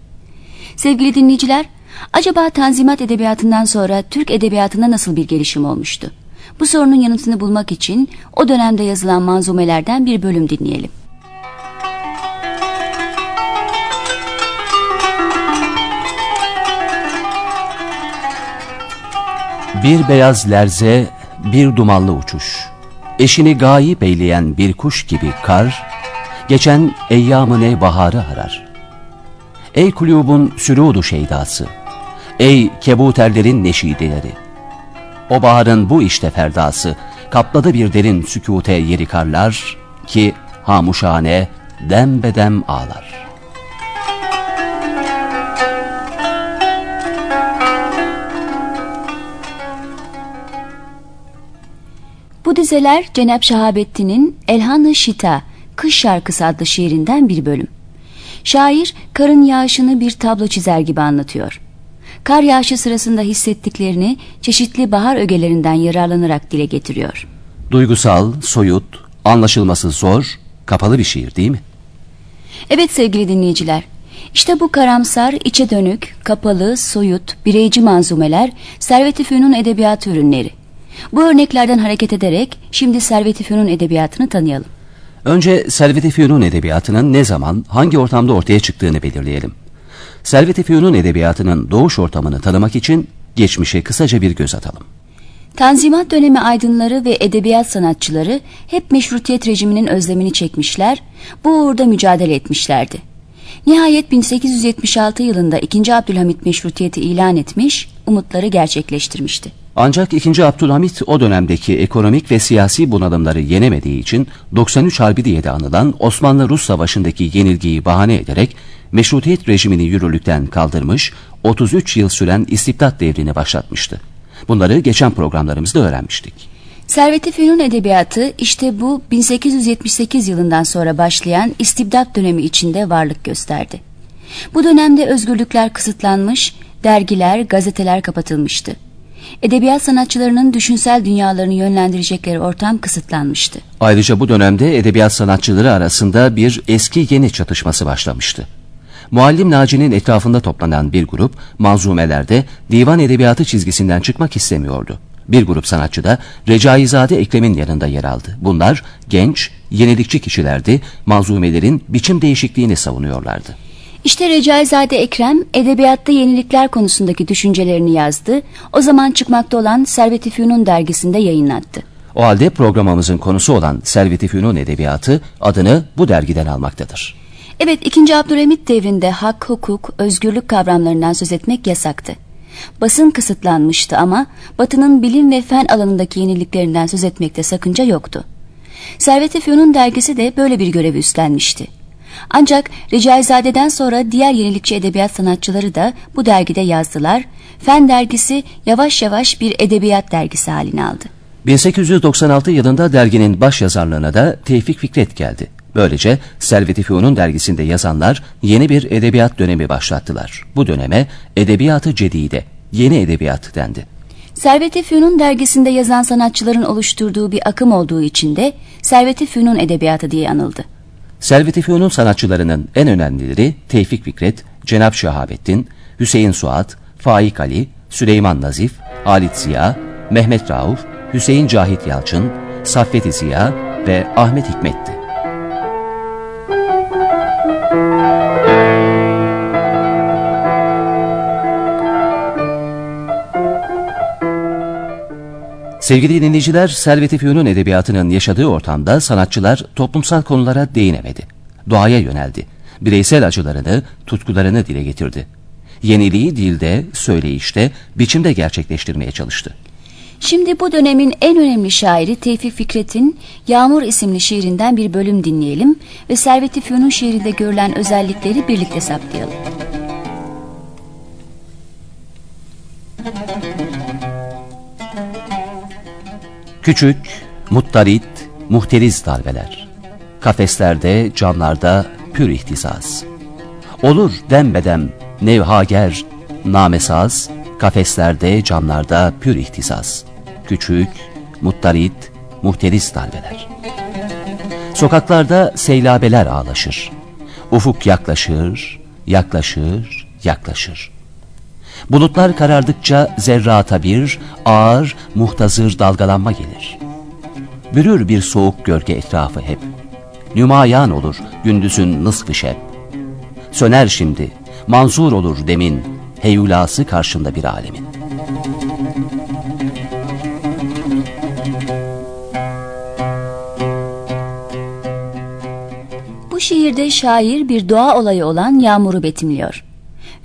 Sevgili dinleyiciler, acaba Tanzimat edebiyatından sonra Türk edebiyatında nasıl bir gelişim olmuştu? Bu sorunun yanıtını bulmak için o dönemde yazılan manzumelerden bir bölüm dinleyelim. Bir beyaz lerze, bir dumanlı uçuş. Eşini gayip eyleyen bir kuş gibi kar, geçen eyyamı ne baharı arar. Ey kulübün sürudu şeydası, ey kebuterlerin neşideleri. O baharın bu işte ferdası, kapladı bir derin sükute yeri karlar, ki hamuşane dem bedem ağlar.'' Bu dizeler Cenab Şahabettin'in Elhan-ı Şita, Kış Şarkısı adlı şiirinden bir bölüm. Şair karın yağışını bir tablo çizer gibi anlatıyor. Kar yağışı sırasında hissettiklerini çeşitli bahar ögelerinden yararlanarak dile getiriyor. Duygusal, soyut, anlaşılması zor, kapalı bir şiir değil mi? Evet sevgili dinleyiciler, işte bu karamsar, içe dönük, kapalı, soyut, bireyci manzumeler Servet-i Fünun edebiyat ürünleri. Bu örneklerden hareket ederek şimdi Servet-i Fünun edebiyatını tanıyalım. Önce Servet-i Fünun edebiyatının ne zaman, hangi ortamda ortaya çıktığını belirleyelim. Servet-i Fünun edebiyatının doğuş ortamını tanımak için geçmişe kısaca bir göz atalım. Tanzimat dönemi aydınları ve edebiyat sanatçıları hep meşrutiyet rejiminin özlemini çekmişler, bu uğurda mücadele etmişlerdi. Nihayet 1876 yılında 2. Abdülhamit meşrutiyeti ilan etmiş, umutları gerçekleştirmişti. Ancak 2. Abdülhamit o dönemdeki ekonomik ve siyasi bunalımları yenemediği için 93 Harbi diye de anılan Osmanlı-Rus Savaşı'ndaki yenilgiyi bahane ederek meşrutiyet rejimini yürürlükten kaldırmış, 33 yıl süren istibdat devrini başlatmıştı. Bunları geçen programlarımızda öğrenmiştik. Servet-i Fünun edebiyatı işte bu 1878 yılından sonra başlayan istibdat dönemi içinde varlık gösterdi. Bu dönemde özgürlükler kısıtlanmış, dergiler, gazeteler kapatılmıştı. Edebiyat sanatçılarının düşünsel dünyalarını yönlendirecekleri ortam kısıtlanmıştı. Ayrıca bu dönemde edebiyat sanatçıları arasında bir eski yeni çatışması başlamıştı. Muallim Naci'nin etrafında toplanan bir grup manzumelerde divan edebiyatı çizgisinden çıkmak istemiyordu. Bir grup sanatçı da Recaizade Ekrem'in yanında yer aldı. Bunlar genç, yenilikçi kişilerdi, manzumelerin biçim değişikliğini savunuyorlardı. İşte Recaizade Ekrem edebiyatta yenilikler konusundaki düşüncelerini yazdı. O zaman çıkmakta olan Servet-i Fünun dergisinde yayınlattı. O halde programımızın konusu olan Servet-i Fünun edebiyatı adını bu dergiden almaktadır. Evet 2. Abdülhamit devrinde hak, hukuk, özgürlük kavramlarından söz etmek yasaktı. Basın kısıtlanmıştı ama Batı'nın bilim ve fen alanındaki yeniliklerinden söz etmekte sakınca yoktu. Servet-i Fünun dergisi de böyle bir görevi üstlenmişti. Ancak Recaizade'den sonra diğer yenilikçi edebiyat sanatçıları da bu dergide yazdılar. Fen dergisi yavaş yavaş bir edebiyat dergisi halini aldı. 1896 yılında derginin baş yazarlığına da Tevfik Fikret geldi. Böylece Servet-i Fünun dergisinde yazanlar yeni bir edebiyat dönemi başlattılar. Bu döneme edebiyatı cedide, yeni edebiyat dendi. Servet-i Fünun dergisinde yazan sanatçıların oluşturduğu bir akım olduğu için de Servet-i Fünun edebiyatı diye anıldı. Servet-i Fünun sanatçılarının en önemlileri Tevfik Fikret, Cenap Şehabettin, Hüseyin Suat, Faik Ali, Süleyman Nazif, Halit Ziya, Mehmet Rauf, Hüseyin Cahit Yalçın, Saffet Ziya ve Ahmet Hikmet'ti. Sevgili dinleyiciler, Servet-i Fünun edebiyatının yaşadığı ortamda sanatçılar toplumsal konulara değinemedi. Doğaya yöneldi. Bireysel acılarını, tutkularını dile getirdi. Yeniliği dilde, söyleyişte, biçimde gerçekleştirmeye çalıştı. Şimdi bu dönemin en önemli şairi Tevfik Fikret'in Yağmur isimli şiirinden bir bölüm dinleyelim ve Servet-i Fünun şiirinde görülen özellikleri birlikte saptayalım. Küçük, muttarit, muhteriz darbeler. Kafeslerde, camlarda pür ihtisas. Olur dembedem nevhager, namesaz, kafeslerde, camlarda pür ihtisas. Küçük, muttarit, muhteriz darbeler. Sokaklarda seylabeler ağlaşır. Ufuk yaklaşır, yaklaşır, yaklaşır. Bulutlar karardıkça zerrata bir ağır, muhtazır dalgalanma gelir. Bürür bir soğuk gölge etrafı hep. Nümayan olur gündüzün nısfı şeb. Söner şimdi, manzur olur demin, heyulası karşında bir alemin. Bu şiirde şair bir doğa olayı olan yağmuru betimliyor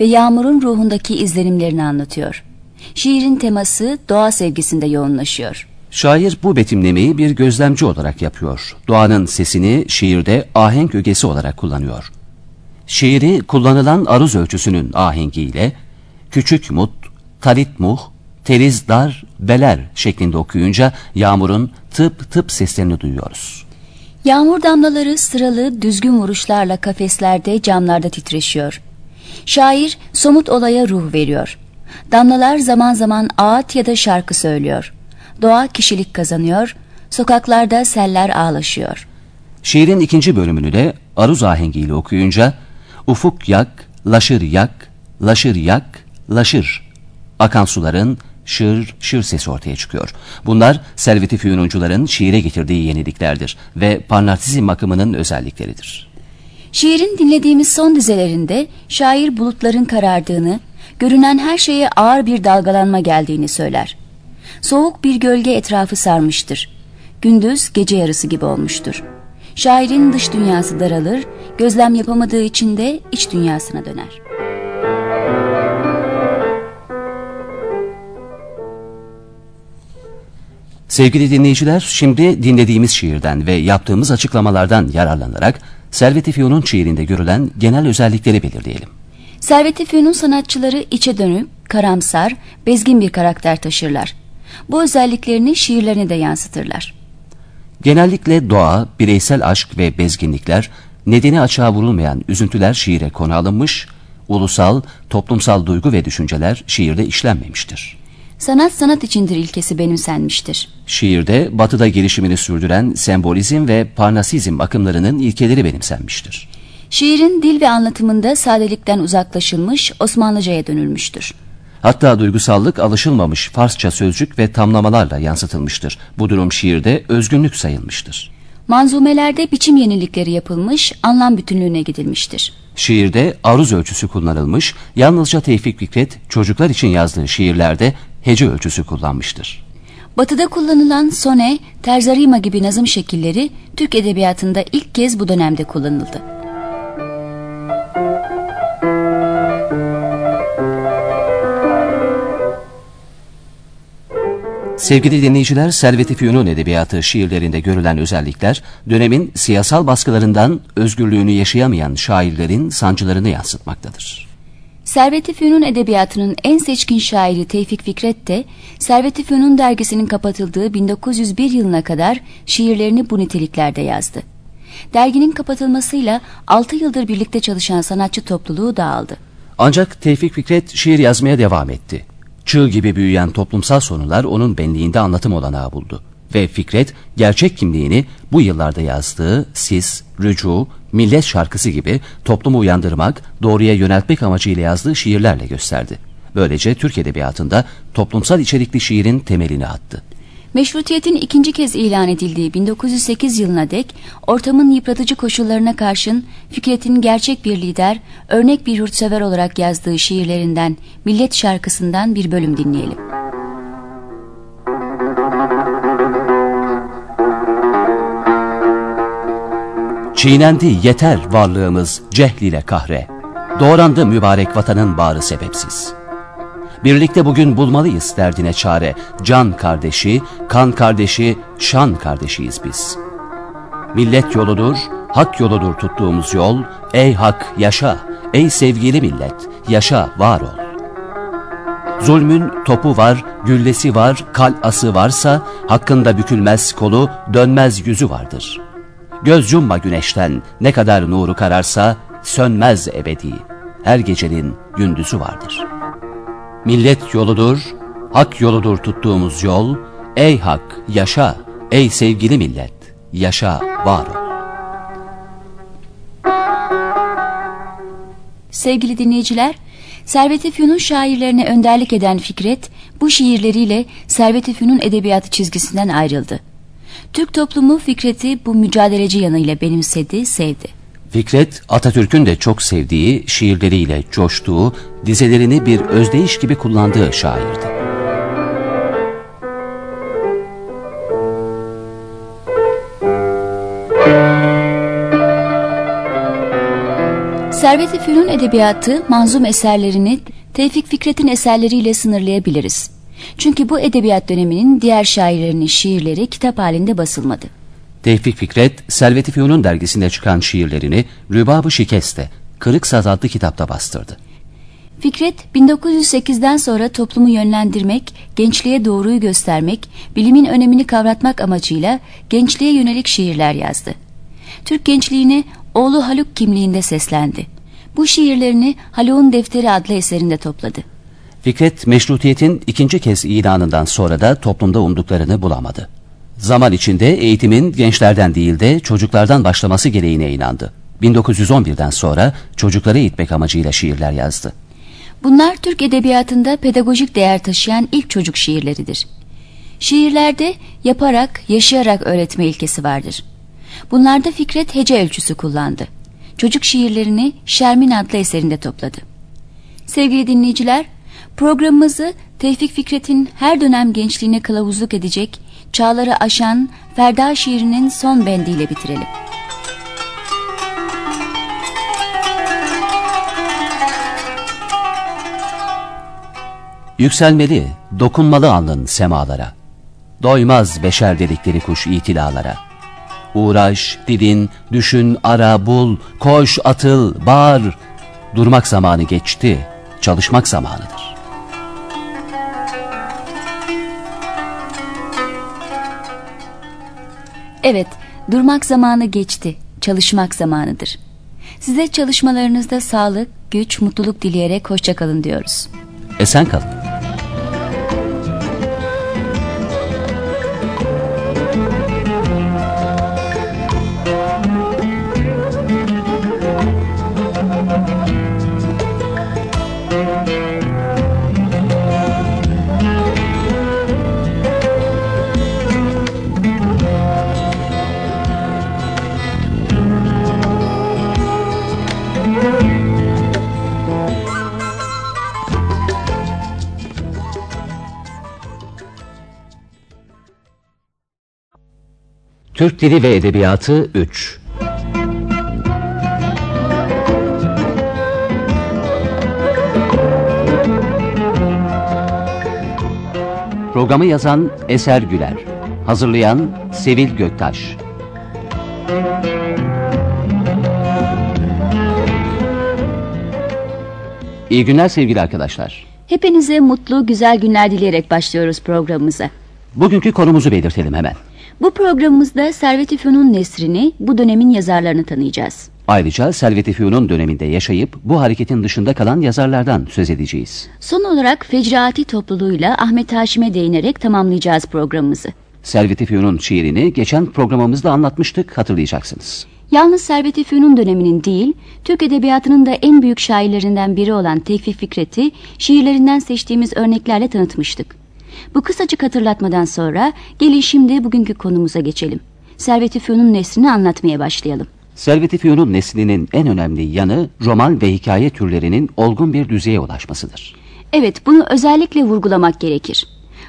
ve yağmurun ruhundaki izlenimlerini anlatıyor. Şiirin teması doğa sevgisinde yoğunlaşıyor. Şair bu betimlemeyi bir gözlemci olarak yapıyor. Doğanın sesini şiirde ahenk ögesi olarak kullanıyor. Şiiri kullanılan aruz ölçüsünün ahengiyle küçük mut, talit muh, teriz dar, beler şeklinde okuyunca yağmurun tıp tıp seslerini duyuyoruz. Yağmur damlaları sıralı düzgün vuruşlarla kafeslerde camlarda titreşiyor. Şair somut olaya ruh veriyor. Damlalar zaman zaman ağıt ya da şarkı söylüyor. Doğa kişilik kazanıyor, sokaklarda seller ağlaşıyor. Şiirin ikinci bölümünü de aruz ahengiyle okuyunca ufuk yak, laşır yak, laşır yak, laşır. Akan suların şır şır sesi ortaya çıkıyor. Bunlar Servet-i Fünuncuların şiire getirdiği yeniliklerdir ve parnatizm akımının özellikleridir. Şiirin dinlediğimiz son dizelerinde şair bulutların karardığını, görünen her şeye ağır bir dalgalanma geldiğini söyler. Soğuk bir gölge etrafı sarmıştır. Gündüz gece yarısı gibi olmuştur. Şairin dış dünyası daralır, gözlem yapamadığı için de iç dünyasına döner. Sevgili dinleyiciler, şimdi dinlediğimiz şiirden ve yaptığımız açıklamalardan yararlanarak Servet-i Fünun şiirinde görülen genel özellikleri belirleyelim. Servet-i Fünun sanatçıları içe dönük, karamsar, bezgin bir karakter taşırlar. Bu özelliklerini şiirlerine de yansıtırlar. Genellikle doğa, bireysel aşk ve bezginlikler, nedeni açığa vurulmayan üzüntüler şiire konu alınmış, ulusal, toplumsal duygu ve düşünceler şiirde işlenmemiştir. Sanat sanat içindir ilkesi benimsenmiştir. Şiirde batıda gelişimini sürdüren sembolizm ve parnasizm akımlarının ilkeleri benimsenmiştir. Şiirin dil ve anlatımında sadelikten uzaklaşılmış, Osmanlıca'ya dönülmüştür. Hatta duygusallık alışılmamış Farsça sözcük ve tamlamalarla yansıtılmıştır. Bu durum şiirde özgünlük sayılmıştır. Manzumelerde biçim yenilikleri yapılmış, anlam bütünlüğüne gidilmiştir. Şiirde aruz ölçüsü kullanılmış, yalnızca Tevfik Fikret çocuklar için yazdığı şiirlerde hece ölçüsü kullanmıştır. Batı'da kullanılan sone, terzarima gibi nazım şekilleri Türk edebiyatında ilk kez bu dönemde kullanıldı. Sevgili dinleyiciler, Servet-i Fünun edebiyatı şiirlerinde görülen özellikler, dönemin siyasal baskılarından özgürlüğünü yaşayamayan şairlerin sancılarını yansıtmaktadır. Servet-i Fünun edebiyatının en seçkin şairi Tevfik Fikret de Servet-i Fünun dergisinin kapatıldığı 1901 yılına kadar şiirlerini bu niteliklerde yazdı. derginin kapatılmasıyla 6 yıldır birlikte çalışan sanatçı topluluğu dağıldı. Ancak Tevfik Fikret şiir yazmaya devam etti. Çığ gibi büyüyen toplumsal sorunlar onun benliğinde anlatım olanağı buldu. Ve Fikret gerçek kimliğini bu yıllarda yazdığı Sis, Rücu, Millet şarkısı gibi toplumu uyandırmak, doğruya yöneltmek amacıyla yazdığı şiirlerle gösterdi. Böylece Türk Edebiyatı'nda toplumsal içerikli şiirin temelini attı. Meşrutiyetin ikinci kez ilan edildiği 1908 yılına dek ortamın yıpratıcı koşullarına karşın Fikret'in gerçek bir lider, örnek bir yurtsever olarak yazdığı şiirlerinden Millet şarkısından bir bölüm dinleyelim. Çiğnendi yeter varlığımız cehl ile kahre. Doğrandı mübarek vatanın bağrı sebepsiz. Birlikte bugün bulmalıyız derdine çare. Can kardeşi, kan kardeşi, şan kardeşiyiz biz. Millet yoludur, hak yoludur tuttuğumuz yol. Ey hak yaşa, ey sevgili millet, yaşa var ol. Zulmün topu var, güllesi var, kalası varsa, hakkında bükülmez kolu, dönmez yüzü vardır.'' Göz yumma güneşten ne kadar nuru kararsa sönmez ebedi. Her gecenin gündüzü vardır. Millet yoludur, hak yoludur tuttuğumuz yol. Ey hak yaşa, ey sevgili millet yaşa var ol. Sevgili dinleyiciler, Servet-i şairlerine önderlik eden Fikret, bu şiirleriyle Servet-i edebiyatı çizgisinden ayrıldı. Türk toplumu Fikret'i bu mücadeleci yanıyla benimsedi, sevdi. Fikret, Atatürk'ün de çok sevdiği, şiirleriyle coştuğu, dizelerini bir özdeyiş gibi kullandığı şairdi. Servet-i Fünun edebiyatı manzum eserlerini Tevfik Fikret'in eserleriyle sınırlayabiliriz. Çünkü bu edebiyat döneminin diğer şairlerinin şiirleri kitap halinde basılmadı. Tevfik Fikret, Servet-i Fünun dergisinde çıkan şiirlerini Rübab-ı Şikeste, Kırık Saz adlı kitapta bastırdı. Fikret 1908'den sonra toplumu yönlendirmek, gençliğe doğruyu göstermek, bilimin önemini kavratmak amacıyla gençliğe yönelik şiirler yazdı. Türk gençliğine oğlu Haluk kimliğinde seslendi. Bu şiirlerini Haluk'un Defteri adlı eserinde topladı. Fikret meşrutiyetin ikinci kez ilanından sonra da toplumda umduklarını bulamadı. Zaman içinde eğitimin gençlerden değil de çocuklardan başlaması gereğine inandı. 1911'den sonra çocukları eğitmek amacıyla şiirler yazdı. Bunlar Türk edebiyatında pedagojik değer taşıyan ilk çocuk şiirleridir. Şiirlerde yaparak, yaşayarak öğretme ilkesi vardır. Bunlarda Fikret hece ölçüsü kullandı. Çocuk şiirlerini Şermin adlı eserinde topladı. Sevgili dinleyiciler, Programımızı Tevfik Fikret'in her dönem gençliğine kılavuzluk edecek, çağları aşan Ferda şiirinin son bendiyle bitirelim. Yükselmeli, dokunmalı alnın semalara. Doymaz beşer dedikleri kuş itilalara. Uğraş, didin, düşün, ara, bul, koş, atıl, bağır. Durmak zamanı geçti, çalışmak zamanıdır. Evet, durmak zamanı geçti, çalışmak zamanıdır. Size çalışmalarınızda sağlık, güç, mutluluk dileyerek hoşçakalın diyoruz. Esen kalın. Türk Dili ve Edebiyatı 3 Programı yazan Eser Güler Hazırlayan Sevil Göktaş İyi günler sevgili arkadaşlar. Hepinize mutlu, güzel günler dileyerek başlıyoruz programımıza. Bugünkü konumuzu belirtelim hemen. Bu programımızda Servet-i Fünun Nesrini, bu dönemin yazarlarını tanıyacağız. Ayrıca Servet-i Fünun döneminde yaşayıp bu hareketin dışında kalan yazarlardan söz edeceğiz. Son olarak Fecraati topluluğuyla Ahmet Haşim'e değinerek tamamlayacağız programımızı. Servet-i Fünun şiirini geçen programımızda anlatmıştık hatırlayacaksınız. Yalnız Servet-i Fünun döneminin değil, Türk Edebiyatı'nın da en büyük şairlerinden biri olan Tevfik Fikret'i şiirlerinden seçtiğimiz örneklerle tanıtmıştık. Bu kısacık hatırlatmadan sonra gelin şimdi bugünkü konumuza geçelim. Servet-i Fünun nesrini anlatmaya başlayalım. Servet-i Fünun neslinin en önemli yanı roman ve hikaye türlerinin olgun bir düzeye ulaşmasıdır. Evet, bunu özellikle vurgulamak gerekir.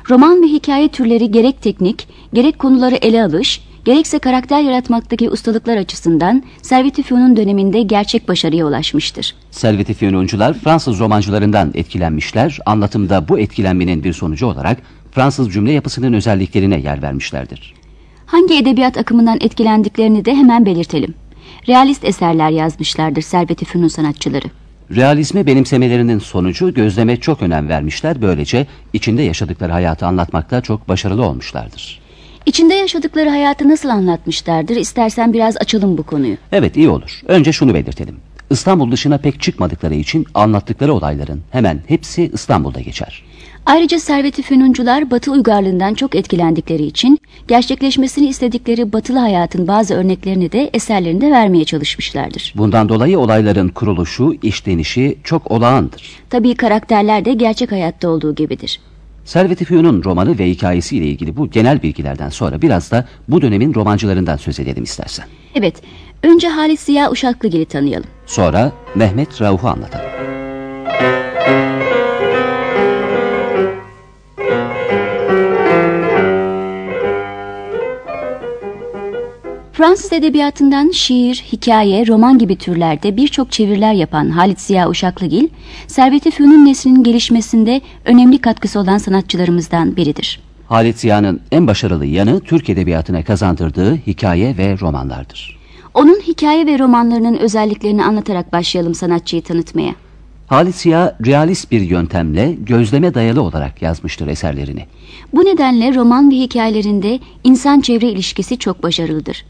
Roman ve hikaye türleri gerek teknik, gerek konuları ele alış, gerekse karakter yaratmaktaki ustalıklar açısından Servet-i Fünun döneminde gerçek başarıya ulaşmıştır. Servet-i Fünuncular Fransız romancılarından etkilenmişler, anlatımda bu etkilenmenin bir sonucu olarak Fransız cümle yapısının özelliklerine yer vermişlerdir. Hangi edebiyat akımından etkilendiklerini de hemen belirtelim. Realist eserler yazmışlardır Servet-i Fünun sanatçıları. Realizmi benimsemelerinin sonucu gözleme çok önem vermişler, böylece içinde yaşadıkları hayatı anlatmakta çok başarılı olmuşlardır. İçinde yaşadıkları hayatı nasıl anlatmışlardır? İstersen biraz açalım bu konuyu. Evet iyi olur. Önce şunu belirtelim. İstanbul dışına pek çıkmadıkları için anlattıkları olayların hemen hepsi İstanbul'da geçer. Ayrıca Servet-i Fünuncular Batı uygarlığından çok etkilendikleri için gerçekleşmesini istedikleri batılı hayatın bazı örneklerini de eserlerinde vermeye çalışmışlardır. Bundan dolayı olayların kuruluşu, işlenişi çok olağandır. Tabii karakterler de gerçek hayatta olduğu gibidir. Servet-i Fünun romanı ve hikayesiyle ilgili bu genel bilgilerden sonra biraz da bu dönemin romancılarından söz edelim istersen. Evet, önce Halit Ziya Uşaklıgil'i tanıyalım. Sonra Mehmet Rauf'u anlatalım. Fransız edebiyatından şiir, hikaye, roman gibi türlerde birçok çeviriler yapan Halit Ziya Uşaklıgil, Servet-i Fünun neslinin gelişmesinde önemli katkısı olan sanatçılarımızdan biridir. Halit Ziya'nın en başarılı yanı Türk edebiyatına kazandırdığı hikaye ve romanlardır. Onun hikaye ve romanlarının özelliklerini anlatarak başlayalım sanatçıyı tanıtmaya. Halit Ziya realist bir yöntemle gözleme dayalı olarak yazmıştır eserlerini. Bu nedenle roman ve hikayelerinde insan-çevre ilişkisi çok başarılıdır.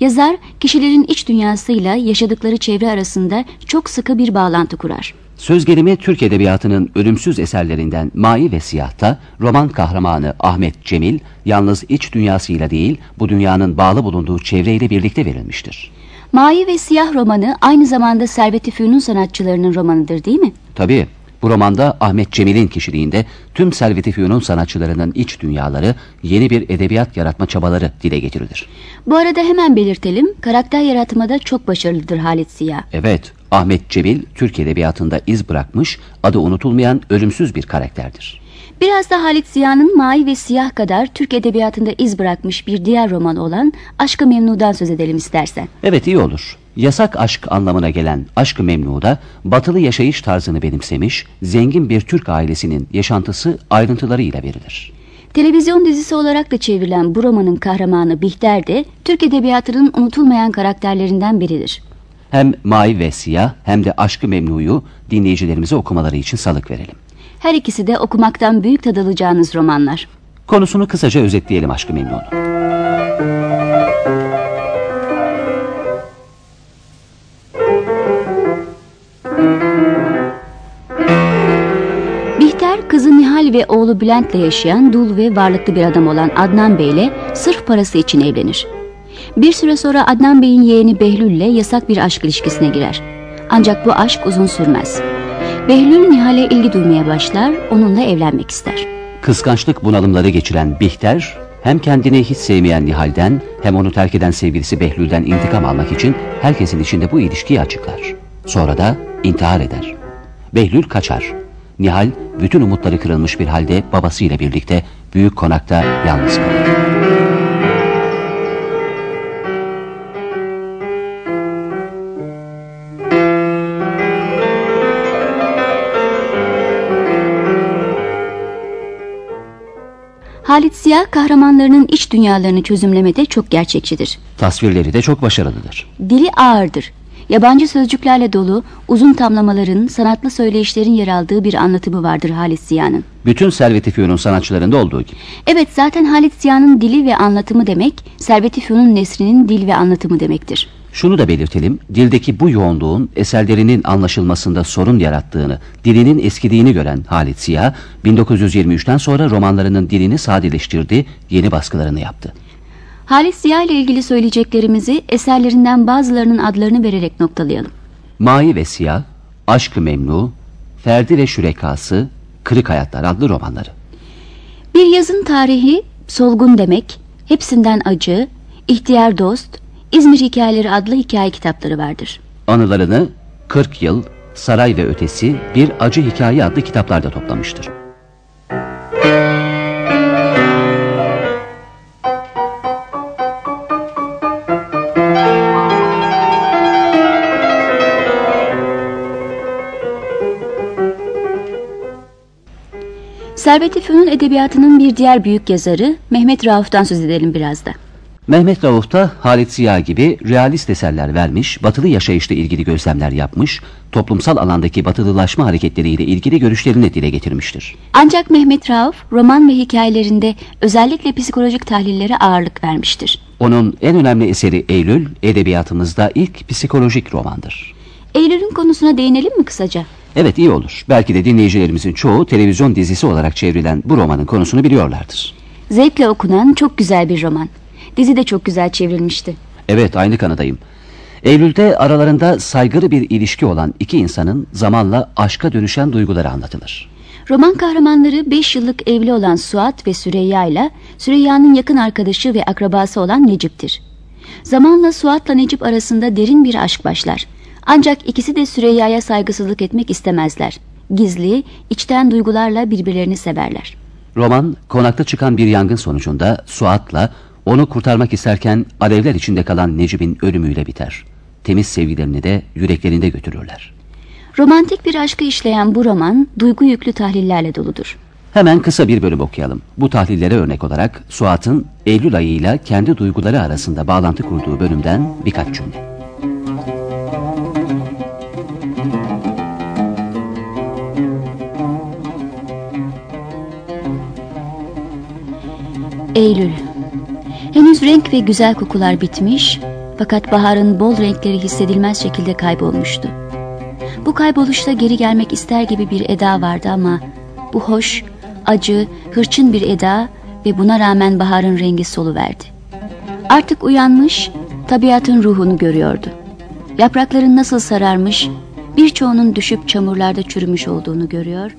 Yazar, kişilerin iç dünyasıyla yaşadıkları çevre arasında çok sıkı bir bağlantı kurar. Söz gelimi Türk Edebiyatı'nın ölümsüz eserlerinden Mai ve Siyah'ta roman kahramanı Ahmet Cemil yalnız iç dünyasıyla değil bu dünyanın bağlı bulunduğu çevreyle birlikte verilmiştir. Mai ve Siyah romanı aynı zamanda Servet-i Fünun sanatçılarının romanıdır değil mi? Tabii. Bu romanda Ahmet Cemil'in kişiliğinde tüm Servet-i Fünun sanatçılarının iç dünyaları, yeni bir edebiyat yaratma çabaları dile getirilir. Bu arada hemen belirtelim, karakter yaratmada çok başarılıdır Halit Ziya. Evet, Ahmet Cemil Türk edebiyatında iz bırakmış, adı unutulmayan ölümsüz bir karakterdir. Biraz da Halit Ziya'nın Mavi ve Siyah kadar Türk edebiyatında iz bırakmış bir diğer roman olan Aşk-ı Memnu'dan söz edelim istersen. Evet iyi olur. Yasak aşk anlamına gelen Aşk-ı Memnu'da batılı yaşayış tarzını benimsemiş, zengin bir Türk ailesinin yaşantısı ayrıntılarıyla verilir. Televizyon dizisi olarak da çevrilen bu romanın kahramanı Bihter de Türk edebiyatının unutulmayan karakterlerinden biridir. Hem Mavi ve Siyah hem de Aşk-ı Memnu'yu dinleyicilerimize okumaları için salık verelim. Her ikisi de okumaktan büyük tad alacağınız romanlar. Konusunu kısaca özetleyelim Aşk-ı Memnu'nu. Bihter kızı Nihal ve oğlu Bülent'le yaşayan dul ve varlıklı bir adam olan Adnan Bey ile sırf parası için evlenir. Bir süre sonra Adnan Bey'in yeğeni Behlül ile yasak bir aşk ilişkisine girer. Ancak bu aşk uzun sürmez. Behlül Nihal'e ilgi duymaya başlar, onunla evlenmek ister. Kıskançlık bunalımları geçiren Bihter, hem kendini hiç sevmeyen Nihal'den hem onu terk eden sevgilisi Behlül'den intikam almak için herkesin içinde bu ilişkiyi açıklar. Sonra da intihar eder. Behlül kaçar. Nihal bütün umutları kırılmış bir halde babasıyla birlikte büyük konakta yalnız kalır. Halit Ziya kahramanlarının iç dünyalarını çözümlemede çok gerçekçidir. Tasvirleri de çok başarılıdır. Dili ağırdır. Yabancı sözcüklerle dolu uzun tamlamaların, sanatlı söyleyişlerin yer aldığı bir anlatımı vardır Halit Ziya'nın. Bütün Servet-i Fünun sanatçılarında olduğu gibi. Evet zaten Halit Ziya'nın dili ve anlatımı demek, Servet-i Fünun nesrinin dil ve anlatımı demektir. Şunu da belirtelim, dildeki bu yoğunluğun eserlerinin anlaşılmasında sorun yarattığını, dilinin eskidiğini gören Halit Ziya, 1923'ten sonra romanlarının dilini sadeleştirdi, yeni baskılarını yaptı. Halit Ziya ile ilgili söyleyeceklerimizi eserlerinden bazılarının adlarını vererek noktalayalım. Mai ve Siyah, Aşk-ı Memnu, Ferdi ve Şürekası, Kırık Hayatlar adlı romanları. Bir yazın tarihi, solgun demek, hepsinden acı, ihtiyar dost, İzmir Hikayeleri adlı hikaye kitapları vardır. Anılarını 40 yıl, Saray ve Ötesi, Bir Acı Hikaye adlı kitaplarda toplamıştır. Servet-i Fünun edebiyatının bir diğer büyük yazarı Mehmet Rauf'tan söz edelim biraz da. Mehmet Rauf da Halit Ziya gibi realist eserler vermiş, batılı yaşayışla ilgili gözlemler yapmış, toplumsal alandaki batılılaşma hareketleriyle ilgili görüşlerini dile getirmiştir. Ancak Mehmet Rauf roman ve hikayelerinde özellikle psikolojik tahlillere ağırlık vermiştir. Onun en önemli eseri Eylül, edebiyatımızda ilk psikolojik romandır. Eylül'ün konusuna değinelim mi kısaca? Evet iyi olur. Belki de dinleyicilerimizin çoğu televizyon dizisi olarak çevrilen bu romanın konusunu biliyorlardır. Zevkle okunan çok güzel bir roman. Dizi de çok güzel çevrilmişti. Evet aynı kanadayım. Eylül'de aralarında saygılı bir ilişki olan iki insanın zamanla aşka dönüşen duyguları anlatılır. Roman kahramanları 5 yıllık evli olan Suat ve Süreyya ile Süreyya'nın yakın arkadaşı ve akrabası olan Necip'tir. Zamanla Suat'la Necip arasında derin bir aşk başlar. Ancak ikisi de Süreyya'ya saygısızlık etmek istemezler. Gizli, içten duygularla birbirlerini severler. Roman, konakta çıkan bir yangın sonucunda Suat'la onu kurtarmak isterken alevler içinde kalan Necip'in ölümüyle biter. Temiz sevgilerini de yüreklerinde götürürler. Romantik bir aşkı işleyen bu roman duygu yüklü tahlillerle doludur. Hemen kısa bir bölüm okuyalım. Bu tahlillere örnek olarak Suat'ın Eylül ayıyla kendi duyguları arasında bağlantı kurduğu bölümden birkaç cümle. Eylül Henüz renk ve güzel kokular bitmiş fakat baharın bol renkleri hissedilmez şekilde kaybolmuştu. Bu kayboluşta geri gelmek ister gibi bir eda vardı ama bu hoş, acı, hırçın bir eda ve buna rağmen baharın rengi solu verdi. Artık uyanmış, tabiatın ruhunu görüyordu. Yaprakların nasıl sararmış, birçoğunun düşüp çamurlarda çürümüş olduğunu görüyor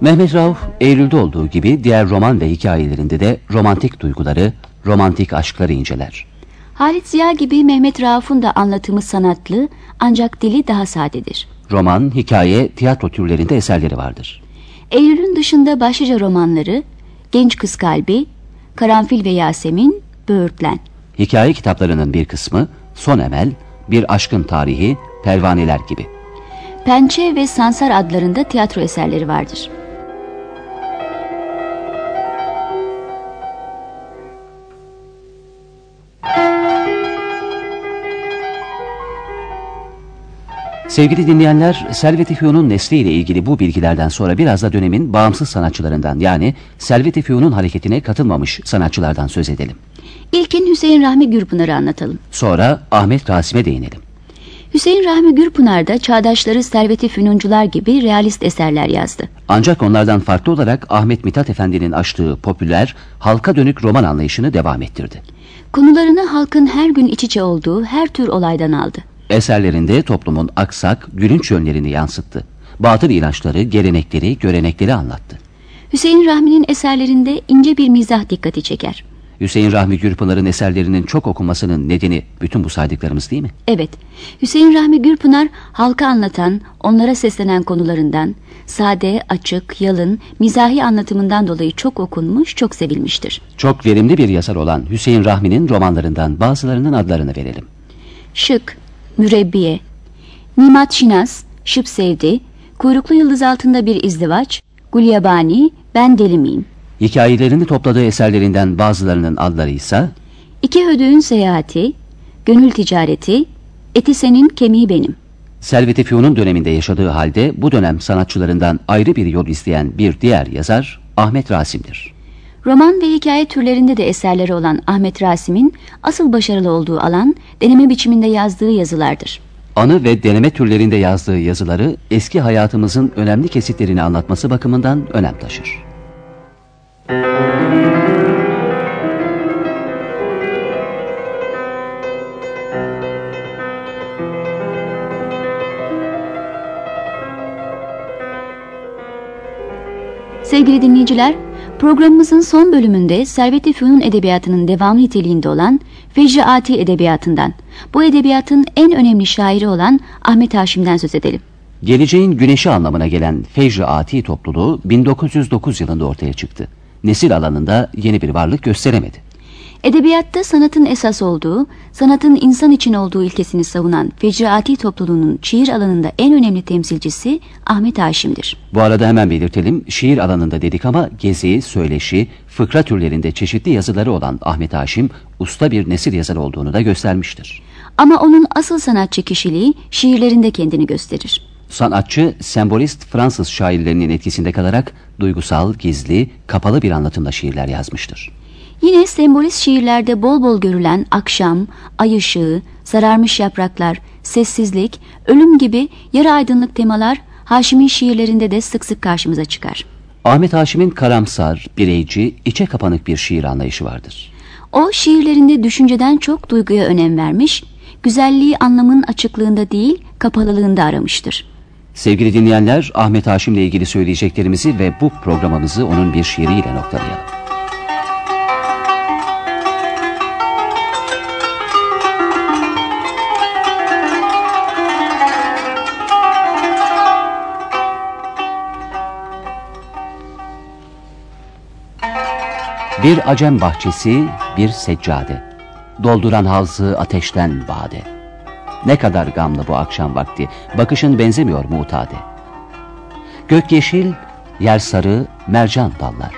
Mehmet Rauf, Eylül'de olduğu gibi diğer roman ve hikayelerinde de romantik duyguları, romantik aşkları inceler. Halit Ziya gibi Mehmet Rauf'un da anlatımı sanatlı ancak dili daha sadedir. Roman, hikaye, tiyatro türlerinde eserleri vardır. Eylül'ün dışında başlıca romanları Genç Kız Kalbi, Karanfil ve Yasemin, Böğürtlen. Hikaye kitaplarının bir kısmı Son Emel, Bir Aşkın Tarihi, Pervaneler gibi. Pençe ve Sansar adlarında tiyatro eserleri vardır. Sevgili dinleyenler, Servet-i Fünun nesliyle ilgili bu bilgilerden sonra biraz da dönemin bağımsız sanatçılarından yani Servet-i Fünun hareketine katılmamış sanatçılardan söz edelim. İlkin Hüseyin Rahmi Gürpınar'ı anlatalım. Sonra Ahmet Rasim'e değinelim. Hüseyin Rahmi Gürpınar da çağdaşları Servet-i Fünuncular gibi realist eserler yazdı. Ancak onlardan farklı olarak Ahmet Mithat Efendi'nin açtığı popüler, halka dönük roman anlayışını devam ettirdi. Konularını halkın her gün iç içe olduğu her tür olaydan aldı. Eserlerinde toplumun aksak, gülünç yönlerini yansıttı. Batıl inançları, gelenekleri, görenekleri anlattı. Hüseyin Rahmi'nin eserlerinde ince bir mizah dikkati çeker. Hüseyin Rahmi Gürpınar'ın eserlerinin çok okunmasının nedeni bütün bu saydıklarımız değil mi? Evet. Hüseyin Rahmi Gürpınar halka anlatan, onlara seslenen konularından, sade, açık, yalın, mizahi anlatımından dolayı çok okunmuş, çok sevilmiştir. Çok verimli bir yazar olan Hüseyin Rahmi'nin romanlarından bazılarının adlarını verelim. Şık, Mürebbiye, Nimat Şinas, Şıp Sevdi, Kuyruklu Yıldız Altında Bir İzdivaç, Gulyabani, Ben Deli Miyim? Hikayelerini topladığı eserlerinden bazılarının adları ise İki Hödüğün Seyahati, Gönül Ticareti, Eti Senin Kemiği Benim. Servet-i Fünun döneminde yaşadığı halde bu dönem sanatçılarından ayrı bir yol izleyen bir diğer yazar Ahmet Rasim'dir. Roman ve hikaye türlerinde de eserleri olan Ahmet Rasim'in asıl başarılı olduğu alan deneme biçiminde yazdığı yazılardır. Anı ve deneme türlerinde yazdığı yazıları eski hayatımızın önemli kesitlerini anlatması bakımından önem taşır. Sevgili dinleyiciler, programımızın son bölümünde Servet-i Fünun Edebiyatı'nın devamı niteliğinde olan Fecri Ati Edebiyatı'ndan, bu edebiyatın en önemli şairi olan Ahmet Haşim'den söz edelim. Geleceğin güneşi anlamına gelen Fecri Ati topluluğu 1909 yılında ortaya çıktı. Nesil alanında yeni bir varlık gösteremedi. Edebiyatta sanatın esas olduğu, sanatın insan için olduğu ilkesini savunan Fecri topluluğunun şiir alanında en önemli temsilcisi Ahmet Haşim'dir. Bu arada hemen belirtelim, şiir alanında dedik ama gezi, söyleşi, fıkra türlerinde çeşitli yazıları olan Ahmet Haşim, usta bir nesil yazar olduğunu da göstermiştir. Ama onun asıl sanatçı kişiliği şiirlerinde kendini gösterir. Sanatçı, sembolist Fransız şairlerinin etkisinde kalarak duygusal, gizli, kapalı bir anlatımla şiirler yazmıştır. Yine sembolist şiirlerde bol bol görülen akşam, ay ışığı, sararmış yapraklar, sessizlik, ölüm gibi yarı aydınlık temalar Haşim'in şiirlerinde de sık sık karşımıza çıkar. Ahmet Haşim'in karamsar, bireyci, içe kapanık bir şiir anlayışı vardır. O şiirlerinde düşünceden çok duyguya önem vermiş, güzelliği anlamın açıklığında değil, kapalılığında aramıştır. Sevgili dinleyenler, Ahmet Haşim'le ilgili söyleyeceklerimizi ve bu programımızı onun bir şiiriyle noktalayalım. Bir acem bahçesi, bir seccade. Dolduran havzı ateşten bade. Ne kadar gamlı bu akşam vakti, bakışın benzemiyor mutade. Gök yeşil, yer sarı, mercan dallar.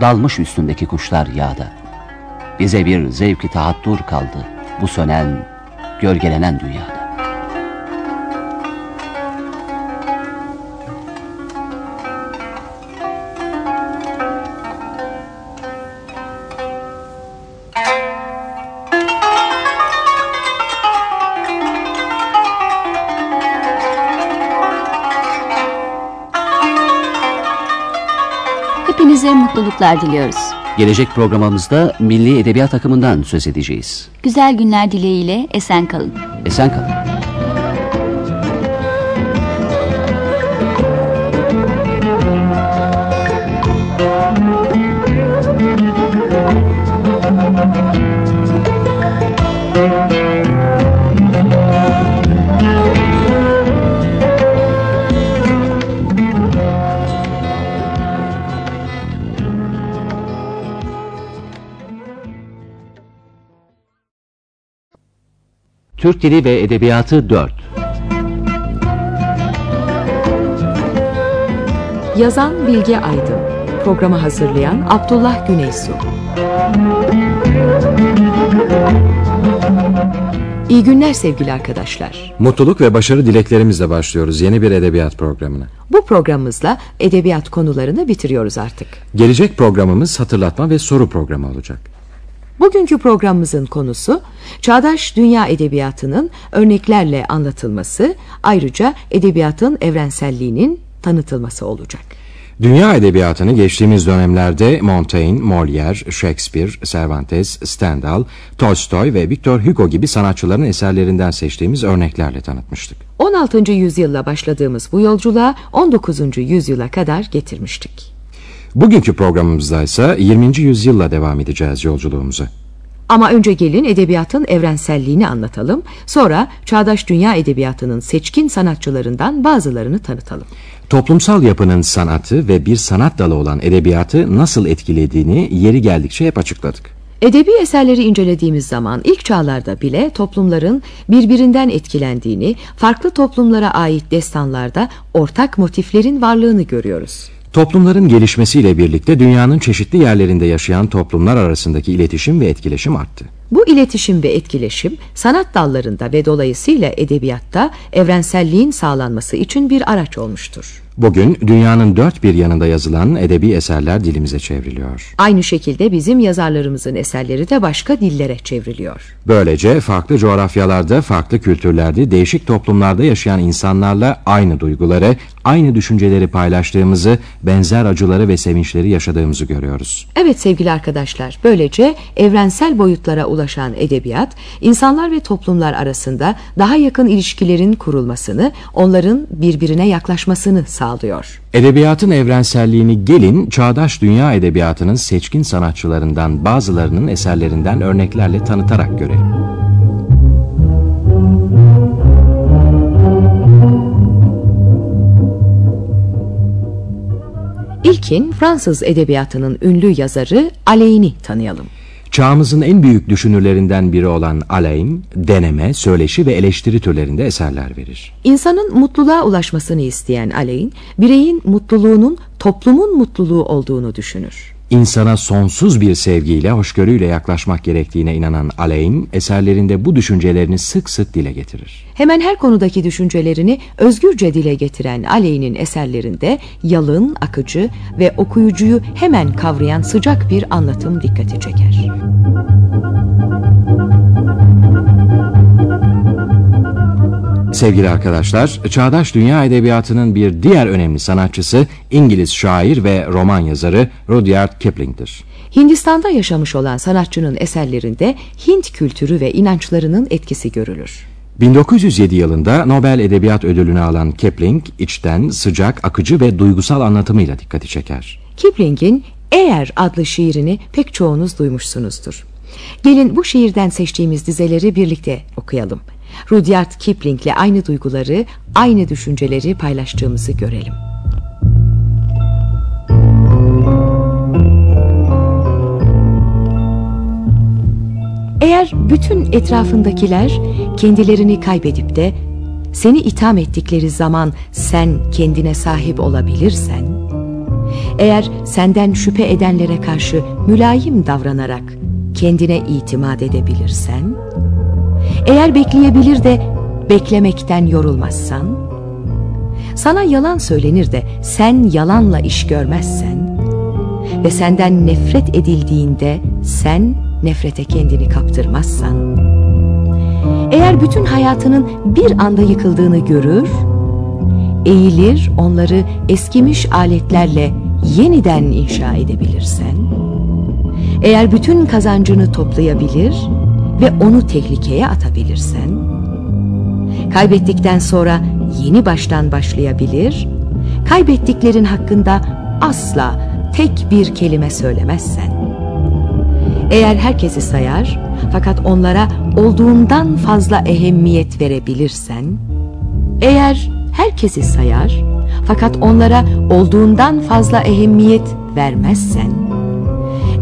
Dalmış üstündeki kuşlar yağda. Bize bir zevki tahattur kaldı, bu sönen, gölgelenen dünyada. Mutluluklar diliyoruz. Gelecek programımızda Milli Edebiyat akımından söz edeceğiz. Güzel günler dileğiyle esen kalın. Esen kalın. Türk Dili ve Edebiyatı 4 Yazan Bilge Aydın Programı hazırlayan Abdullah Güneysu İyi günler sevgili arkadaşlar. Mutluluk ve başarı dileklerimizle başlıyoruz yeni bir edebiyat programına. Bu programımızla edebiyat konularını bitiriyoruz artık. Gelecek programımız hatırlatma ve soru programı olacak. Bugünkü programımızın konusu çağdaş dünya edebiyatının örneklerle anlatılması, ayrıca edebiyatın evrenselliğinin tanıtılması olacak. Dünya edebiyatını geçtiğimiz dönemlerde Montaigne, Molière, Shakespeare, Cervantes, Stendhal, Tolstoy ve Victor Hugo gibi sanatçıların eserlerinden seçtiğimiz örneklerle tanıtmıştık. 16. yüzyılla başladığımız bu yolculuğa 19. yüzyıla kadar getirmiştik. Bugünkü programımızda ise 20. yüzyılla devam edeceğiz yolculuğumuza. Ama önce gelin edebiyatın evrenselliğini anlatalım. Sonra çağdaş dünya edebiyatının seçkin sanatçılarından bazılarını tanıtalım. Toplumsal yapının sanatı ve bir sanat dalı olan edebiyatı nasıl etkilediğini yeri geldikçe hep açıkladık. Edebi eserleri incelediğimiz zaman ilk çağlarda bile toplumların birbirinden etkilendiğini, farklı toplumlara ait destanlarda ortak motiflerin varlığını görüyoruz. Toplumların gelişmesiyle birlikte dünyanın çeşitli yerlerinde yaşayan toplumlar arasındaki iletişim ve etkileşim arttı. Bu iletişim ve etkileşim sanat dallarında ve dolayısıyla edebiyatta evrenselliğin sağlanması için bir araç olmuştur. Bugün dünyanın dört bir yanında yazılan edebi eserler dilimize çevriliyor. Aynı şekilde bizim yazarlarımızın eserleri de başka dillere çevriliyor. Böylece farklı coğrafyalarda, farklı kültürlerde, değişik toplumlarda yaşayan insanlarla aynı duyguları, aynı düşünceleri paylaştığımızı, benzer acıları ve sevinçleri yaşadığımızı görüyoruz. Evet sevgili arkadaşlar, böylece evrensel boyutlara ulaşan edebiyat, insanlar ve toplumlar arasında daha yakın ilişkilerin kurulmasını, onların birbirine yaklaşmasını sağlıyor sağlıyor. Edebiyatın evrenselliğini gelin çağdaş dünya edebiyatının seçkin sanatçılarından bazılarının eserlerinden örneklerle tanıtarak görelim. İlkin Fransız edebiyatının ünlü yazarı Aleyni tanıyalım. Çağımızın en büyük düşünürlerinden biri olan Alain, deneme, söyleşi ve eleştiri türlerinde eserler verir. İnsanın mutluluğa ulaşmasını isteyen Alain, bireyin mutluluğunun toplumun mutluluğu olduğunu düşünür. İnsana sonsuz bir sevgiyle, hoşgörüyle yaklaşmak gerektiğine inanan Alain, eserlerinde bu düşüncelerini sık sık dile getirir. Hemen her konudaki düşüncelerini özgürce dile getiren Aleyh'nin eserlerinde yalın, akıcı ve okuyucuyu hemen kavrayan sıcak bir anlatım dikkati çeker. Sevgili arkadaşlar, çağdaş dünya edebiyatının bir diğer önemli sanatçısı İngiliz şair ve roman yazarı Rudyard Kipling'tir. Hindistan'da yaşamış olan sanatçının eserlerinde Hint kültürü ve inançlarının etkisi görülür. 1907 yılında Nobel Edebiyat Ödülünü alan Kipling, içten, sıcak, akıcı ve duygusal anlatımıyla dikkati çeker. Kipling'in Eğer adlı şiirini pek çoğunuz duymuşsunuzdur. Gelin bu şiirden seçtiğimiz dizeleri birlikte okuyalım. Rudyard Kipling'le aynı duyguları, aynı düşünceleri paylaştığımızı görelim. Eğer bütün etrafındakiler kendilerini kaybedip de seni itham ettikleri zaman sen kendine sahip olabilirsen, eğer senden şüphe edenlere karşı mülayim davranarak kendine itimat edebilirsen, eğer bekleyebilir de beklemekten yorulmazsan, sana yalan söylenir de sen yalanla iş görmezsen ve senden nefret edildiğinde sen nefrete kendini kaptırmazsan, eğer bütün hayatının bir anda yıkıldığını görür, eğilir onları eskimiş aletlerle yeniden inşa edebilirsen, eğer bütün kazancını toplayabilir ve onu tehlikeye atabilirsen, kaybettikten sonra yeni baştan başlayabilir, kaybettiklerin hakkında asla tek bir kelime söylemezsen, eğer herkesi sayar fakat onlara olduğundan fazla ehemmiyet verebilirsen, eğer herkesi sayar fakat onlara olduğundan fazla ehemmiyet vermezsen,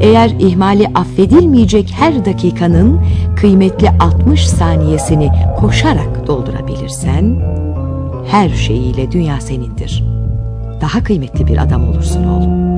eğer ihmali affedilmeyecek her dakikanın kıymetli 60 saniyesini koşarak doldurabilirsen, her şeyiyle dünya senindir. Daha kıymetli bir adam olursun oğlum.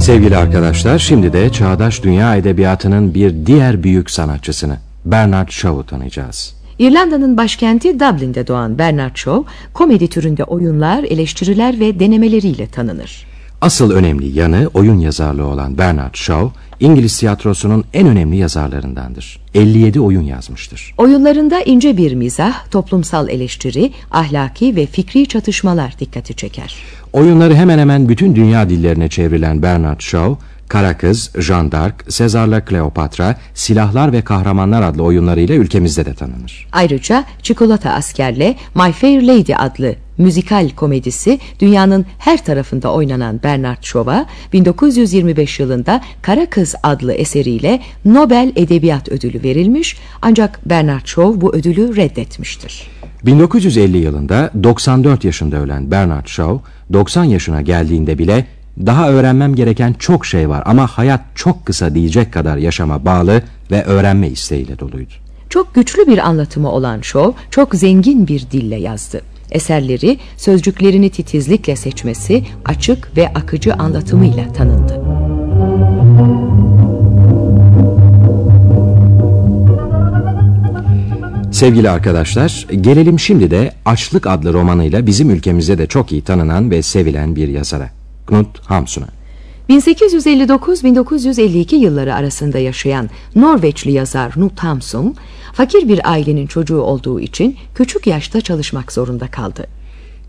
Sevgili arkadaşlar, şimdi de çağdaş dünya edebiyatının bir diğer büyük sanatçısını, Bernard Shaw'u tanıyacağız. İrlanda'nın başkenti Dublin'de doğan Bernard Shaw, komedi türünde oyunlar, eleştiriler ve denemeleriyle tanınır. Asıl önemli yanı oyun yazarlığı olan Bernard Shaw, İngiliz tiyatrosunun en önemli yazarlarındandır. 57 oyun yazmıştır. Oyunlarında ince bir mizah, toplumsal eleştiri, ahlaki ve fikri çatışmalar dikkati çeker. Oyunları hemen hemen bütün dünya dillerine çevrilen Bernard Shaw, Kara Kız, Jean d'Arc, Sezar'la Kleopatra, Silahlar ve Kahramanlar adlı oyunlarıyla ülkemizde de tanınır. Ayrıca Çikolata Asker'le My Fair Lady adlı müzikal komedisi dünyanın her tarafında oynanan Bernard Shaw'a 1925 yılında Kara Kız adlı eseriyle Nobel Edebiyat Ödülü verilmiş ancak Bernard Shaw bu ödülü reddetmiştir. 1950 yılında 94 yaşında ölen Bernard Shaw, 90 yaşına geldiğinde bile daha öğrenmem gereken çok şey var ama hayat çok kısa diyecek kadar yaşama bağlı ve öğrenme isteğiyle doluydu. Çok güçlü bir anlatımı olan Shaw çok zengin bir dille yazdı. Eserleri sözcüklerini titizlikle seçmesi, açık ve akıcı anlatımıyla tanındı. Sevgili arkadaşlar, gelelim şimdi de Açlık adlı romanıyla bizim ülkemizde de çok iyi tanınan ve sevilen bir yazara. Knut Hamsun'a. 1859-1952 yılları arasında yaşayan Norveçli yazar Knut Hamsun, fakir bir ailenin çocuğu olduğu için küçük yaşta çalışmak zorunda kaldı.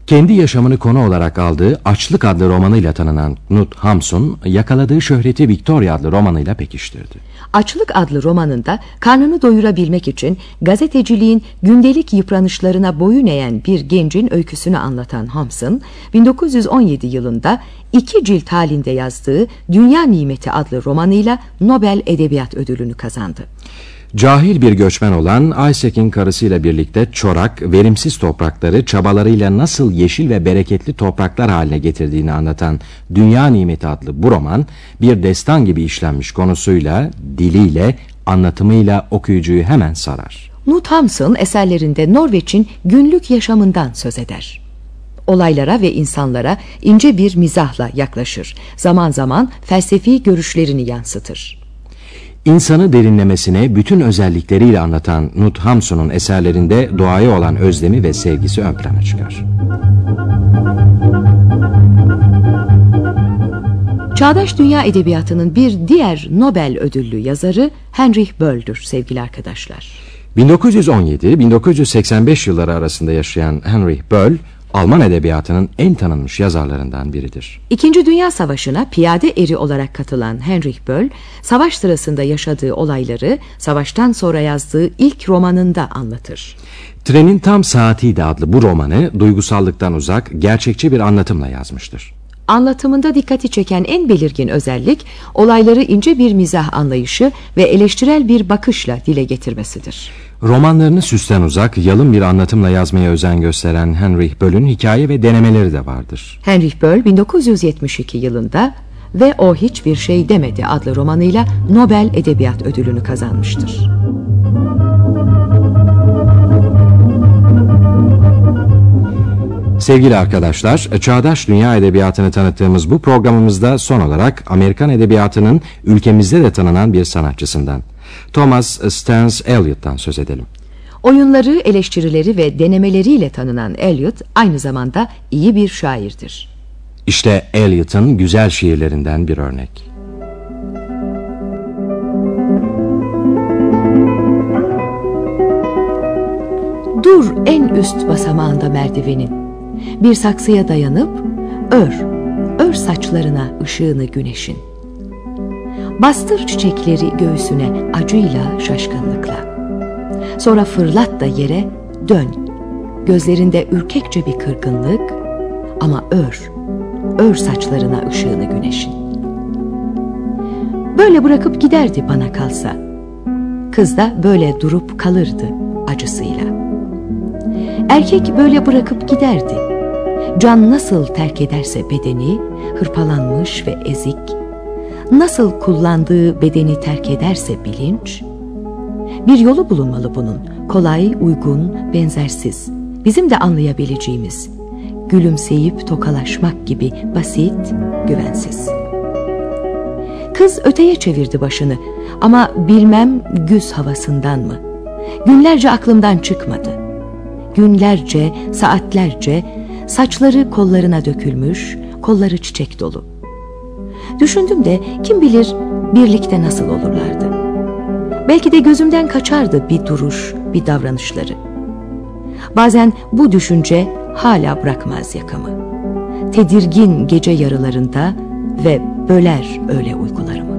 Kendi yaşamını konu olarak aldığı Açlık adlı romanıyla tanınan Knut Hamsun, yakaladığı şöhreti Victoria adlı romanıyla pekiştirdi. Açlık adlı romanında karnını doyurabilmek için gazeteciliğin gündelik yıpranışlarına boyun eğen bir gencin öyküsünü anlatan Hamsun, 1917 yılında iki cilt halinde yazdığı Dünya Nimeti adlı romanıyla Nobel Edebiyat Ödülünü kazandı. Cahil bir göçmen olan Isaac'in karısıyla birlikte çorak, verimsiz toprakları çabalarıyla nasıl yeşil ve bereketli topraklar haline getirdiğini anlatan Dünya Nimeti adlı bu roman, bir destan gibi işlenmiş konusuyla, diliyle, anlatımıyla okuyucuyu hemen sarar. Knut Hamsun eserlerinde Norveç'in günlük yaşamından söz eder. Olaylara ve insanlara ince bir mizahla yaklaşır. Zaman zaman felsefi görüşlerini yansıtır. İnsanı derinlemesine bütün özellikleriyle anlatan Knut Hamsun'un eserlerinde doğaya olan özlemi ve sevgisi ön plana çıkar. Çağdaş dünya edebiyatının bir diğer Nobel ödüllü yazarı Heinrich Böll'dür sevgili arkadaşlar. 1917-1985 yılları arasında yaşayan Heinrich Böll, Alman edebiyatının en tanınmış yazarlarından biridir. İkinci Dünya Savaşı'na piyade eri olarak katılan Heinrich Böll, savaş sırasında yaşadığı olayları savaştan sonra yazdığı ilk romanında anlatır. Trenin Tam Saatiydi adlı bu romanı duygusallıktan uzak, gerçekçi bir anlatımla yazmıştır. Anlatımında dikkati çeken en belirgin özellik olayları ince bir mizah anlayışı ve eleştirel bir bakışla dile getirmesidir. Romanlarını süsten uzak, yalın bir anlatımla yazmaya özen gösteren Heinrich Böll'ün hikaye ve denemeleri de vardır. Heinrich Böll 1972 yılında ve O Hiçbir Şey Demedi adlı romanıyla Nobel Edebiyat Ödülünü kazanmıştır. Sevgili arkadaşlar, çağdaş dünya edebiyatını tanıttığımız bu programımızda son olarak Amerikan edebiyatının ülkemizde de tanınan bir sanatçısından, Thomas Stans Eliot'tan söz edelim. Oyunları, eleştirileri ve denemeleriyle tanınan Eliot aynı zamanda iyi bir şairdir. İşte Eliot'ın güzel şiirlerinden bir örnek. Dur en üst basamağında merdivenin bir saksıya dayanıp ör, ör saçlarına ışığını güneşin. Bastır çiçekleri göğsüne acıyla şaşkınlıkla. Sonra fırlat da yere dön. Gözlerinde ürkekçe bir kırgınlık ama ör, ör saçlarına ışığını güneşin. Böyle bırakıp giderdi bana kalsa. Kız da böyle durup kalırdı acısıyla. Erkek böyle bırakıp giderdi. Can nasıl terk ederse bedeni, hırpalanmış ve ezik, nasıl kullandığı bedeni terk ederse bilinç, bir yolu bulunmalı bunun, kolay, uygun, benzersiz, bizim de anlayabileceğimiz, gülümseyip tokalaşmak gibi basit, güvensiz. Kız öteye çevirdi başını ama bilmem güz havasından mı? Günlerce aklımdan çıkmadı. Günlerce, saatlerce saçları kollarına dökülmüş, kolları çiçek dolu. Düşündüm de kim bilir birlikte nasıl olurlardı. Belki de gözümden kaçardı bir duruş, bir davranışları. Bazen bu düşünce hala bırakmaz yakamı. Tedirgin gece yarılarında ve böler öyle uykularımı.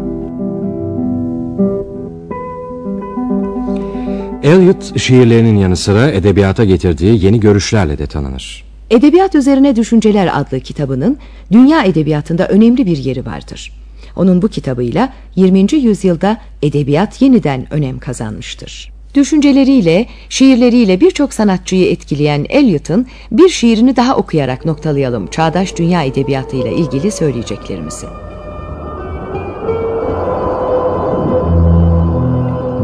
Eliot şiirlerinin yanı sıra edebiyata getirdiği yeni görüşlerle de tanınır. Edebiyat Üzerine Düşünceler adlı kitabının dünya edebiyatında önemli bir yeri vardır. Onun bu kitabıyla 20. yüzyılda edebiyat yeniden önem kazanmıştır. Düşünceleriyle, şiirleriyle birçok sanatçıyı etkileyen Eliot'un bir şiirini daha okuyarak noktalayalım çağdaş dünya edebiyatıyla ilgili söyleyeceklerimizi.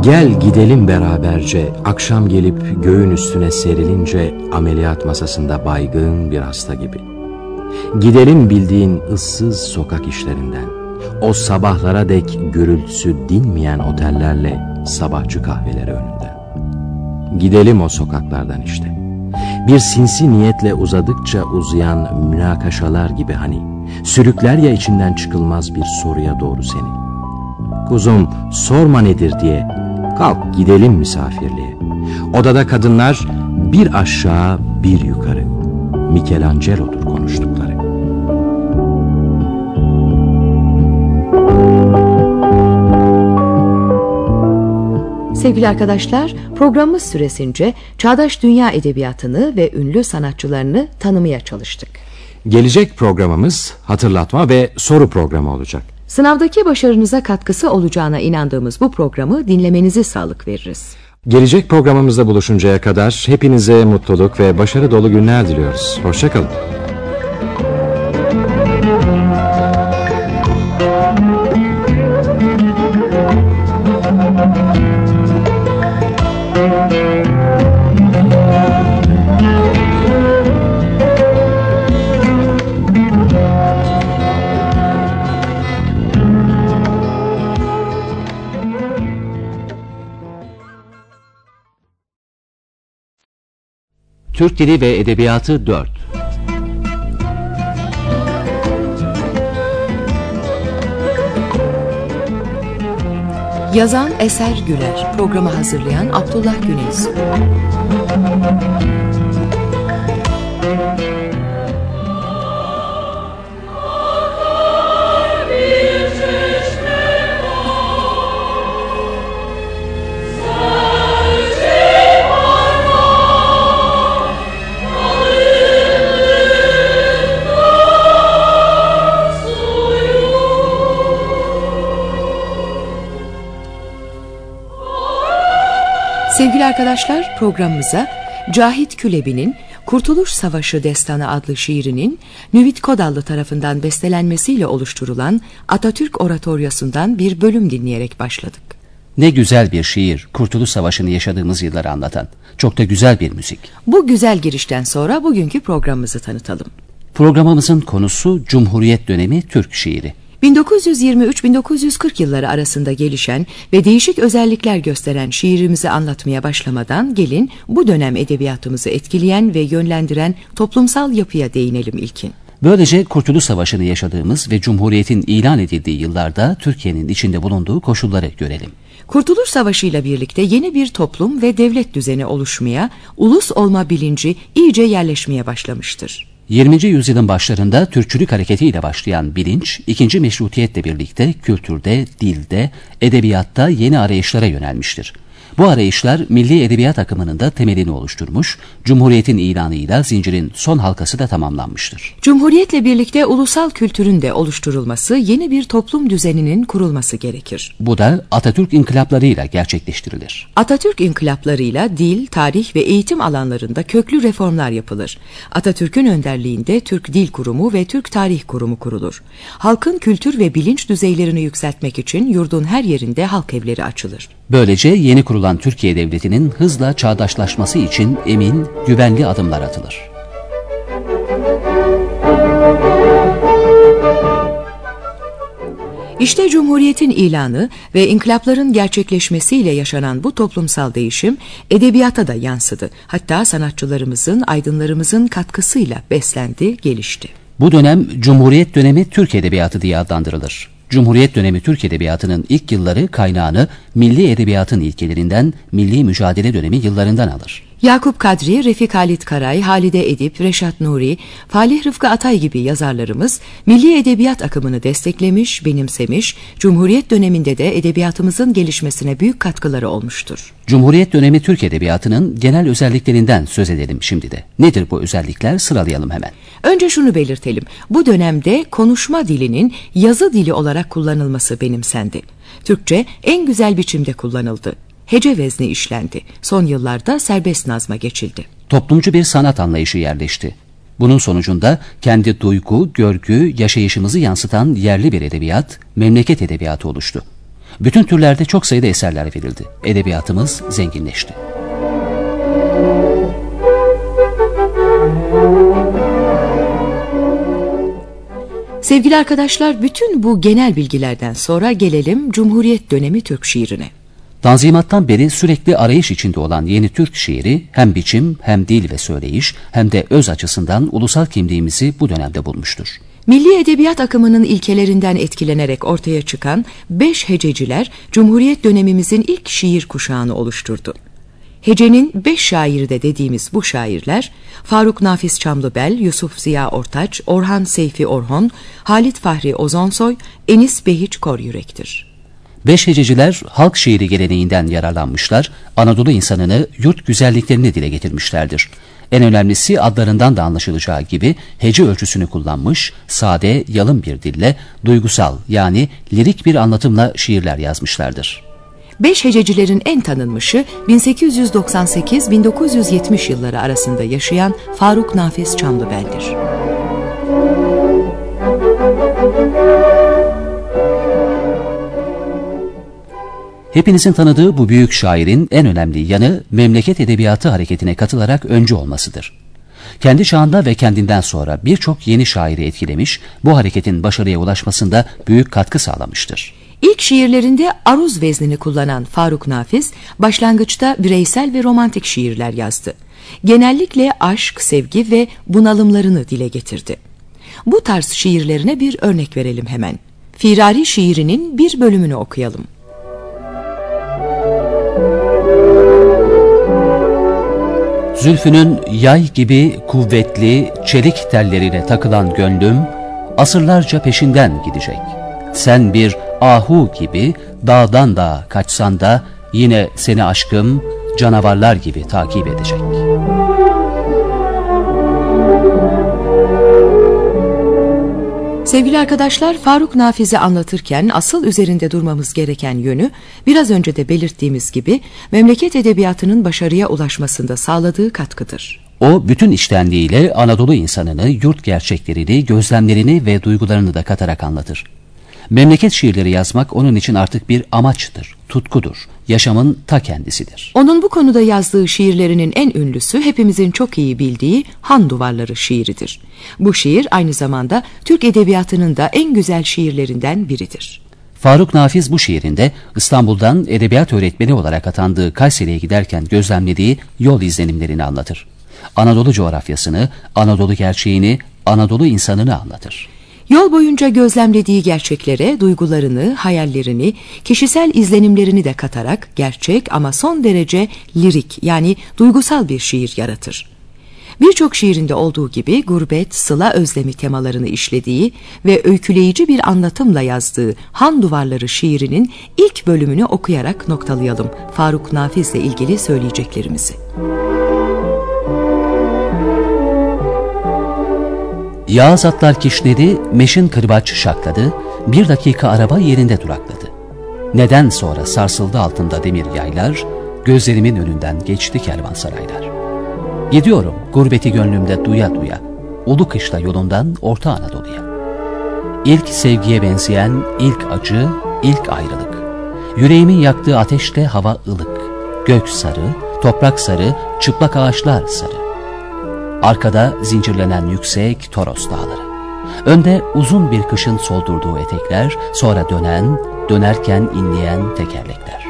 Gel gidelim beraberce, akşam gelip göğün üstüne serilince ameliyat masasında baygın bir hasta gibi. Gidelim bildiğin ıssız sokak işlerinden, o sabahlara dek gürültüsü dinmeyen otellerle sabahçı kahveleri önünden. Gidelim o sokaklardan işte. Bir sinsi niyetle uzadıkça uzayan münakaşalar gibi hani, sürükler ya içinden çıkılmaz bir soruya doğru seni. Kuzum sorma nedir diye Kalk gidelim misafirliğe. Odada kadınlar bir aşağı bir yukarı. Michelangelo'dur konuştukları. Sevgili arkadaşlar, programımız süresince çağdaş dünya edebiyatını ve ünlü sanatçılarını tanımaya çalıştık. Gelecek programımız hatırlatma ve soru programı olacak. Sınavdaki başarınıza katkısı olacağına inandığımız bu programı dinlemenizi sağlık veririz. Gelecek programımızda buluşuncaya kadar hepinize mutluluk ve başarı dolu günler diliyoruz. Hoşçakalın. Türk Dili ve Edebiyatı 4 Yazan Eser Güler, programı hazırlayan Abdullah Güneş. Sevgili arkadaşlar programımıza Cahit Külebi'nin Kurtuluş Savaşı Destanı adlı şiirinin Nüvit Kodallı tarafından bestelenmesiyle oluşturulan Atatürk Oratoryosu'ndan bir bölüm dinleyerek başladık. Ne güzel bir şiir, Kurtuluş Savaşı'nı yaşadığımız yılları anlatan. Çok da güzel bir müzik. Bu güzel girişten sonra bugünkü programımızı tanıtalım. Programımızın konusu Cumhuriyet dönemi Türk şiiri. 1923-1940 yılları arasında gelişen ve değişik özellikler gösteren şiirimizi anlatmaya başlamadan gelin bu dönem edebiyatımızı etkileyen ve yönlendiren toplumsal yapıya değinelim ilkin. Böylece Kurtuluş Savaşı'nı yaşadığımız ve Cumhuriyet'in ilan edildiği yıllarda Türkiye'nin içinde bulunduğu koşulları görelim. Kurtuluş Savaşı ile birlikte yeni bir toplum ve devlet düzeni oluşmaya, ulus olma bilinci iyice yerleşmeye başlamıştır. 20. yüzyılın başlarında Türkçülük hareketiyle başlayan bilinç, ikinci meşrutiyetle birlikte kültürde, dilde, edebiyatta yeni arayışlara yönelmiştir. Bu arayışlar milli edebiyat akımının da temelini oluşturmuş, Cumhuriyet'in ilanıyla zincirin son halkası da tamamlanmıştır. Cumhuriyetle birlikte ulusal kültürün de oluşturulması, yeni bir toplum düzeninin kurulması gerekir. Bu da Atatürk inkılaplarıyla gerçekleştirilir. Atatürk inkılaplarıyla dil, tarih ve eğitim alanlarında köklü reformlar yapılır. Atatürk'ün önderliğinde Türk Dil Kurumu ve Türk Tarih Kurumu kurulur. Halkın kültür ve bilinç düzeylerini yükseltmek için yurdun her yerinde halk evleri açılır. Böylece yeni kurulan Türkiye Devleti'nin hızla çağdaşlaşması için emin, güvenli adımlar atılır. İşte Cumhuriyet'in ilanı ve inkılapların gerçekleşmesiyle yaşanan bu toplumsal değişim edebiyata da yansıdı. Hatta sanatçılarımızın, aydınlarımızın katkısıyla beslendi, gelişti. Bu dönem Cumhuriyet dönemi Türk Edebiyatı diye adlandırılır. Cumhuriyet dönemi Türk Edebiyatı'nın ilk yılları kaynağını milli edebiyatın ilkelerinden milli mücadele dönemi yıllarından alır. Yakup Kadri, Refik Halit Karay, Halide Edip, Reşat Nuri, Falih Rıfkı Atay gibi yazarlarımız milli edebiyat akımını desteklemiş, benimsemiş, Cumhuriyet döneminde de edebiyatımızın gelişmesine büyük katkıları olmuştur. Cumhuriyet dönemi Türk Edebiyatı'nın genel özelliklerinden söz edelim şimdi de. Nedir bu özellikler sıralayalım hemen. Önce şunu belirtelim. Bu dönemde konuşma dilinin yazı dili olarak kullanılması benimsendi. Türkçe en güzel biçimde kullanıldı. Hece vezni işlendi. Son yıllarda serbest nazma geçildi. Toplumcu bir sanat anlayışı yerleşti. Bunun sonucunda kendi duygu, görgü, yaşayışımızı yansıtan yerli bir edebiyat, memleket edebiyatı oluştu. Bütün türlerde çok sayıda eserler verildi. Edebiyatımız zenginleşti. Sevgili arkadaşlar bütün bu genel bilgilerden sonra gelelim Cumhuriyet dönemi Türk şiirine. Tanzimattan beri sürekli arayış içinde olan yeni Türk şiiri hem biçim hem dil ve söyleyiş hem de öz açısından ulusal kimliğimizi bu dönemde bulmuştur. Milli edebiyat akımının ilkelerinden etkilenerek ortaya çıkan beş hececiler Cumhuriyet dönemimizin ilk şiir kuşağını oluşturdu. Hecenin beş şairi de dediğimiz bu şairler Faruk Nafiz Çamlıbel, Yusuf Ziya Ortaç, Orhan Seyfi Orhon, Halit Fahri Ozonsoy, Enis Behiç Koryürek'tir. Beş hececiler halk şiiri geleneğinden yararlanmışlar, Anadolu insanını, yurt güzelliklerini dile getirmişlerdir. En önemlisi adlarından da anlaşılacağı gibi hece ölçüsünü kullanmış, sade, yalın bir dille, duygusal yani lirik bir anlatımla şiirler yazmışlardır. Beş hececilerin en tanınmışı 1898-1970 yılları arasında yaşayan Faruk Nafiz Çamlıbel'dir. Hepinizin tanıdığı bu büyük şairin en önemli yanı memleket edebiyatı hareketine katılarak öncü olmasıdır. Kendi çağında ve kendinden sonra birçok yeni şairi etkilemiş, bu hareketin başarıya ulaşmasında büyük katkı sağlamıştır. İlk şiirlerinde aruz veznini kullanan Faruk Nafiz, başlangıçta bireysel ve romantik şiirler yazdı. Genellikle aşk, sevgi ve bunalımlarını dile getirdi. Bu tarz şiirlerine bir örnek verelim hemen. Firari şiirinin bir bölümünü okuyalım. Zülfünün yay gibi kuvvetli çelik tellerine takılan gönlüm asırlarca peşinden gidecek. Sen bir ahu gibi dağdan da kaçsan da yine seni aşkım canavarlar gibi takip edecek. Sevgili arkadaşlar Faruk Nafiz'i anlatırken asıl üzerinde durmamız gereken yönü biraz önce de belirttiğimiz gibi memleket edebiyatının başarıya ulaşmasında sağladığı katkıdır. O bütün iştenliğiyle Anadolu insanını, yurt gerçeklerini, gözlemlerini ve duygularını da katarak anlatır. Memleket şiirleri yazmak onun için artık bir amaçtır, tutkudur, yaşamın ta kendisidir. Onun bu konuda yazdığı şiirlerinin en ünlüsü hepimizin çok iyi bildiği Han Duvarları şiiridir. Bu şiir aynı zamanda Türk edebiyatının da en güzel şiirlerinden biridir. Faruk Nafiz bu şiirinde İstanbul'dan edebiyat öğretmeni olarak atandığı Kayseri'ye giderken gözlemlediği yol izlenimlerini anlatır. Anadolu coğrafyasını, Anadolu gerçeğini, Anadolu insanını anlatır. Yol boyunca gözlemlediği gerçeklere duygularını, hayallerini, kişisel izlenimlerini de katarak gerçek ama son derece lirik yani duygusal bir şiir yaratır. Birçok şiirinde olduğu gibi gurbet, sıla özlemi temalarını işlediği ve öyküleyici bir anlatımla yazdığı Han Duvarları şiirinin ilk bölümünü okuyarak noktalayalım Faruk Nafiz'le ilgili söyleyeceklerimizi. Yağız atlar kişnedi, meşin kırbaç şakladı, bir dakika araba yerinde durakladı. Neden sonra sarsıldı altında demir yaylar, gözlerimin önünden geçti kervansaraylar. Gidiyorum gurbeti gönlümde duya duya, ulu kışla yolundan Orta Anadolu'ya. İlk sevgiye benzeyen ilk acı, ilk ayrılık. Yüreğimin yaktığı ateşte hava ılık. Gök sarı, toprak sarı, çıplak ağaçlar sarı. Arkada zincirlenen yüksek Toros dağları. Önde uzun bir kışın soldurduğu etekler, sonra dönen, dönerken inleyen tekerlekler.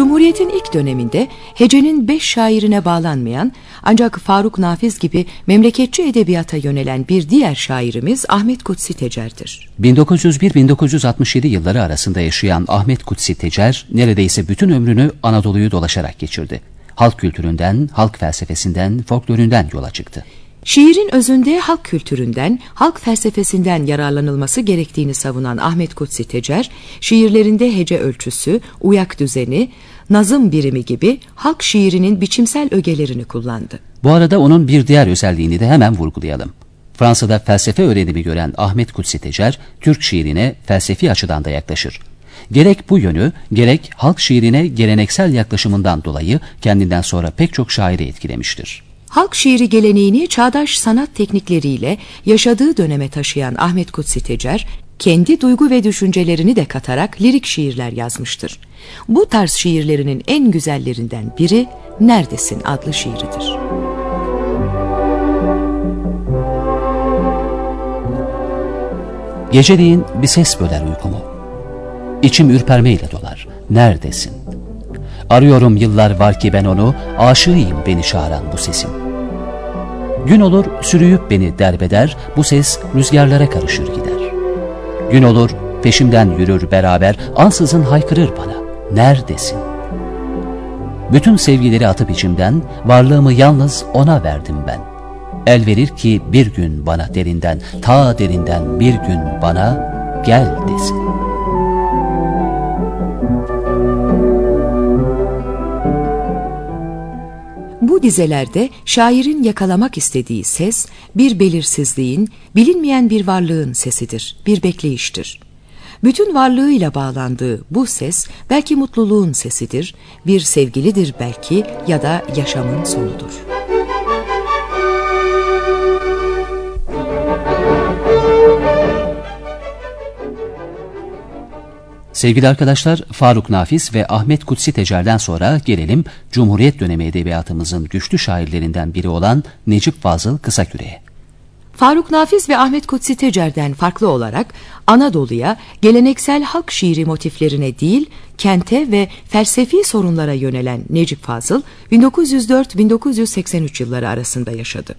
Cumhuriyet'in ilk döneminde hecenin beş şairine bağlanmayan ancak Faruk Nafiz gibi memleketçi edebiyata yönelen bir diğer şairimiz Ahmet Kutsi Tecer'dir. 1901-1967 yılları arasında yaşayan Ahmet Kutsi Tecer neredeyse bütün ömrünü Anadolu'yu dolaşarak geçirdi. Halk kültüründen, halk felsefesinden, folkloründen yola çıktı. Şiirin özünde halk kültüründen, halk felsefesinden yararlanılması gerektiğini savunan Ahmet Kutsi Tecer, şiirlerinde hece ölçüsü, uyak düzeni, nazım birimi gibi halk şiirinin biçimsel ögelerini kullandı. Bu arada onun bir diğer özelliğini de hemen vurgulayalım. Fransa'da felsefe öğrenimi gören Ahmet Kutsi Tecer, Türk şiirine felsefi açıdan da yaklaşır. Gerek bu yönü, gerek halk şiirine geleneksel yaklaşımından dolayı kendinden sonra pek çok şairi etkilemiştir. Halk şiiri geleneğini çağdaş sanat teknikleriyle yaşadığı döneme taşıyan Ahmet Kutsi Tecer, kendi duygu ve düşüncelerini de katarak lirik şiirler yazmıştır. Bu tarz şiirlerinin en güzellerinden biri Neredesin adlı şiiridir. Geceliğin bir ses böler uykumu. İçim ürpermeyle dolar. Neredesin? Arıyorum yıllar var ki ben onu, aşığıyım beni çağıran bu sesim. Gün olur sürüyüp beni derbeder, bu ses rüzgarlara karışır gider. Gün olur peşimden yürür beraber, ansızın haykırır bana. Neredesin? Bütün sevgileri atıp içimden, varlığımı yalnız ona verdim ben. El verir ki bir gün bana derinden, ta derinden bir gün bana gel desin. Dizelerde şairin yakalamak istediği ses bir belirsizliğin, bilinmeyen bir varlığın sesidir, bir bekleyiştir. Bütün varlığıyla bağlandığı bu ses belki mutluluğun sesidir, bir sevgilidir belki ya da yaşamın sonudur. Sevgili arkadaşlar, Faruk Nafiz ve Ahmet Kutsi Tecer'den sonra gelelim Cumhuriyet dönemi edebiyatımızın güçlü şairlerinden biri olan Necip Fazıl Kısaküre'ye. Faruk Nafiz ve Ahmet Kutsi Tecer'den farklı olarak Anadolu'ya geleneksel halk şiiri motiflerine değil, kente ve felsefi sorunlara yönelen Necip Fazıl 1904-1983 yılları arasında yaşadı.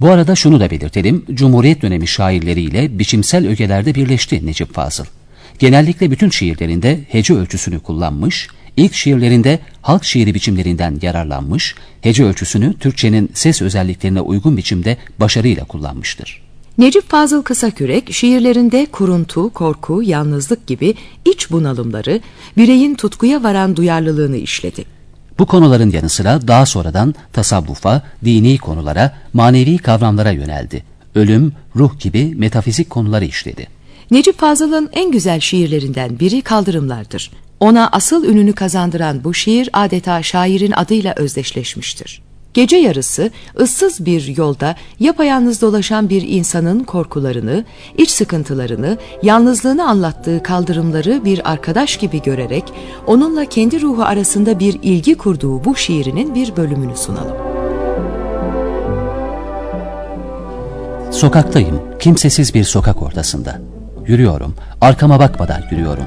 Bu arada şunu da belirtelim, Cumhuriyet dönemi şairleriyle biçimsel ögelerde birleşti Necip Fazıl. Genellikle bütün şiirlerinde hece ölçüsünü kullanmış, ilk şiirlerinde halk şiiri biçimlerinden yararlanmış, hece ölçüsünü Türkçenin ses özelliklerine uygun biçimde başarıyla kullanmıştır. Necip Fazıl Kısakürek şiirlerinde kuruntu, korku, yalnızlık gibi iç bunalımları, bireyin tutkuya varan duyarlılığını işledi. Bu konuların yanı sıra daha sonradan tasavvufa, dini konulara, manevi kavramlara yöneldi. Ölüm, ruh gibi metafizik konuları işledi. Necip Fazıl'ın en güzel şiirlerinden biri Kaldırımlardır. Ona asıl ününü kazandıran bu şiir adeta şairin adıyla özdeşleşmiştir. Gece yarısı ıssız bir yolda yapayalnız dolaşan bir insanın korkularını, iç sıkıntılarını, yalnızlığını anlattığı kaldırımları bir arkadaş gibi görerek onunla kendi ruhu arasında bir ilgi kurduğu bu şiirinin bir bölümünü sunalım. Sokaktayım, kimsesiz bir sokak ortasında. Yürüyorum, arkama bakmadan yürüyorum.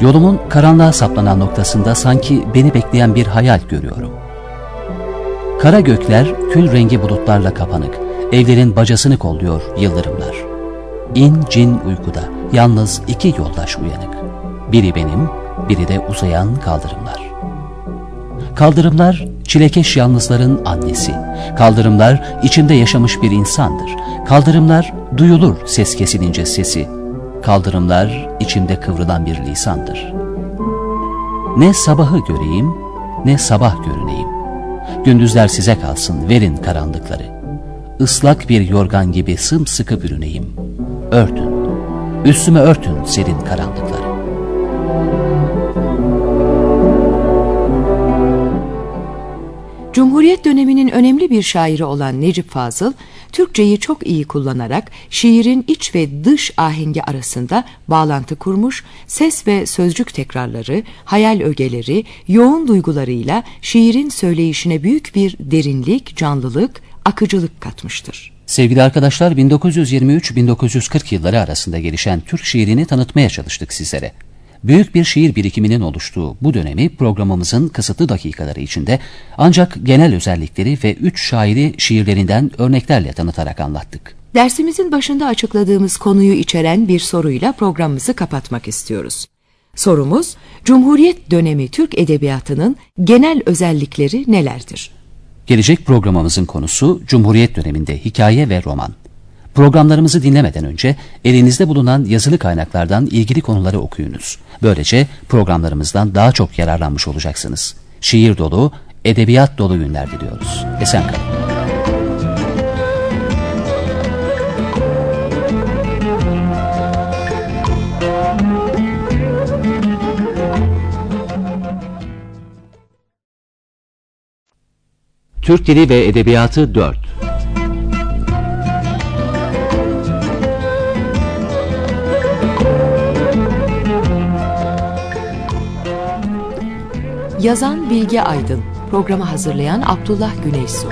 Yolumun karanlığa saplanan noktasında sanki beni bekleyen bir hayal görüyorum. Kara gökler kül rengi bulutlarla kapanık, evlerin bacasını kolluyor yıldırımlar. İn cin uykuda, yalnız iki yoldaş uyanık. Biri benim, biri de uzayan kaldırımlar. Kaldırımlar çilekeş yalnızların annesi. Kaldırımlar içinde yaşamış bir insandır. Kaldırımlar duyulur ses kesilince sesi. Kaldırımlar içimde kıvrılan bir lisandır. Ne sabahı göreyim ne sabah görüneyim. Gündüzler size kalsın verin karanlıkları. Islak bir yorgan gibi sımsıkı bürüneyim. Örtün, üstüme örtün serin karanlıkları. Cumhuriyet döneminin önemli bir şairi olan Necip Fazıl, Türkçeyi çok iyi kullanarak şiirin iç ve dış ahengi arasında bağlantı kurmuş, ses ve sözcük tekrarları, hayal ögeleri, yoğun duygularıyla şiirin söyleyişine büyük bir derinlik, canlılık, akıcılık katmıştır. Sevgili arkadaşlar 1923-1940 yılları arasında gelişen Türk şiirini tanıtmaya çalıştık sizlere. Büyük bir şiir birikiminin oluştuğu bu dönemi programımızın kısıtlı dakikaları içinde ancak genel özellikleri ve üç şairi şiirlerinden örneklerle tanıtarak anlattık. Dersimizin başında açıkladığımız konuyu içeren bir soruyla programımızı kapatmak istiyoruz. Sorumuz, Cumhuriyet dönemi Türk edebiyatının genel özellikleri nelerdir? Gelecek programımızın konusu Cumhuriyet döneminde hikaye ve roman. Programlarımızı dinlemeden önce elinizde bulunan yazılı kaynaklardan ilgili konuları okuyunuz. Böylece programlarımızdan daha çok yararlanmış olacaksınız. Şiir dolu, edebiyat dolu günler diliyoruz. Esen kalın. Türk Dili ve Edebiyatı 4 Yazan Bilge Aydın, programı hazırlayan Abdullah Güneysu.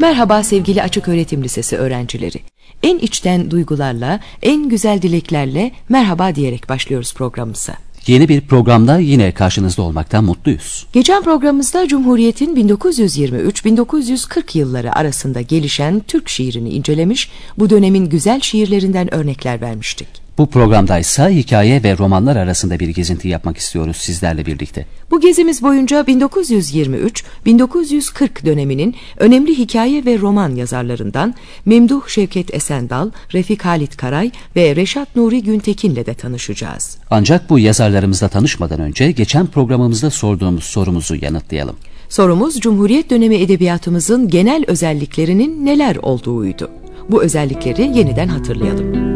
Merhaba sevgili Açık Öğretim Lisesi öğrencileri. En içten duygularla, en güzel dileklerle merhaba diyerek başlıyoruz programımıza. Yeni bir programda yine karşınızda olmaktan mutluyuz. Geçen programımızda Cumhuriyet'in 1923-1940 yılları arasında gelişen Türk şiirini incelemiş, bu dönemin güzel şiirlerinden örnekler vermiştik. Bu programda ise hikaye ve romanlar arasında bir gezinti yapmak istiyoruz sizlerle birlikte. Bu gezimiz boyunca 1923-1940 döneminin önemli hikaye ve roman yazarlarından Memduh Şevket Esendal, Refik Halit Karay ve Reşat Nuri Güntekin'le de tanışacağız. Ancak bu yazarlarımızla tanışmadan önce geçen programımızda sorduğumuz sorumuzu yanıtlayalım. Sorumuz Cumhuriyet dönemi edebiyatımızın genel özelliklerinin neler olduğuydu. Bu özellikleri yeniden hatırlayalım.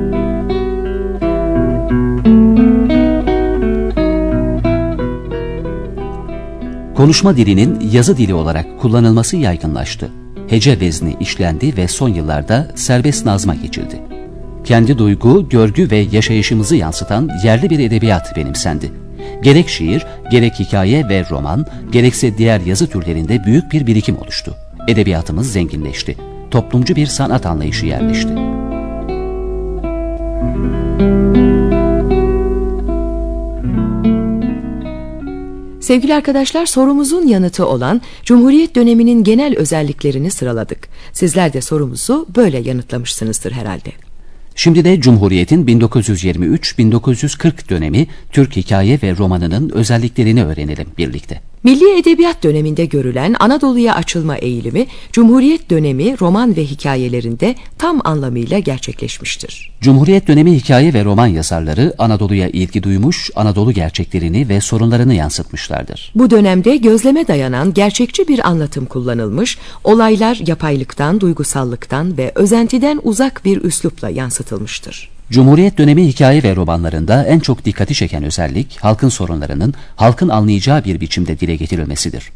Konuşma dilinin yazı dili olarak kullanılması yaygınlaştı. Hece vezni işlendi ve son yıllarda serbest nazma geçildi. Kendi duygu, görgü ve yaşayışımızı yansıtan yerli bir edebiyat benimsendi. Gerek şiir, gerek hikaye ve roman, gerekse diğer yazı türlerinde büyük bir birikim oluştu. Edebiyatımız zenginleşti. Toplumcu bir sanat anlayışı yerleşti. Sevgili arkadaşlar sorumuzun yanıtı olan Cumhuriyet döneminin genel özelliklerini sıraladık. Sizler de sorumuzu böyle yanıtlamışsınızdır herhalde. Şimdi de Cumhuriyet'in 1923-1940 dönemi Türk hikaye ve romanının özelliklerini öğrenelim birlikte. Milli Edebiyat döneminde görülen Anadolu'ya açılma eğilimi Cumhuriyet dönemi roman ve hikayelerinde tam anlamıyla gerçekleşmiştir. Cumhuriyet dönemi hikaye ve roman yazarları Anadolu'ya ilgi duymuş, Anadolu gerçeklerini ve sorunlarını yansıtmışlardır. Bu dönemde gözleme dayanan gerçekçi bir anlatım kullanılmış, olaylar yapaylıktan, duygusallıktan ve özentiden uzak bir üslupla yansıtılmıştır. Cumhuriyet dönemi hikaye ve romanlarında en çok dikkati çeken özellik halkın sorunlarının halkın anlayacağı bir biçimde dile getirilmesidir.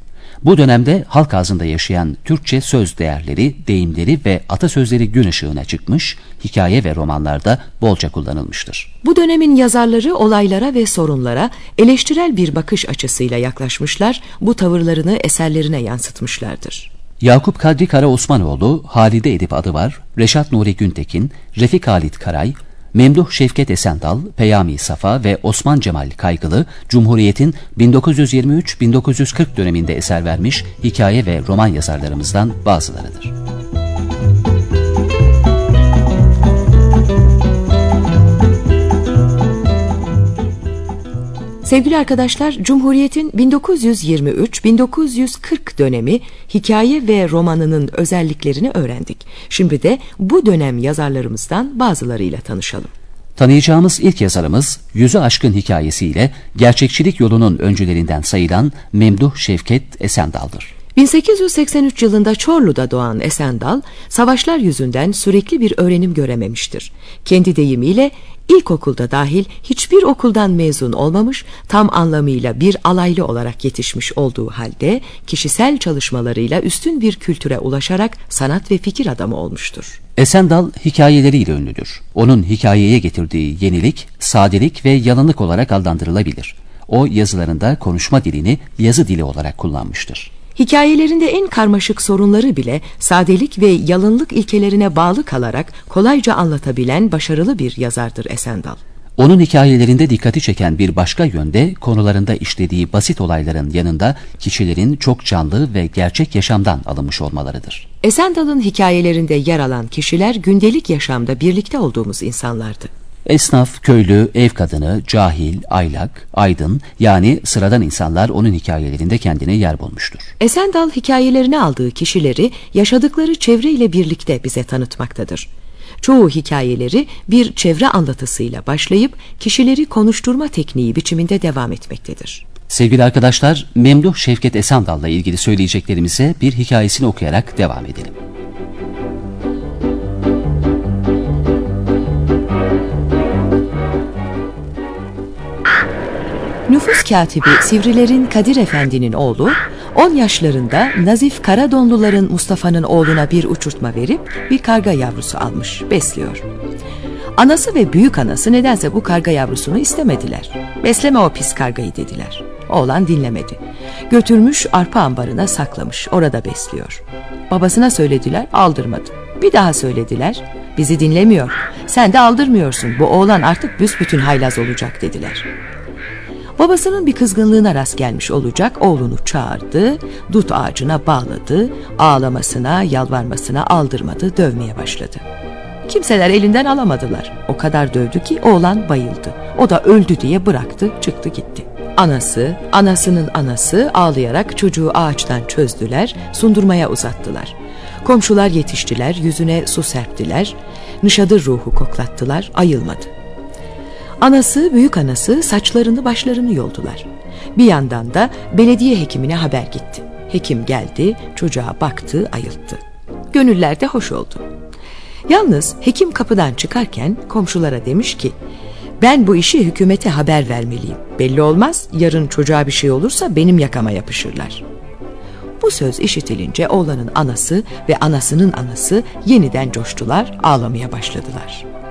Bu dönemde halk ağzında yaşayan Türkçe söz değerleri, deyimleri ve atasözleri gün ışığına çıkmış, hikaye ve romanlarda bolca kullanılmıştır. Bu dönemin yazarları olaylara ve sorunlara eleştirel bir bakış açısıyla yaklaşmışlar, bu tavırlarını eserlerine yansıtmışlardır. Yakup Kadri Kara Osmanoğlu, Halide Edip adı var, Reşat Nuri Güntekin, Refik Halit Karay, Memduh Şevket Esendal, Peyami Safa ve Osman Cemal Kaygılı, Cumhuriyet'in 1923-1940 döneminde eser vermiş hikaye ve roman yazarlarımızdan bazılarıdır. Sevgili arkadaşlar, Cumhuriyet'in 1923-1940 dönemi hikaye ve romanının özelliklerini öğrendik. Şimdi de bu dönem yazarlarımızdan bazılarıyla tanışalım. Tanıyacağımız ilk yazarımız yüzü aşkın hikayesiyle gerçekçilik yolunun öncülerinden sayılan Memduh Şevket Esendal'dır. 1883 yılında Çorlu'da doğan Esendal, savaşlar yüzünden sürekli bir öğrenim görememiştir. Kendi deyimiyle ilkokulda dahil hiçbir okuldan mezun olmamış, tam anlamıyla bir alaylı olarak yetişmiş olduğu halde kişisel çalışmalarıyla üstün bir kültüre ulaşarak sanat ve fikir adamı olmuştur. Esendal hikayeleriyle ünlüdür. Onun hikayeye getirdiği yenilik, sadelik ve yalınlık olarak adlandırılabilir. O yazılarında konuşma dilini yazı dili olarak kullanmıştır. Hikayelerinde en karmaşık sorunları bile sadelik ve yalınlık ilkelerine bağlı kalarak kolayca anlatabilen başarılı bir yazardır Esendal. Onun hikayelerinde dikkati çeken bir başka yönde konularında işlediği basit olayların yanında kişilerin çok canlı ve gerçek yaşamdan alınmış olmalarıdır. Esendal'ın hikayelerinde yer alan kişiler gündelik yaşamda birlikte olduğumuz insanlardı. Esnaf, köylü, ev kadını, cahil, aylak, aydın yani sıradan insanlar onun hikayelerinde kendine yer bulmuştur. Esendal hikayelerine aldığı kişileri yaşadıkları çevreyle birlikte bize tanıtmaktadır. Çoğu hikayeleri bir çevre anlatısıyla başlayıp kişileri konuşturma tekniği biçiminde devam etmektedir. Sevgili arkadaşlar, Memduh Şevket Esendal'la ilgili söyleyeceklerimize bir hikayesini okuyarak devam edelim. Nüfus katibi Sivrilerin Kadir Efendi'nin oğlu 10 yaşlarında Nazif Karadonluların Mustafa'nın oğluna bir uçurtma verip bir karga yavrusu almış, besliyor. Anası ve büyük anası nedense bu karga yavrusunu istemediler. Besleme o pis kargayı dediler. Oğlan dinlemedi. Götürmüş arpa ambarına saklamış, orada besliyor. Babasına söylediler, aldırmadı. Bir daha söylediler, bizi dinlemiyor. Sen de aldırmıyorsun, bu oğlan artık büsbütün haylaz olacak dediler. Babasının bir kızgınlığına rast gelmiş olacak oğlunu çağırdı, dut ağacına bağladı, ağlamasına, yalvarmasına aldırmadı, dövmeye başladı. Kimseler elinden alamadılar. O kadar dövdü ki oğlan bayıldı. O da öldü diye bıraktı, çıktı gitti. Anası, anasının anası ağlayarak çocuğu ağaçtan çözdüler, sundurmaya uzattılar. Komşular yetiştiler, yüzüne su serptiler, nışadır ruhu koklattılar, ayılmadı. Anası, büyük anası saçlarını başlarını yoldular. Bir yandan da belediye hekimine haber gitti. Hekim geldi, çocuğa baktı, ayılttı. Gönüller de hoş oldu. Yalnız hekim kapıdan çıkarken komşulara demiş ki, ben bu işi hükümete haber vermeliyim. Belli olmaz, yarın çocuğa bir şey olursa benim yakama yapışırlar. Bu söz işitilince oğlanın anası ve anasının anası yeniden coştular, ağlamaya başladılar.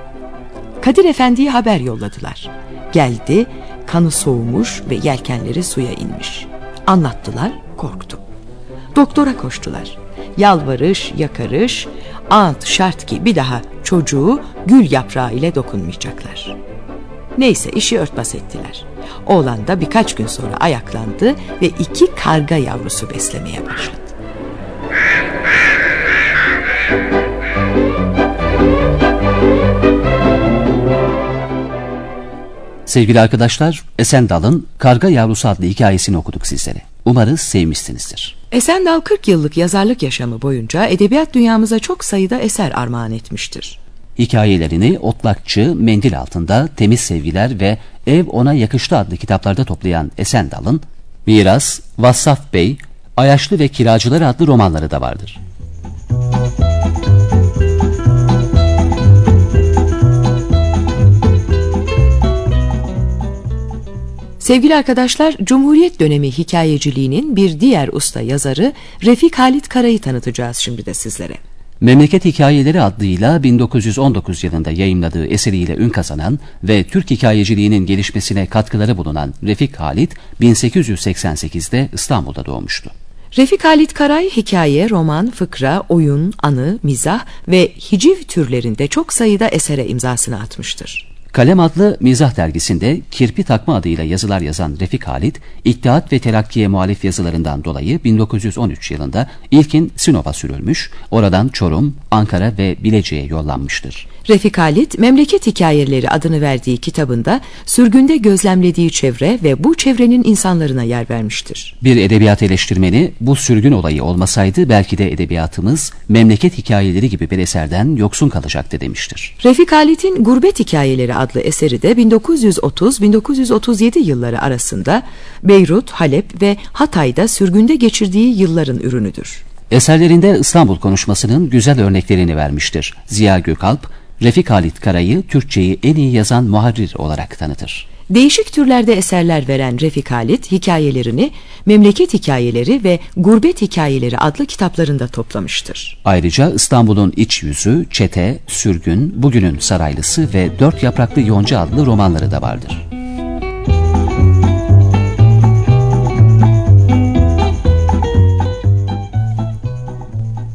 Kadir Efendi'ye haber yolladılar. Geldi, kanı soğumuş ve yelkenleri suya inmiş. Anlattılar, korktu. Doktora koştular. Yalvarış, yakarış, ant şart ki bir daha çocuğu gül yaprağı ile dokunmayacaklar. Neyse işi örtbas ettiler. Oğlan da birkaç gün sonra ayaklandı ve iki karga yavrusu beslemeye başladı. Sevgili arkadaşlar, Esen Dal'ın Karga Yavrusu adlı hikayesini okuduk sizlere. Umarız sevmişsinizdir. Esen Dal 40 yıllık yazarlık yaşamı boyunca edebiyat dünyamıza çok sayıda eser armağan etmiştir. Hikayelerini Otlakçı, Mendil Altında, Temiz Sevgiler ve Ev Ona Yakıştı adlı kitaplarda toplayan Esen Dal'ın Miras, Vassaf Bey, Ayaşlı ve Kiracılar adlı romanları da vardır. Sevgili arkadaşlar, Cumhuriyet dönemi hikayeciliğinin bir diğer usta yazarı Refik Halit Kara'yı tanıtacağız şimdi de sizlere. Memleket Hikayeleri adıyla 1919 yılında yayımladığı eseriyle ün kazanan ve Türk hikayeciliğinin gelişmesine katkıları bulunan Refik Halit 1888'de İstanbul'da doğmuştu. Refik Halit Karay hikaye, roman, fıkra, oyun, anı, mizah ve hiciv türlerinde çok sayıda esere imzasını atmıştır. Kalem adlı mizah dergisinde kirpi takma adıyla yazılar yazan Refik Halit, İttihat ve Terakkiye muhalif yazılarından dolayı 1913 yılında ilkin Sinop'a sürülmüş, oradan Çorum, Ankara ve Bilecik'e yollanmıştır. Refik Halit, Memleket Hikayeleri adını verdiği kitabında sürgünde gözlemlediği çevre ve bu çevrenin insanlarına yer vermiştir. Bir edebiyat eleştirmeni bu sürgün olayı olmasaydı belki de edebiyatımız memleket hikayeleri gibi bir eserden yoksun kalacaktı demiştir. Refik Halit'in Gurbet Hikayeleri adlı eseri de 1930-1937 yılları arasında Beyrut, Halep ve Hatay'da sürgünde geçirdiği yılların ürünüdür. Eserlerinde İstanbul konuşmasının güzel örneklerini vermiştir. Ziya Gökalp, Refik Halit Karay'ı Türkçeyi en iyi yazan muharrir olarak tanıtır. Değişik türlerde eserler veren Refik Halit hikayelerini Memleket Hikayeleri ve Gurbet Hikayeleri adlı kitaplarında toplamıştır. Ayrıca İstanbul'un iç yüzü, çete, sürgün, bugünün saraylısı ve dört yapraklı yonca adlı romanları da vardır.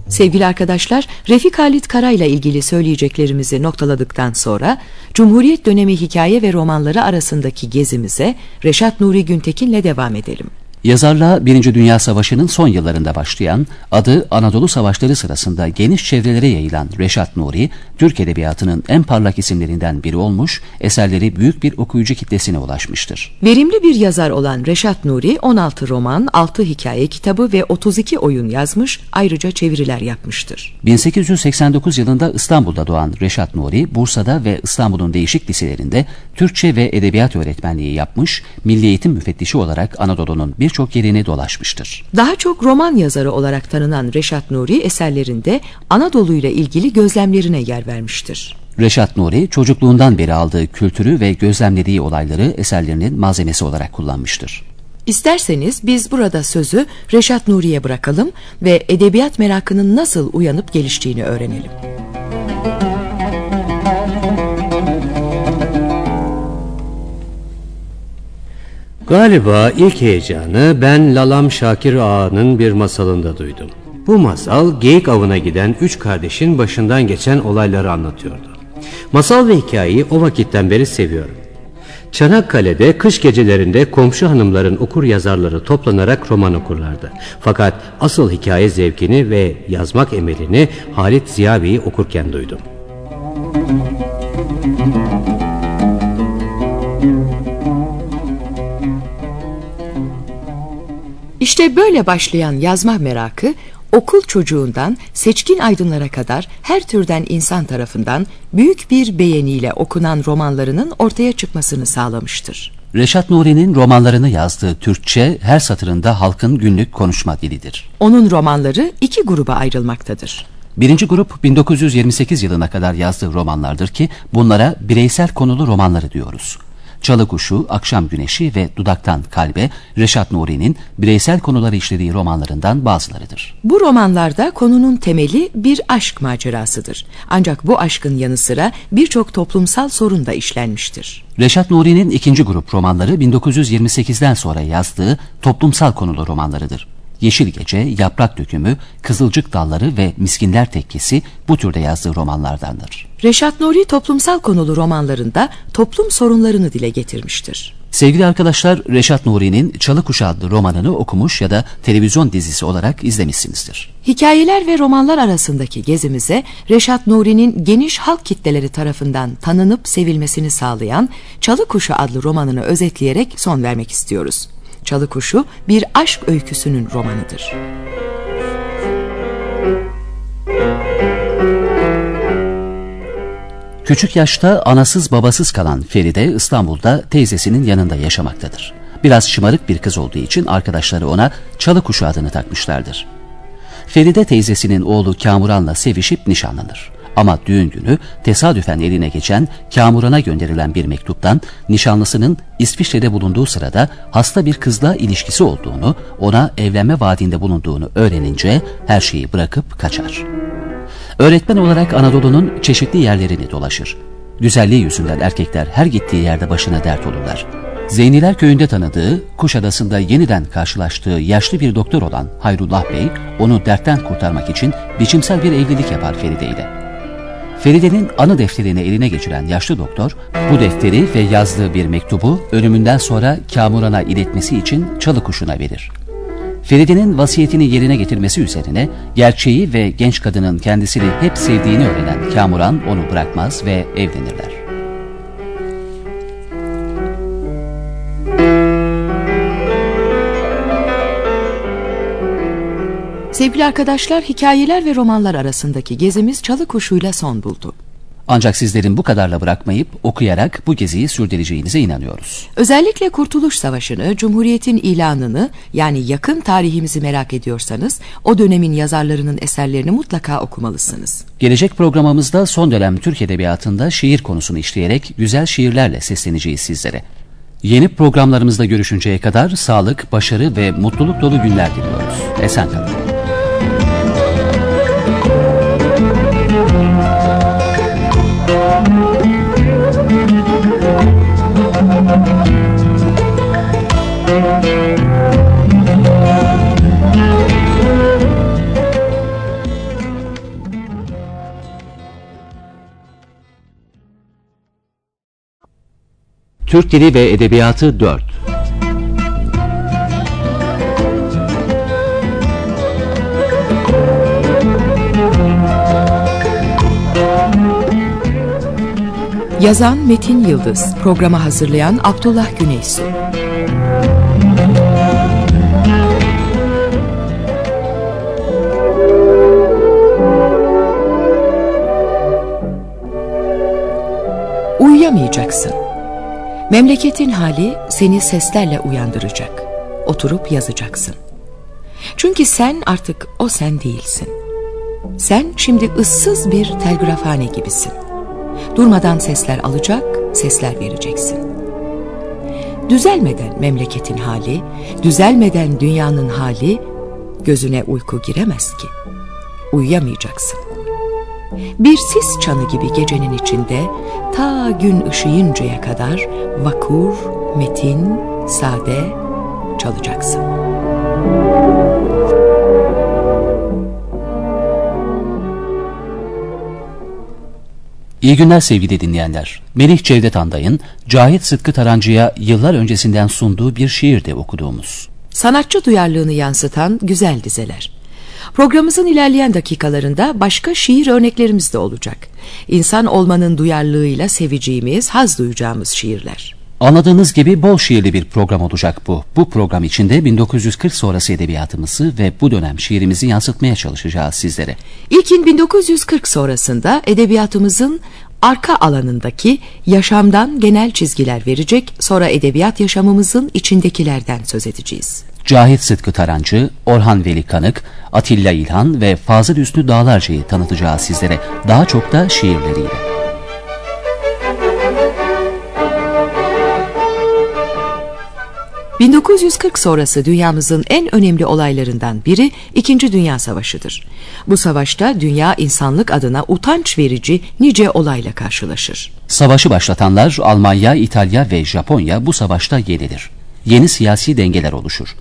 Sevgili arkadaşlar, Refik Halit Kara ile ilgili söyleyeceklerimizi noktaladıktan sonra Cumhuriyet dönemi hikaye ve romanları arasındaki gezimize Reşat Nuri Güntekin'le devam edelim. Yazarlığa Birinci Dünya Savaşı'nın son yıllarında başlayan, adı Anadolu Savaşları sırasında geniş çevrelere yayılan Reşat Nuri, Türk Edebiyatı'nın en parlak isimlerinden biri olmuş, eserleri büyük bir okuyucu kitlesine ulaşmıştır. Verimli bir yazar olan Reşat Nuri, 16 roman, 6 hikaye kitabı ve 32 oyun yazmış, ayrıca çeviriler yapmıştır. 1889 yılında İstanbul'da doğan Reşat Nuri, Bursa'da ve İstanbul'un değişik liselerinde Türkçe ve Edebiyat öğretmenliği yapmış, Milli Eğitim Müfettişi olarak Anadolu'nun birçok yerini dolaşmıştır. Daha çok roman yazarı olarak tanınan Reşat Nuri eserlerinde Anadolu ile ilgili gözlemlerine yer vermiştir. Reşat Nuri çocukluğundan beri aldığı kültürü ve gözlemlediği olayları eserlerinin malzemesi olarak kullanmıştır. İsterseniz biz burada sözü Reşat Nuri'ye bırakalım ve edebiyat merakının nasıl uyanıp geliştiğini öğrenelim. Galiba ilk heyecanı ben Lalam Şakir Ağa'nın bir masalında duydum. Bu masal geyik avına giden üç kardeşin başından geçen olayları anlatıyordu. Masal ve hikayeyi o vakitten beri seviyorum. Çanakkale'de kış gecelerinde komşu hanımların okur yazarları toplanarak roman okurlardı. Fakat asıl hikaye zevkini ve yazmak emelini Halit Ziya Bey'i okurken duydum. İşte böyle başlayan yazma merakı okul çocuğundan seçkin aydınlara kadar her türden insan tarafından büyük bir beğeniyle okunan romanlarının ortaya çıkmasını sağlamıştır. Reşat Nuri'nin romanlarını yazdığı Türkçe her satırında halkın günlük konuşma dilidir. Onun romanları iki gruba ayrılmaktadır. Birinci grup 1928 yılına kadar yazdığı romanlardır ki bunlara bireysel konulu romanları diyoruz. Çalı Kuşu, Akşam Güneşi ve Dudaktan Kalbe Reşat Nuri'nin bireysel konuları işlediği romanlarından bazılarıdır. Bu romanlarda konunun temeli bir aşk macerasıdır. Ancak bu aşkın yanı sıra birçok toplumsal sorun da işlenmiştir. Reşat Nuri'nin ikinci grup romanları 1928'den sonra yazdığı toplumsal konulu romanlarıdır. Yeşil Gece, Yaprak Dökümü, Kızılcık Dalları ve Miskinler Tekkesi bu türde yazdığı romanlardandır. Reşat Nuri toplumsal konulu romanlarında toplum sorunlarını dile getirmiştir. Sevgili arkadaşlar, Reşat Nuri'nin Çalı Kuşu adlı romanını okumuş ya da televizyon dizisi olarak izlemişsinizdir. Hikayeler ve romanlar arasındaki gezimize Reşat Nuri'nin geniş halk kitleleri tarafından tanınıp sevilmesini sağlayan Çalı Kuşu adlı romanını özetleyerek son vermek istiyoruz. Çalı Kuşu bir aşk öyküsünün romanıdır. Küçük yaşta anasız babasız kalan Feride İstanbul'da teyzesinin yanında yaşamaktadır. Biraz şımarık bir kız olduğu için arkadaşları ona Çalı Kuşu adını takmışlardır. Feride teyzesinin oğlu Kamuran'la sevişip nişanlanır. Ama düğün günü tesadüfen eline geçen Kamuran'a gönderilen bir mektuptan nişanlısının İsviçre'de bulunduğu sırada hasta bir kızla ilişkisi olduğunu, ona evlenme vaadinde bulunduğunu öğrenince her şeyi bırakıp kaçar. Öğretmen olarak Anadolu'nun çeşitli yerlerini dolaşır. Güzelliği yüzünden erkekler her gittiği yerde başına dert olurlar. Zeyniler köyünde tanıdığı, Kuşadası'nda yeniden karşılaştığı yaşlı bir doktor olan Hayrullah Bey, onu dertten kurtarmak için biçimsel bir evlilik yapar Feride ile. Feride'nin anı defterini eline geçiren yaşlı doktor, bu defteri ve yazdığı bir mektubu ölümünden sonra Kamuran'a iletmesi için çalı kuşuna verir. Feride'nin vasiyetini yerine getirmesi üzerine gerçeği ve genç kadının kendisini hep sevdiğini öğrenen Kamuran onu bırakmaz ve evlenirler. Sevgili arkadaşlar, hikayeler ve romanlar arasındaki gezimiz çalı kuşuyla son buldu. Ancak sizlerin bu kadarla bırakmayıp okuyarak bu geziyi sürdüreceğinize inanıyoruz. Özellikle Kurtuluş Savaşı'nı, Cumhuriyet'in ilanını yani yakın tarihimizi merak ediyorsanız o dönemin yazarlarının eserlerini mutlaka okumalısınız. Gelecek programımızda son dönem Türk Edebiyatı'nda şiir konusunu işleyerek güzel şiirlerle sesleneceğiz sizlere. Yeni programlarımızda görüşünceye kadar sağlık, başarı ve mutluluk dolu günler diliyoruz. Esen kalın. Türk Dili ve Edebiyatı 4 Yazan Metin Yıldız, programı hazırlayan Abdullah Güneysu. Uyuyamayacaksın. Memleketin hali seni seslerle uyandıracak. Oturup yazacaksın. Çünkü sen artık o sen değilsin. Sen şimdi ıssız bir telgrafhane gibisin. Durmadan sesler alacak, sesler vereceksin. Düzelmeden memleketin hali, düzelmeden dünyanın hali gözüne uyku giremez ki. Uyuyamayacaksın. Bir sis çanı gibi gecenin içinde ta gün ışıyıncaya kadar vakur, metin, sade çalacaksın. İyi günler sevgili dinleyenler. Melih Cevdet Anday'ın Cahit Sıtkı Tarancı'ya yıllar öncesinden sunduğu bir şiirde okuduğumuz. Sanatçı duyarlılığını yansıtan güzel dizeler. Programımızın ilerleyen dakikalarında başka şiir örneklerimiz de olacak. İnsan olmanın duyarlılığıyla seveceğimiz, haz duyacağımız şiirler. Anladığınız gibi bol şiirli bir program olacak bu. Bu program içinde 1940 sonrası edebiyatımızı ve bu dönem şiirimizi yansıtmaya çalışacağız sizlere. İlkin 1940 sonrasında edebiyatımızın arka alanındaki yaşamdan genel çizgiler verecek, sonra edebiyat yaşamımızın içindekilerden söz edeceğiz. Cahit Sıtkı Tarancı, Orhan Veli Kanık, Atilla İlhan ve Fazıl Üstü Dağlarca'yı tanıtacağız sizlere. Daha çok da şiirleriyle. 1940 sonrası dünyamızın en önemli olaylarından biri İkinci Dünya Savaşı'dır. Bu savaşta dünya insanlık adına utanç verici nice olayla karşılaşır. Savaşı başlatanlar Almanya, İtalya ve Japonya bu savaşta yenilir. Yeni siyasi dengeler oluşur.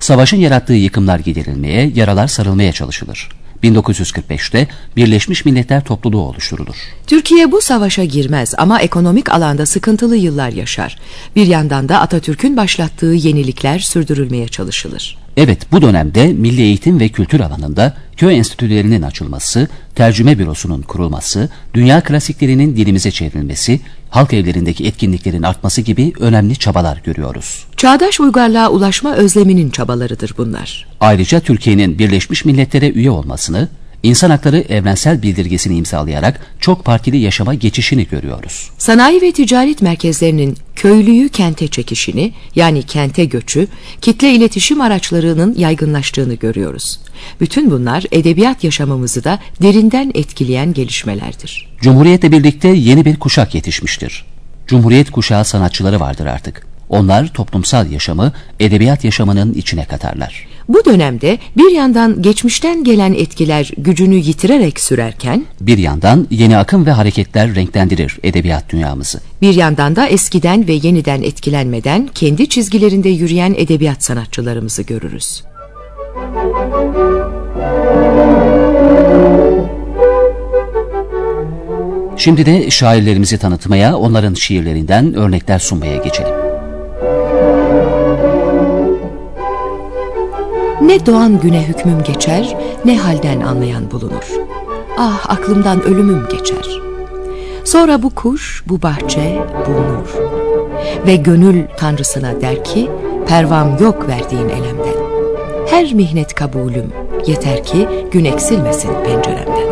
Savaşın yarattığı yıkımlar giderilmeye, yaralar sarılmaya çalışılır. 1945'te Birleşmiş Milletler Topluluğu oluşturulur. Türkiye bu savaşa girmez ama ekonomik alanda sıkıntılı yıllar yaşar. Bir yandan da Atatürk'ün başlattığı yenilikler sürdürülmeye çalışılır. Evet bu dönemde milli eğitim ve kültür alanında köy enstitülerinin açılması, tercüme bürosunun kurulması, dünya klasiklerinin dilimize çevrilmesi, halk evlerindeki etkinliklerin artması gibi önemli çabalar görüyoruz. Çağdaş uygarlığa ulaşma özleminin çabalarıdır bunlar. Ayrıca Türkiye'nin Birleşmiş Milletler'e üye olmasını, İnsan Hakları Evrensel Bildirgesini imzalayarak çok partili yaşama geçişini görüyoruz. Sanayi ve ticaret merkezlerinin köylüyü kente çekişini yani kente göçü, kitle iletişim araçlarının yaygınlaştığını görüyoruz. Bütün bunlar edebiyat yaşamımızı da derinden etkileyen gelişmelerdir. Cumhuriyetle birlikte yeni bir kuşak yetişmiştir. Cumhuriyet kuşağı sanatçıları vardır artık. Onlar toplumsal yaşamı edebiyat yaşamının içine katarlar. Bu dönemde bir yandan geçmişten gelen etkiler gücünü yitirerek sürerken bir yandan yeni akım ve hareketler renklendirir edebiyat dünyamızı. Bir yandan da eskiden ve yeniden etkilenmeden kendi çizgilerinde yürüyen edebiyat sanatçılarımızı görürüz. Şimdi de şairlerimizi tanıtmaya, onların şiirlerinden örnekler sunmaya geçelim. Ne doğan güne hükmüm geçer, ne halden anlayan bulunur. Ah aklımdan ölümüm geçer. Sonra bu kuş, bu bahçe bulunur. Ve gönül tanrısına der ki, pervam yok verdiğin elemden. Her mihnet kabulüm, yeter ki gün eksilmesin penceremden.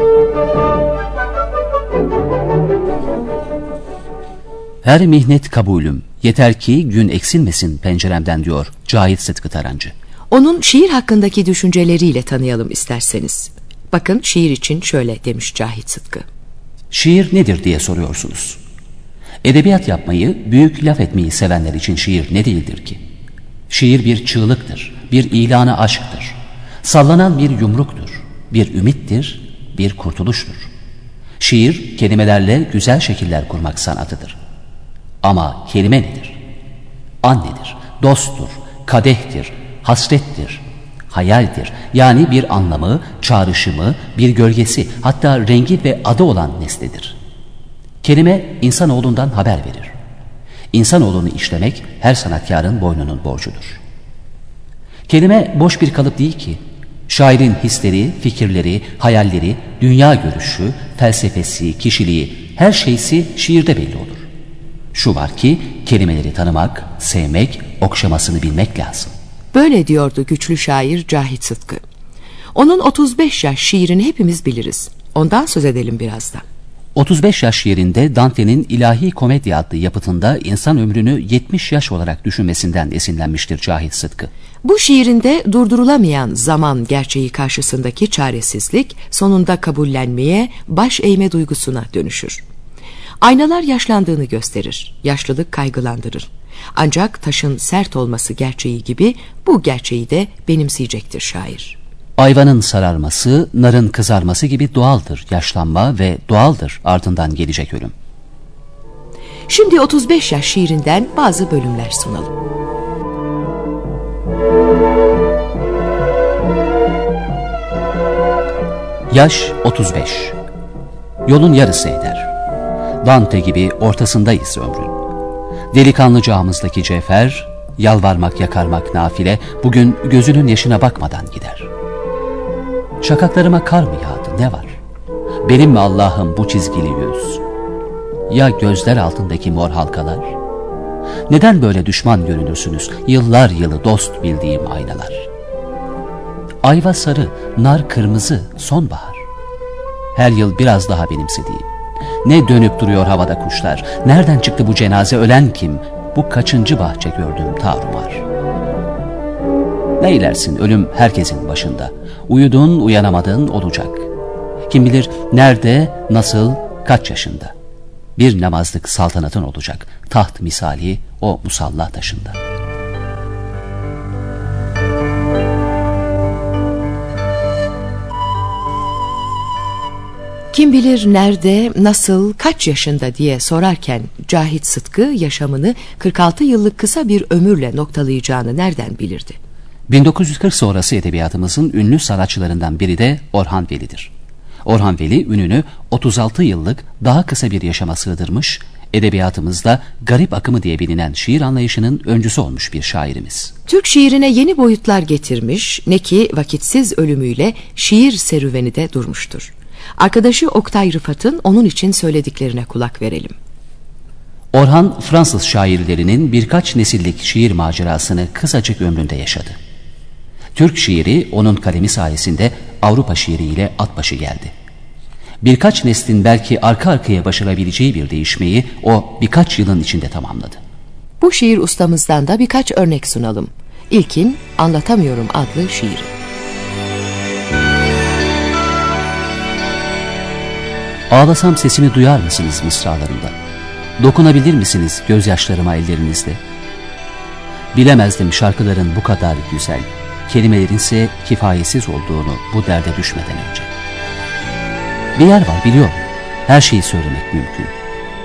Her mihnet kabulüm, yeter ki gün eksilmesin penceremden diyor Cahit Sıtkı Tarancı. Onun şiir hakkındaki düşünceleriyle tanıyalım isterseniz. Bakın şiir için şöyle demiş Cahit Sıtkı. Şiir nedir diye soruyorsunuz. Edebiyat yapmayı, büyük laf etmeyi sevenler için şiir ne değildir ki? Şiir bir çığlıktır, bir ilanı aşktır. Sallanan bir yumruktur, bir ümittir, bir kurtuluştur. Şiir kelimelerle güzel şekiller kurmak sanatıdır. Ama kelime nedir? Annedir, dosttur, kadehtir, hasrettir, hayaldir. Yani bir anlamı, çağrışımı, bir gölgesi, hatta rengi ve adı olan nesnedir. Kelime insanoğlundan haber verir. İnsanoğlunu işlemek her sanatkarın boynunun borcudur. Kelime boş bir kalıp değil ki. Şairin hisleri, fikirleri, hayalleri, dünya görüşü, felsefesi, kişiliği, her şeysi şiirde belli olur. Şu var ki kelimeleri tanımak, sevmek, okşamasını bilmek lazım. Böyle diyordu güçlü şair Cahit Sıtkı. Onun 35 yaş şiirini hepimiz biliriz. Ondan söz edelim birazdan. 35 yaş şiirinde Dante'nin İlahi Komedya adlı yapıtında insan ömrünü 70 yaş olarak düşünmesinden esinlenmiştir Cahit Sıtkı. Bu şiirinde durdurulamayan zaman gerçeği karşısındaki çaresizlik sonunda kabullenmeye, baş eğme duygusuna dönüşür. Aynalar yaşlandığını gösterir, yaşlılık kaygılandırır. Ancak taşın sert olması gerçeği gibi bu gerçeği de benimseyecektir şair. Ayvanın sararması, narın kızarması gibi doğaldır yaşlanma ve doğaldır ardından gelecek ölüm. Şimdi 35 yaş şiirinden bazı bölümler sunalım. Yaş 35. Yolun yarısı eder. Dante gibi ortasındayız ömrün. Delikanlı çağımızdaki Cefer, yalvarmak yakarmak nafile, bugün gözünün yaşına bakmadan gider. Şakaklarıma kar mı yağdı ne var? Benim mi Allah'ım bu çizgili yüz? Ya gözler altındaki mor halkalar? Neden böyle düşman görünürsünüz yıllar yılı dost bildiğim aynalar? Ayva sarı, nar kırmızı, sonbahar. Her yıl biraz daha benimsediğim. Ne dönüp duruyor havada kuşlar. Nereden çıktı bu cenaze ölen kim? Bu kaçıncı bahçe gördüğüm tarumar. Ne ilersin ölüm herkesin başında. Uyudun uyanamadın olacak. Kim bilir nerede, nasıl, kaç yaşında. Bir namazlık saltanatın olacak. Taht misali o musalla taşında. Kim bilir nerede, nasıl, kaç yaşında diye sorarken Cahit Sıtkı yaşamını 46 yıllık kısa bir ömürle noktalayacağını nereden bilirdi? 1940 sonrası edebiyatımızın ünlü sanatçılarından biri de Orhan Veli'dir. Orhan Veli ününü 36 yıllık daha kısa bir yaşama sığdırmış, edebiyatımızda garip akımı diye bilinen şiir anlayışının öncüsü olmuş bir şairimiz. Türk şiirine yeni boyutlar getirmiş, ne ki vakitsiz ölümüyle şiir serüveni de durmuştur. Arkadaşı Oktay Rıfat'ın onun için söylediklerine kulak verelim. Orhan Fransız şairlerinin birkaç nesillik şiir macerasını kısacık ömründe yaşadı. Türk şiiri onun kalemi sayesinde Avrupa şiiriyle at başı geldi. Birkaç neslin belki arka arkaya başarabileceği bir değişmeyi o birkaç yılın içinde tamamladı. Bu şiir ustamızdan da birkaç örnek sunalım. İlkin Anlatamıyorum adlı şiiri. Ağlasam sesimi duyar mısınız mısralarında? Dokunabilir misiniz gözyaşlarıma ellerinizle? Bilemezdim şarkıların bu kadar güzel, kelimelerin ise kifayetsiz olduğunu bu derde düşmeden önce. Bir yer var biliyorum, her şeyi söylemek mümkün.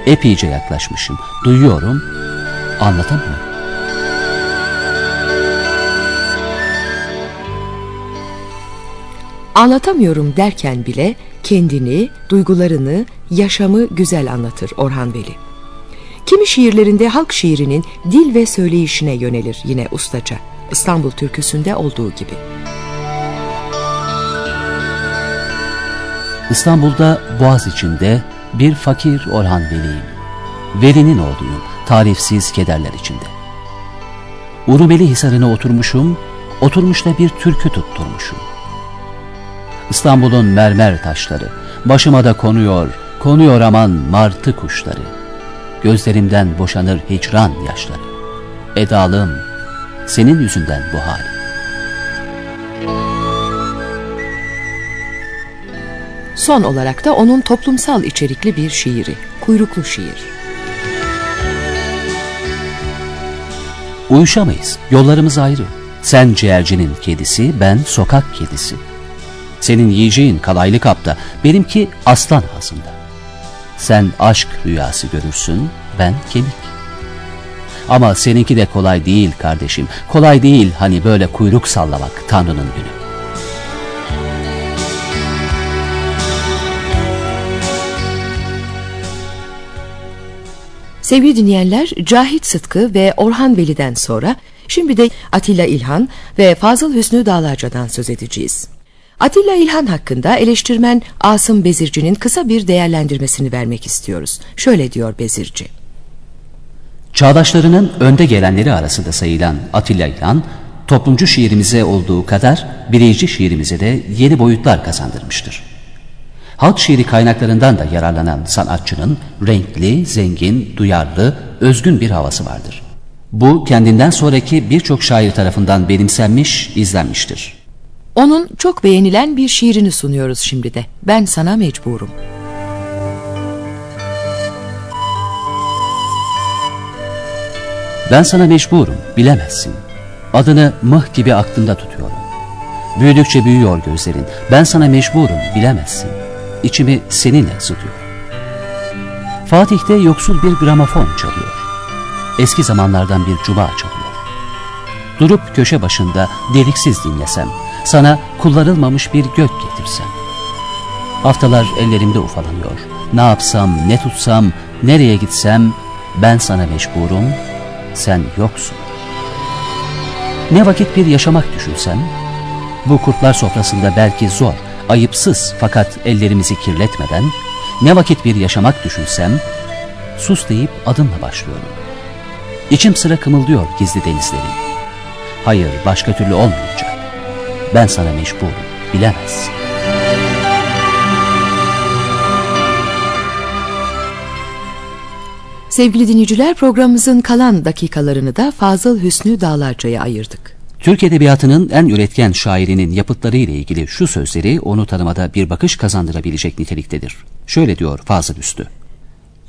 Epeyce yaklaşmışım, duyuyorum, anlatamıyorum. Anlatamıyorum derken bile kendini, duygularını, yaşamı güzel anlatır Orhan Veli. Kimi şiirlerinde halk şiirinin dil ve söyleyişine yönelir yine ustaca. İstanbul türküsünde olduğu gibi. İstanbul'da Boğaz içinde bir fakir Orhan Veli'yim. Veli'nin oğluyum, tarifsiz kederler içinde. Urumeli Hisarı'na oturmuşum, oturmuş da bir türkü tutturmuşum. İstanbul'un mermer taşları, başıma da konuyor, konuyor aman martı kuşları. Gözlerimden boşanır hicran yaşları. Edalım, senin yüzünden bu hal. Son olarak da onun toplumsal içerikli bir şiiri, kuyruklu şiir. Uyuşamayız, yollarımız ayrı. Sen ciğercinin kedisi, ben sokak kedisi. Senin yiyeceğin kalaylı kapta, benimki aslan ağzında. Sen aşk rüyası görürsün, ben kemik. Ama seninki de kolay değil kardeşim. Kolay değil hani böyle kuyruk sallamak Tanrı'nın günü. Sevgili dinleyenler, Cahit Sıtkı ve Orhan Veli'den sonra şimdi de Atilla İlhan ve Fazıl Hüsnü Dağlarca'dan söz edeceğiz. Atilla İlhan hakkında eleştirmen Asım Bezirci'nin kısa bir değerlendirmesini vermek istiyoruz. Şöyle diyor Bezirci. Çağdaşlarının önde gelenleri arasında sayılan Atilla İlhan, toplumcu şiirimize olduğu kadar bireyci şiirimize de yeni boyutlar kazandırmıştır. Halk şiiri kaynaklarından da yararlanan sanatçının renkli, zengin, duyarlı, özgün bir havası vardır. Bu kendinden sonraki birçok şair tarafından benimsenmiş, izlenmiştir. Onun çok beğenilen bir şiirini sunuyoruz şimdi de. Ben sana mecburum. Ben sana mecburum, bilemezsin. Adını mıh gibi aklımda tutuyorum. Büyüdükçe büyüyor gözlerin. Ben sana mecburum, bilemezsin. İçimi seninle ısıtıyorum. Fatih'te yoksul bir gramofon çalıyor. Eski zamanlardan bir cuma çalıyor. Durup köşe başında deliksiz dinlesem, sana kullanılmamış bir gök getirsem. Haftalar ellerimde ufalanıyor. Ne yapsam, ne tutsam, nereye gitsem ben sana mecburum, sen yoksun. Ne vakit bir yaşamak düşünsem, bu kurtlar sofrasında belki zor, ayıpsız fakat ellerimizi kirletmeden, ne vakit bir yaşamak düşünsem, sus deyip adımla başlıyorum. İçim sıra kımıldıyor gizli denizlerim. Hayır başka türlü olmayacak. Ben sana mecburum, bilemezsin. Sevgili dinleyiciler programımızın kalan dakikalarını da Fazıl Hüsnü Dağlarca'ya ayırdık. Türk Edebiyatı'nın en üretken şairinin yapıtları ile ilgili şu sözleri onu tanımada bir bakış kazandırabilecek niteliktedir. Şöyle diyor Fazıl Üstü.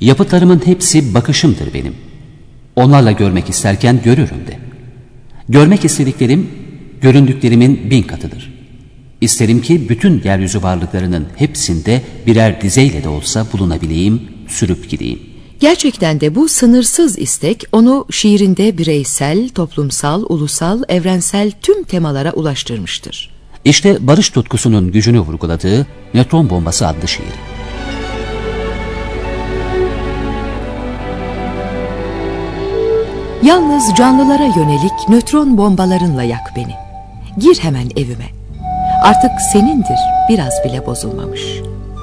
Yapıtlarımın hepsi bakışımdır benim. Onlarla görmek isterken görürüm de. Görmek istediklerim, göründüklerimin bin katıdır. İsterim ki bütün yeryüzü varlıklarının hepsinde birer dizeyle de olsa bulunabileyim, sürüp gideyim. Gerçekten de bu sınırsız istek onu şiirinde bireysel, toplumsal, ulusal, evrensel tüm temalara ulaştırmıştır. İşte barış tutkusunun gücünü vurguladığı Nötron Bombası adlı şiir. Yalnız canlılara yönelik nötron bombalarınla yak beni. Gir hemen evime. Artık senindir biraz bile bozulmamış.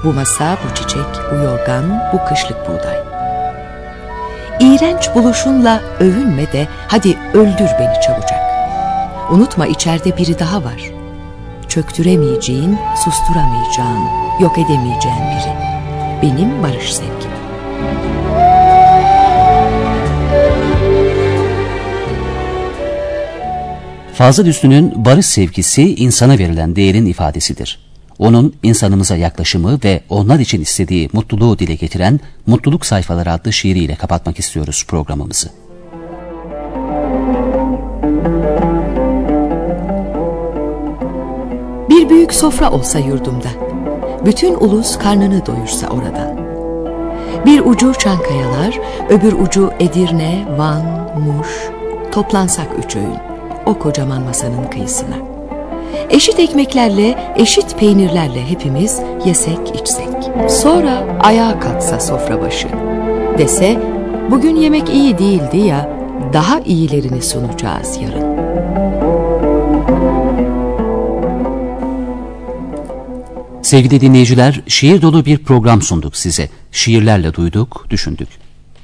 Bu masa, bu çiçek, bu yorgan, bu kışlık buğday. İğrenç buluşunla övünme de hadi öldür beni çabucak. Unutma içeride biri daha var. Çöktüremeyeceğin, susturamayacağın, yok edemeyeceğin biri. Benim barış sevgim. Fazıl Üstü'nün barış sevgisi insana verilen değerin ifadesidir. Onun insanımıza yaklaşımı ve onlar için istediği mutluluğu dile getiren Mutluluk Sayfaları adlı şiiriyle kapatmak istiyoruz programımızı. Bir büyük sofra olsa yurdumda, bütün ulus karnını doyursa oradan. Bir ucu Çankayalar, öbür ucu Edirne, Van, Muş, toplansak üç öğün o kocaman masanın kıyısına. Eşit ekmeklerle, eşit peynirlerle hepimiz yesek içsek. Sonra ayağa kalksa sofra başı. Dese, bugün yemek iyi değildi ya, daha iyilerini sunacağız yarın. Sevgili dinleyiciler, şiir dolu bir program sunduk size. Şiirlerle duyduk, düşündük.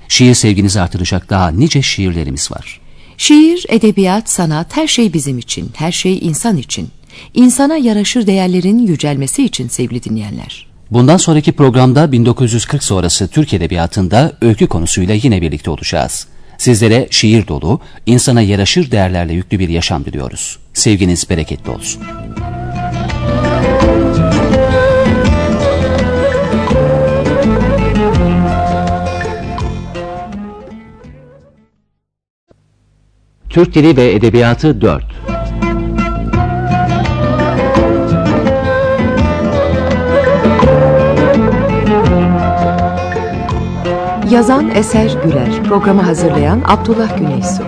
Şiir sevginizi artıracak daha nice şiirlerimiz var. Şiir, edebiyat, sanat her şey bizim için, her şey insan için. İnsana yaraşır değerlerin yücelmesi için sevgili dinleyenler. Bundan sonraki programda 1940 sonrası Türk Edebiyatı'nda öykü konusuyla yine birlikte olacağız. Sizlere şiir dolu, insana yaraşır değerlerle yüklü bir yaşam diliyoruz. Sevginiz bereketli olsun. Türk Dili ve Edebiyatı 4 Yazan Eser Güler, programı hazırlayan Abdullah Güneysu.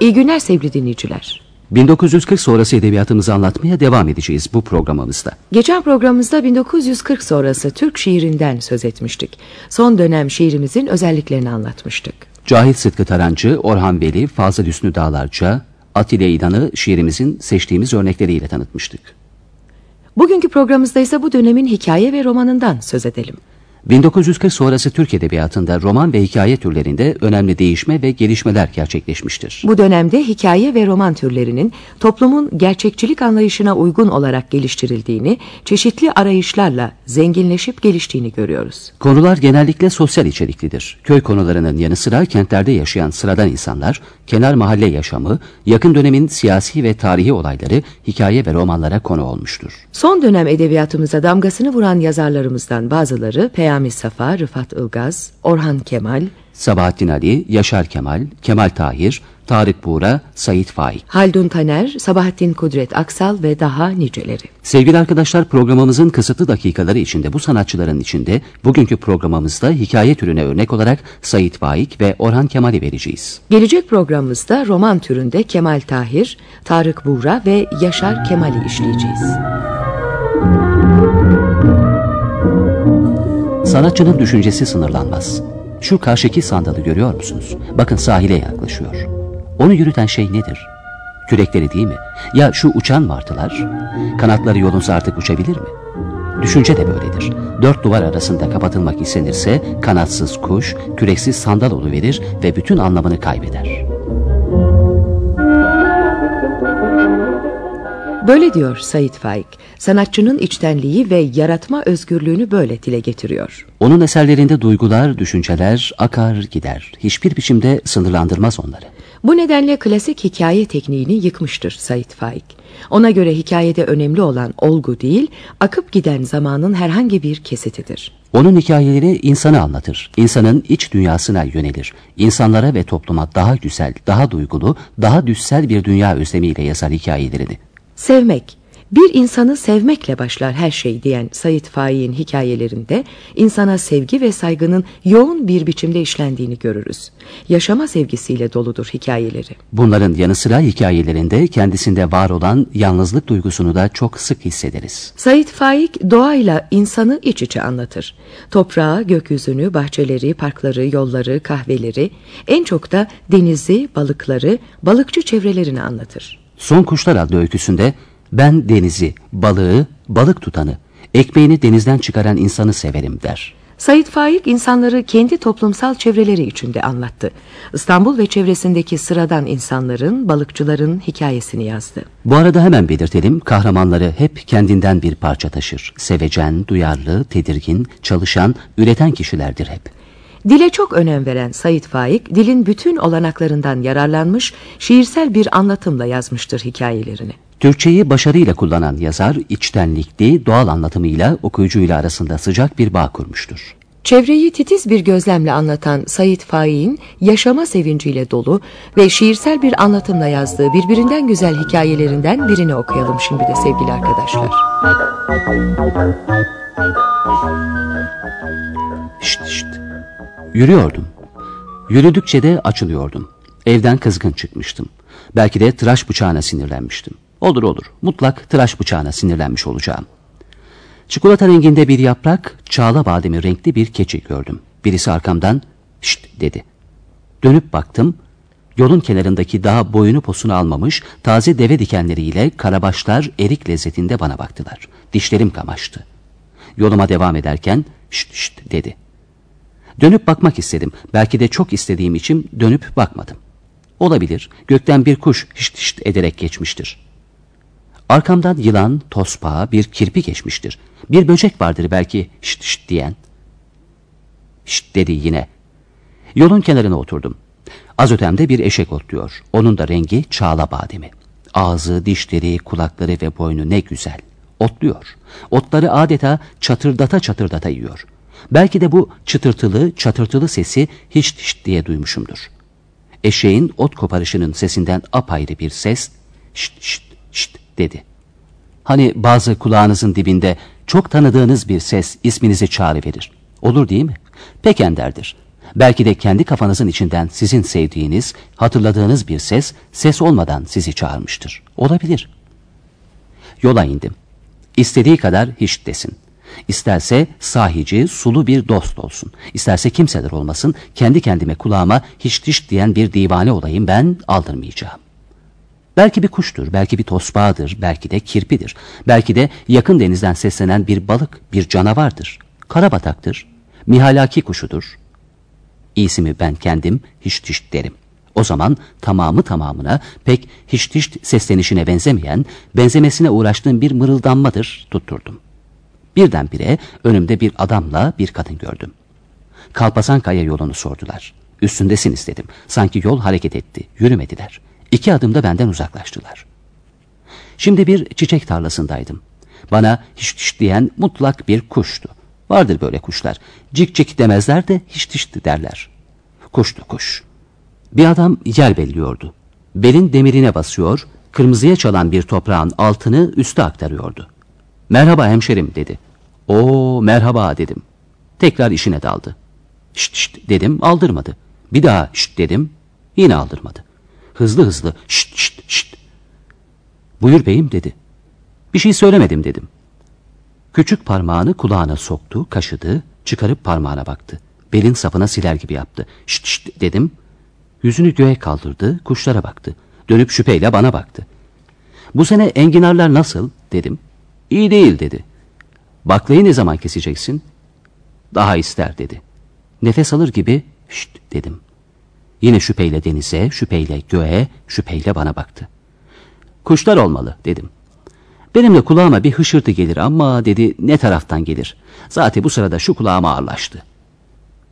İyi günler sevgili dinleyiciler. 1940 sonrası edebiyatımızı anlatmaya devam edeceğiz bu programımızda. Geçen programımızda 1940 sonrası Türk şiirinden söz etmiştik. Son dönem şiirimizin özelliklerini anlatmıştık. Cahit Sıtkı Tarancı, Orhan Veli, Fazıl Hüsnü Dağlarca, Atilla İdan'ı şiirimizin seçtiğimiz örnekleriyle tanıtmıştık. Bugünkü programımızda ise bu dönemin hikaye ve romanından söz edelim. 1940 sonrası Türk Edebiyatı'nda roman ve hikaye türlerinde önemli değişme ve gelişmeler gerçekleşmiştir. Bu dönemde hikaye ve roman türlerinin toplumun gerçekçilik anlayışına uygun olarak geliştirildiğini, çeşitli arayışlarla zenginleşip geliştiğini görüyoruz. Konular genellikle sosyal içeriklidir. Köy konularının yanı sıra kentlerde yaşayan sıradan insanlar, kenar mahalle yaşamı, yakın dönemin siyasi ve tarihi olayları hikaye ve romanlara konu olmuştur. Son dönem edebiyatımıza damgasını vuran yazarlarımızdan bazıları Peyami Peyami Safa, Rıfat Ilgaz, Orhan Kemal, Sabahattin Ali, Yaşar Kemal, Kemal Tahir, Tarık Buğra, Sait Faik. Haldun Taner, Sabahattin Kudret Aksal ve daha niceleri. Sevgili arkadaşlar programımızın kısıtlı dakikaları içinde bu sanatçıların içinde bugünkü programımızda hikaye türüne örnek olarak Sait Faik ve Orhan Kemal'i vereceğiz. Gelecek programımızda roman türünde Kemal Tahir, Tarık Buğra ve Yaşar Kemal'i işleyeceğiz. Sanatçının düşüncesi sınırlanmaz. Şu karşıki sandalı görüyor musunuz? Bakın sahile yaklaşıyor. Onu yürüten şey nedir? Kürekleri değil mi? Ya şu uçan martılar? Kanatları yolunsa artık uçabilir mi? Düşünce de böyledir. Dört duvar arasında kapatılmak istenirse kanatsız kuş, küreksiz sandal verir ve bütün anlamını kaybeder. Böyle diyor Said Faik. Sanatçının içtenliği ve yaratma özgürlüğünü böyle dile getiriyor. Onun eserlerinde duygular, düşünceler akar gider. Hiçbir biçimde sınırlandırmaz onları. Bu nedenle klasik hikaye tekniğini yıkmıştır Said Faik. Ona göre hikayede önemli olan olgu değil, akıp giden zamanın herhangi bir kesitidir. Onun hikayeleri insanı anlatır. İnsanın iç dünyasına yönelir. İnsanlara ve topluma daha güzel, daha duygulu, daha düşsel bir dünya özlemiyle yazar hikayelerini. Sevmek, bir insanı sevmekle başlar her şey diyen Sayit Faik'in hikayelerinde insana sevgi ve saygının yoğun bir biçimde işlendiğini görürüz. Yaşama sevgisiyle doludur hikayeleri. Bunların yanı sıra hikayelerinde kendisinde var olan yalnızlık duygusunu da çok sık hissederiz. Sayit Faik doğayla insanı iç içe anlatır. Toprağı, gökyüzünü, bahçeleri, parkları, yolları, kahveleri, en çok da denizi, balıkları, balıkçı çevrelerini anlatır. Son Kuşlar adlı öyküsünde ben denizi, balığı, balık tutanı, ekmeğini denizden çıkaran insanı severim der. Said Faik insanları kendi toplumsal çevreleri içinde anlattı. İstanbul ve çevresindeki sıradan insanların, balıkçıların hikayesini yazdı. Bu arada hemen belirtelim, kahramanları hep kendinden bir parça taşır. Sevecen, duyarlı, tedirgin, çalışan, üreten kişilerdir hep. Dile çok önem veren Said Faik, dilin bütün olanaklarından yararlanmış, şiirsel bir anlatımla yazmıştır hikayelerini. Türkçeyi başarıyla kullanan yazar, içtenlikli, doğal anlatımıyla okuyucuyla arasında sıcak bir bağ kurmuştur. Çevreyi titiz bir gözlemle anlatan Said Faik'in yaşama sevinciyle dolu ve şiirsel bir anlatımla yazdığı birbirinden güzel hikayelerinden birini okuyalım şimdi de sevgili arkadaşlar. Şşt şşt. Yürüyordum. Yürüdükçe de açılıyordum. Evden kızgın çıkmıştım. Belki de tıraş bıçağına sinirlenmiştim. Olur olur. Mutlak tıraş bıçağına sinirlenmiş olacağım. Çikolata renginde bir yaprak, çağla bademi renkli bir keçi gördüm. Birisi arkamdan şşt dedi. Dönüp baktım. Yolun kenarındaki daha boyunu posunu almamış taze deve dikenleriyle karabaşlar erik lezzetinde bana baktılar. Dişlerim kamaştı. Yoluma devam ederken şşt şşt dedi. Dönüp bakmak istedim. Belki de çok istediğim için dönüp bakmadım. Olabilir. Gökten bir kuş şşt şşt ederek geçmiştir. Arkamdan yılan, tospa, bir kirpi geçmiştir. Bir böcek vardır belki şşt şşt diyen. Şşt dedi yine. Yolun kenarına oturdum. Az ötemde bir eşek otluyor. Onun da rengi çağla bademi. Ağzı, dişleri, kulakları ve boynu ne güzel. Otluyor. Otları adeta çatırdata çatırdata yiyor. Belki de bu çıtırtılı, çatırtılı sesi hiç hiç diye duymuşumdur. Eşeğin ot koparışının sesinden apayrı bir ses şşt şşt şşt dedi. Hani bazı kulağınızın dibinde çok tanıdığınız bir ses isminizi çağrı verir. Olur değil mi? Pek enderdir. Belki de kendi kafanızın içinden sizin sevdiğiniz, hatırladığınız bir ses, ses olmadan sizi çağırmıştır. Olabilir. Yola indim. İstediği kadar hiç desin. İsterse sahici, sulu bir dost olsun. İsterse kimseler olmasın, kendi kendime kulağıma hiç diş diyen bir divane olayım ben aldırmayacağım. Belki bir kuştur, belki bir tosbağadır, belki de kirpidir. Belki de yakın denizden seslenen bir balık, bir canavardır. Karabataktır, mihalaki kuşudur. İyisi mi ben kendim hiç diş derim. O zaman tamamı tamamına pek hiç diş seslenişine benzemeyen, benzemesine uğraştığım bir mırıldanmadır tutturdum. Birdenbire önümde bir adamla bir kadın gördüm. Kalpasan Kaya yolunu sordular. Üstündesiniz dedim. Sanki yol hareket etti. Yürümediler. İki adımda benden uzaklaştılar. Şimdi bir çiçek tarlasındaydım. Bana hiç hiç diyen mutlak bir kuştu. Vardır böyle kuşlar. Cik cik demezler de hiç hiç derler. Kuştu kuş. Bir adam yer belliyordu. Belin demirine basıyor, kırmızıya çalan bir toprağın altını üste aktarıyordu. Merhaba hemşerim dedi. O merhaba dedim. Tekrar işine daldı. Şşt şşt dedim aldırmadı. Bir daha şşt dedim yine aldırmadı. Hızlı hızlı şşt şşt şşt. Buyur beyim dedi. Bir şey söylemedim dedim. Küçük parmağını kulağına soktu, kaşıdı, çıkarıp parmağına baktı. Belin sapına siler gibi yaptı. Şşt şşt dedim. Yüzünü göğe kaldırdı, kuşlara baktı. Dönüp şüpheyle bana baktı. Bu sene enginarlar nasıl dedim. İyi değil dedi. Baklayı ne zaman keseceksin? Daha ister dedi. Nefes alır gibi şşt dedim. Yine şüpheyle denize, şüpheyle göğe, şüpheyle bana baktı. Kuşlar olmalı dedim. Benimle kulağıma bir hışırtı gelir ama dedi ne taraftan gelir. Zaten bu sırada şu kulağıma ağırlaştı.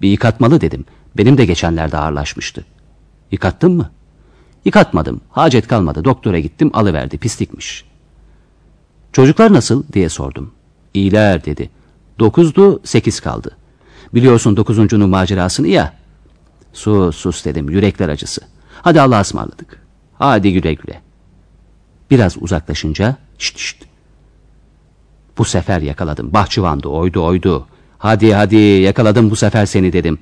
Bir yıkatmalı dedim. Benim de geçenlerde ağırlaşmıştı. Yıkattın mı? Yıkatmadım. Hacet kalmadı. Doktora gittim alıverdi. Pislikmiş. Çocuklar nasıl diye sordum. İyiler dedi. Dokuzdu sekiz kaldı. Biliyorsun dokuzuncunun macerasını ya. Sus sus dedim yürekler acısı. Hadi Allah'a ısmarladık. Hadi güle güle. Biraz uzaklaşınca şşt şşt. Bu sefer yakaladım. Bahçıvandı oydu oydu. Hadi hadi yakaladım bu sefer seni dedim.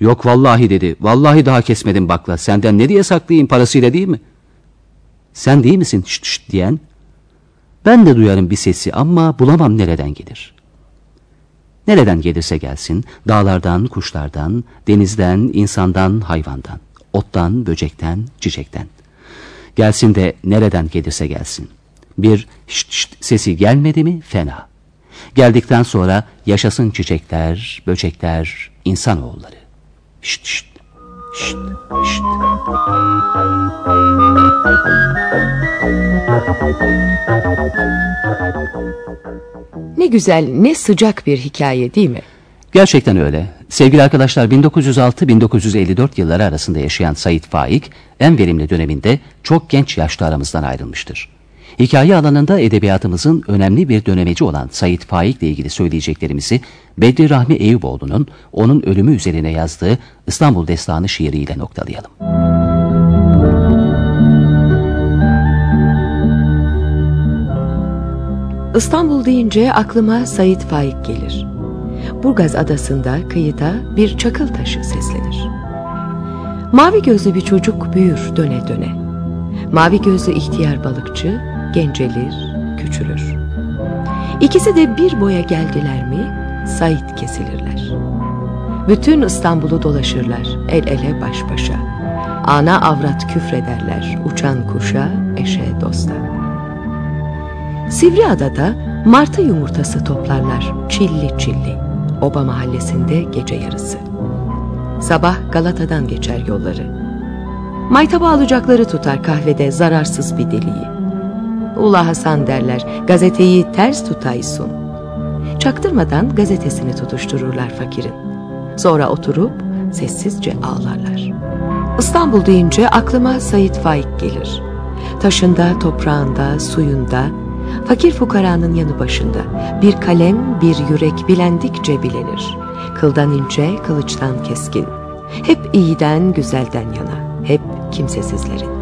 Yok vallahi dedi. Vallahi daha kesmedim bakla. Senden ne diye saklayayım parasıyla değil mi? Sen değil misin şşt şşt diyen? Ben de duyarım bir sesi ama bulamam nereden gelir. Nereden gelirse gelsin, dağlardan, kuşlardan, denizden, insandan, hayvandan, ottan, böcekten, çiçekten. Gelsin de nereden gelirse gelsin. Bir şşt şşt sesi gelmedi mi fena. Geldikten sonra yaşasın çiçekler, böcekler, insanoğulları. Şşt şşt, şşt şşt. Ne güzel, ne sıcak bir hikaye değil mi? Gerçekten öyle. Sevgili arkadaşlar 1906-1954 yılları arasında yaşayan Sait Faik en verimli döneminde çok genç yaşta aramızdan ayrılmıştır. Hikaye alanında edebiyatımızın önemli bir dönemeci olan Sait Faik ile ilgili söyleyeceklerimizi Bedri Rahmi Eyüboğlu'nun onun ölümü üzerine yazdığı İstanbul Destanı şiiriyle noktalayalım. İstanbul deyince aklıma Sait Faik gelir. Burgaz adasında kıyıda bir çakıl taşı seslenir. Mavi gözlü bir çocuk büyür döne döne. Mavi gözlü ihtiyar balıkçı gencelir, küçülür. İkisi de bir boya geldiler mi Sait kesilirler. Bütün İstanbul'u dolaşırlar el ele baş başa. Ana avrat küfrederler uçan kuşa, eşe, dosta. Sivriada'da martı yumurtası toplarlar çilli çilli. Oba mahallesinde gece yarısı. Sabah Galata'dan geçer yolları. Maytaba alacakları tutar kahvede zararsız bir deliği. Ula Hasan derler gazeteyi ters tutaysun. Çaktırmadan gazetesini tutuştururlar fakirin. Sonra oturup sessizce ağlarlar. İstanbul deyince aklıma Sait Faik gelir. Taşında, toprağında, suyunda, fakir fukaranın yanı başında bir kalem, bir yürek bilendikçe bilenir. Kıldan ince, kılıçtan keskin. Hep iyiden, güzelden yana, hep kimsesizlerin.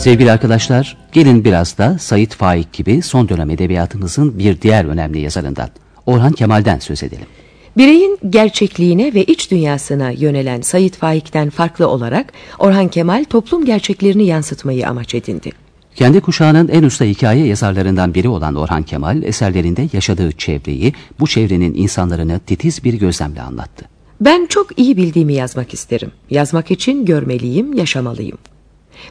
Sevgili arkadaşlar, gelin biraz da Sait Faik gibi son dönem edebiyatımızın bir diğer önemli yazarından, Orhan Kemal'den söz edelim. Bireyin gerçekliğine ve iç dünyasına yönelen Sait Faik'ten farklı olarak Orhan Kemal toplum gerçeklerini yansıtmayı amaç edindi. Kendi kuşağının en usta hikaye yazarlarından biri olan Orhan Kemal eserlerinde yaşadığı çevreyi, bu çevrenin insanlarını titiz bir gözlemle anlattı. Ben çok iyi bildiğimi yazmak isterim. Yazmak için görmeliyim, yaşamalıyım.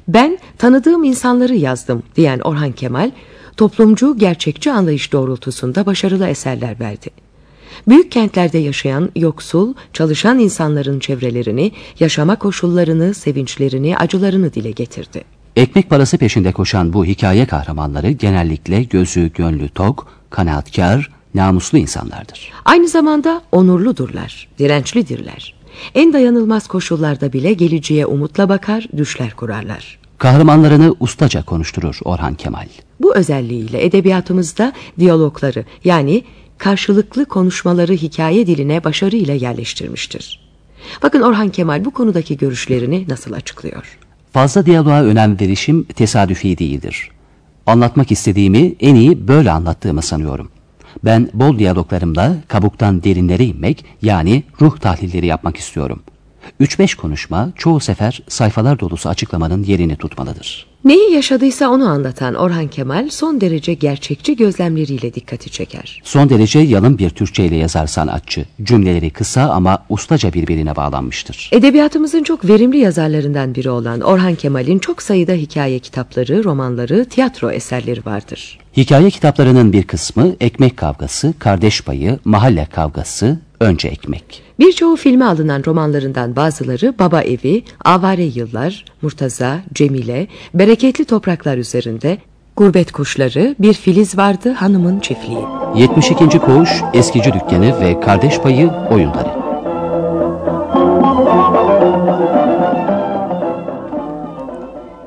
Ben tanıdığım insanları yazdım diyen Orhan Kemal, toplumcu gerçekçi anlayış doğrultusunda başarılı eserler verdi. Büyük kentlerde yaşayan yoksul, çalışan insanların çevrelerini, yaşama koşullarını, sevinçlerini, acılarını dile getirdi. Ekmek parası peşinde koşan bu hikaye kahramanları genellikle gözü gönlü tok, kanaatkar, namuslu insanlardır. Aynı zamanda onurludurlar, dirençlidirler. En dayanılmaz koşullarda bile geleceğe umutla bakar, düşler kurarlar. Kahramanlarını ustaca konuşturur Orhan Kemal. Bu özelliğiyle edebiyatımızda diyalogları yani karşılıklı konuşmaları hikaye diline başarıyla yerleştirmiştir. Bakın Orhan Kemal bu konudaki görüşlerini nasıl açıklıyor? Fazla diyaloğa önem verişim tesadüfi değildir. Anlatmak istediğimi en iyi böyle anlattığımı sanıyorum. Ben bol diyaloglarımla kabuktan derinlere inmek yani ruh tahlilleri yapmak istiyorum. 3-5 konuşma çoğu sefer sayfalar dolusu açıklamanın yerini tutmalıdır. Neyi yaşadıysa onu anlatan Orhan Kemal son derece gerçekçi gözlemleriyle dikkati çeker. Son derece yalın bir Türkçe ile yazar sanatçı. Cümleleri kısa ama ustaca birbirine bağlanmıştır. Edebiyatımızın çok verimli yazarlarından biri olan Orhan Kemal'in çok sayıda hikaye kitapları, romanları, tiyatro eserleri vardır. Hikaye kitaplarının bir kısmı Ekmek Kavgası, Kardeş Payı, Mahalle Kavgası, Önce Ekmek. Birçoğu filme alınan romanlarından bazıları Baba Evi, Avare Yıllar, Murtaza, Cemile, Bereketli Topraklar üzerinde, Gurbet Kuşları, Bir Filiz Vardı Hanımın Çiftliği. 72. Koğuş, Eskici Dükkanı ve Kardeş Payı oyunları.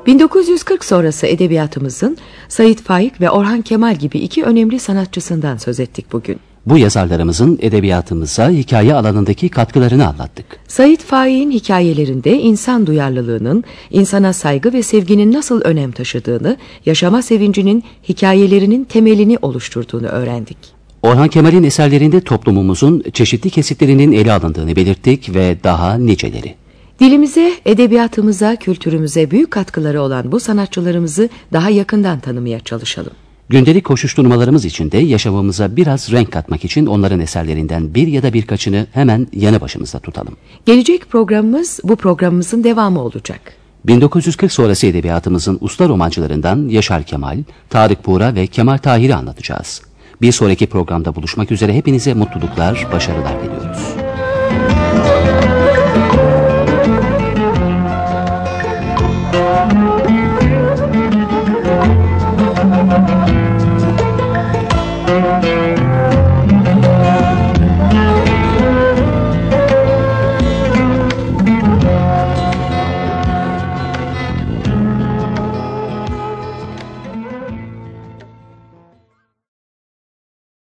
...1940 sonrası edebiyatımızın Sait Faik ve Orhan Kemal gibi iki önemli sanatçısından söz ettik bugün. Bu yazarlarımızın edebiyatımıza hikaye alanındaki katkılarını anlattık. Sait Faik'in hikayelerinde insan duyarlılığının, insana saygı ve sevginin nasıl önem taşıdığını, yaşama sevincinin hikayelerinin temelini oluşturduğunu öğrendik. Orhan Kemal'in eserlerinde toplumumuzun çeşitli kesitlerinin ele alındığını belirttik ve daha niceleri. Dilimize, edebiyatımıza, kültürümüze büyük katkıları olan bu sanatçılarımızı daha yakından tanımaya çalışalım. Gündelik koşuşturmalarımız içinde yaşamımıza biraz renk katmak için onların eserlerinden bir ya da birkaçını hemen yanı başımızda tutalım. Gelecek programımız bu programımızın devamı olacak. 1940 sonrası edebiyatımızın usta romancılarından Yaşar Kemal, Tarık Buğra ve Kemal Tahir'i anlatacağız. Bir sonraki programda buluşmak üzere hepinize mutluluklar, başarılar diliyoruz.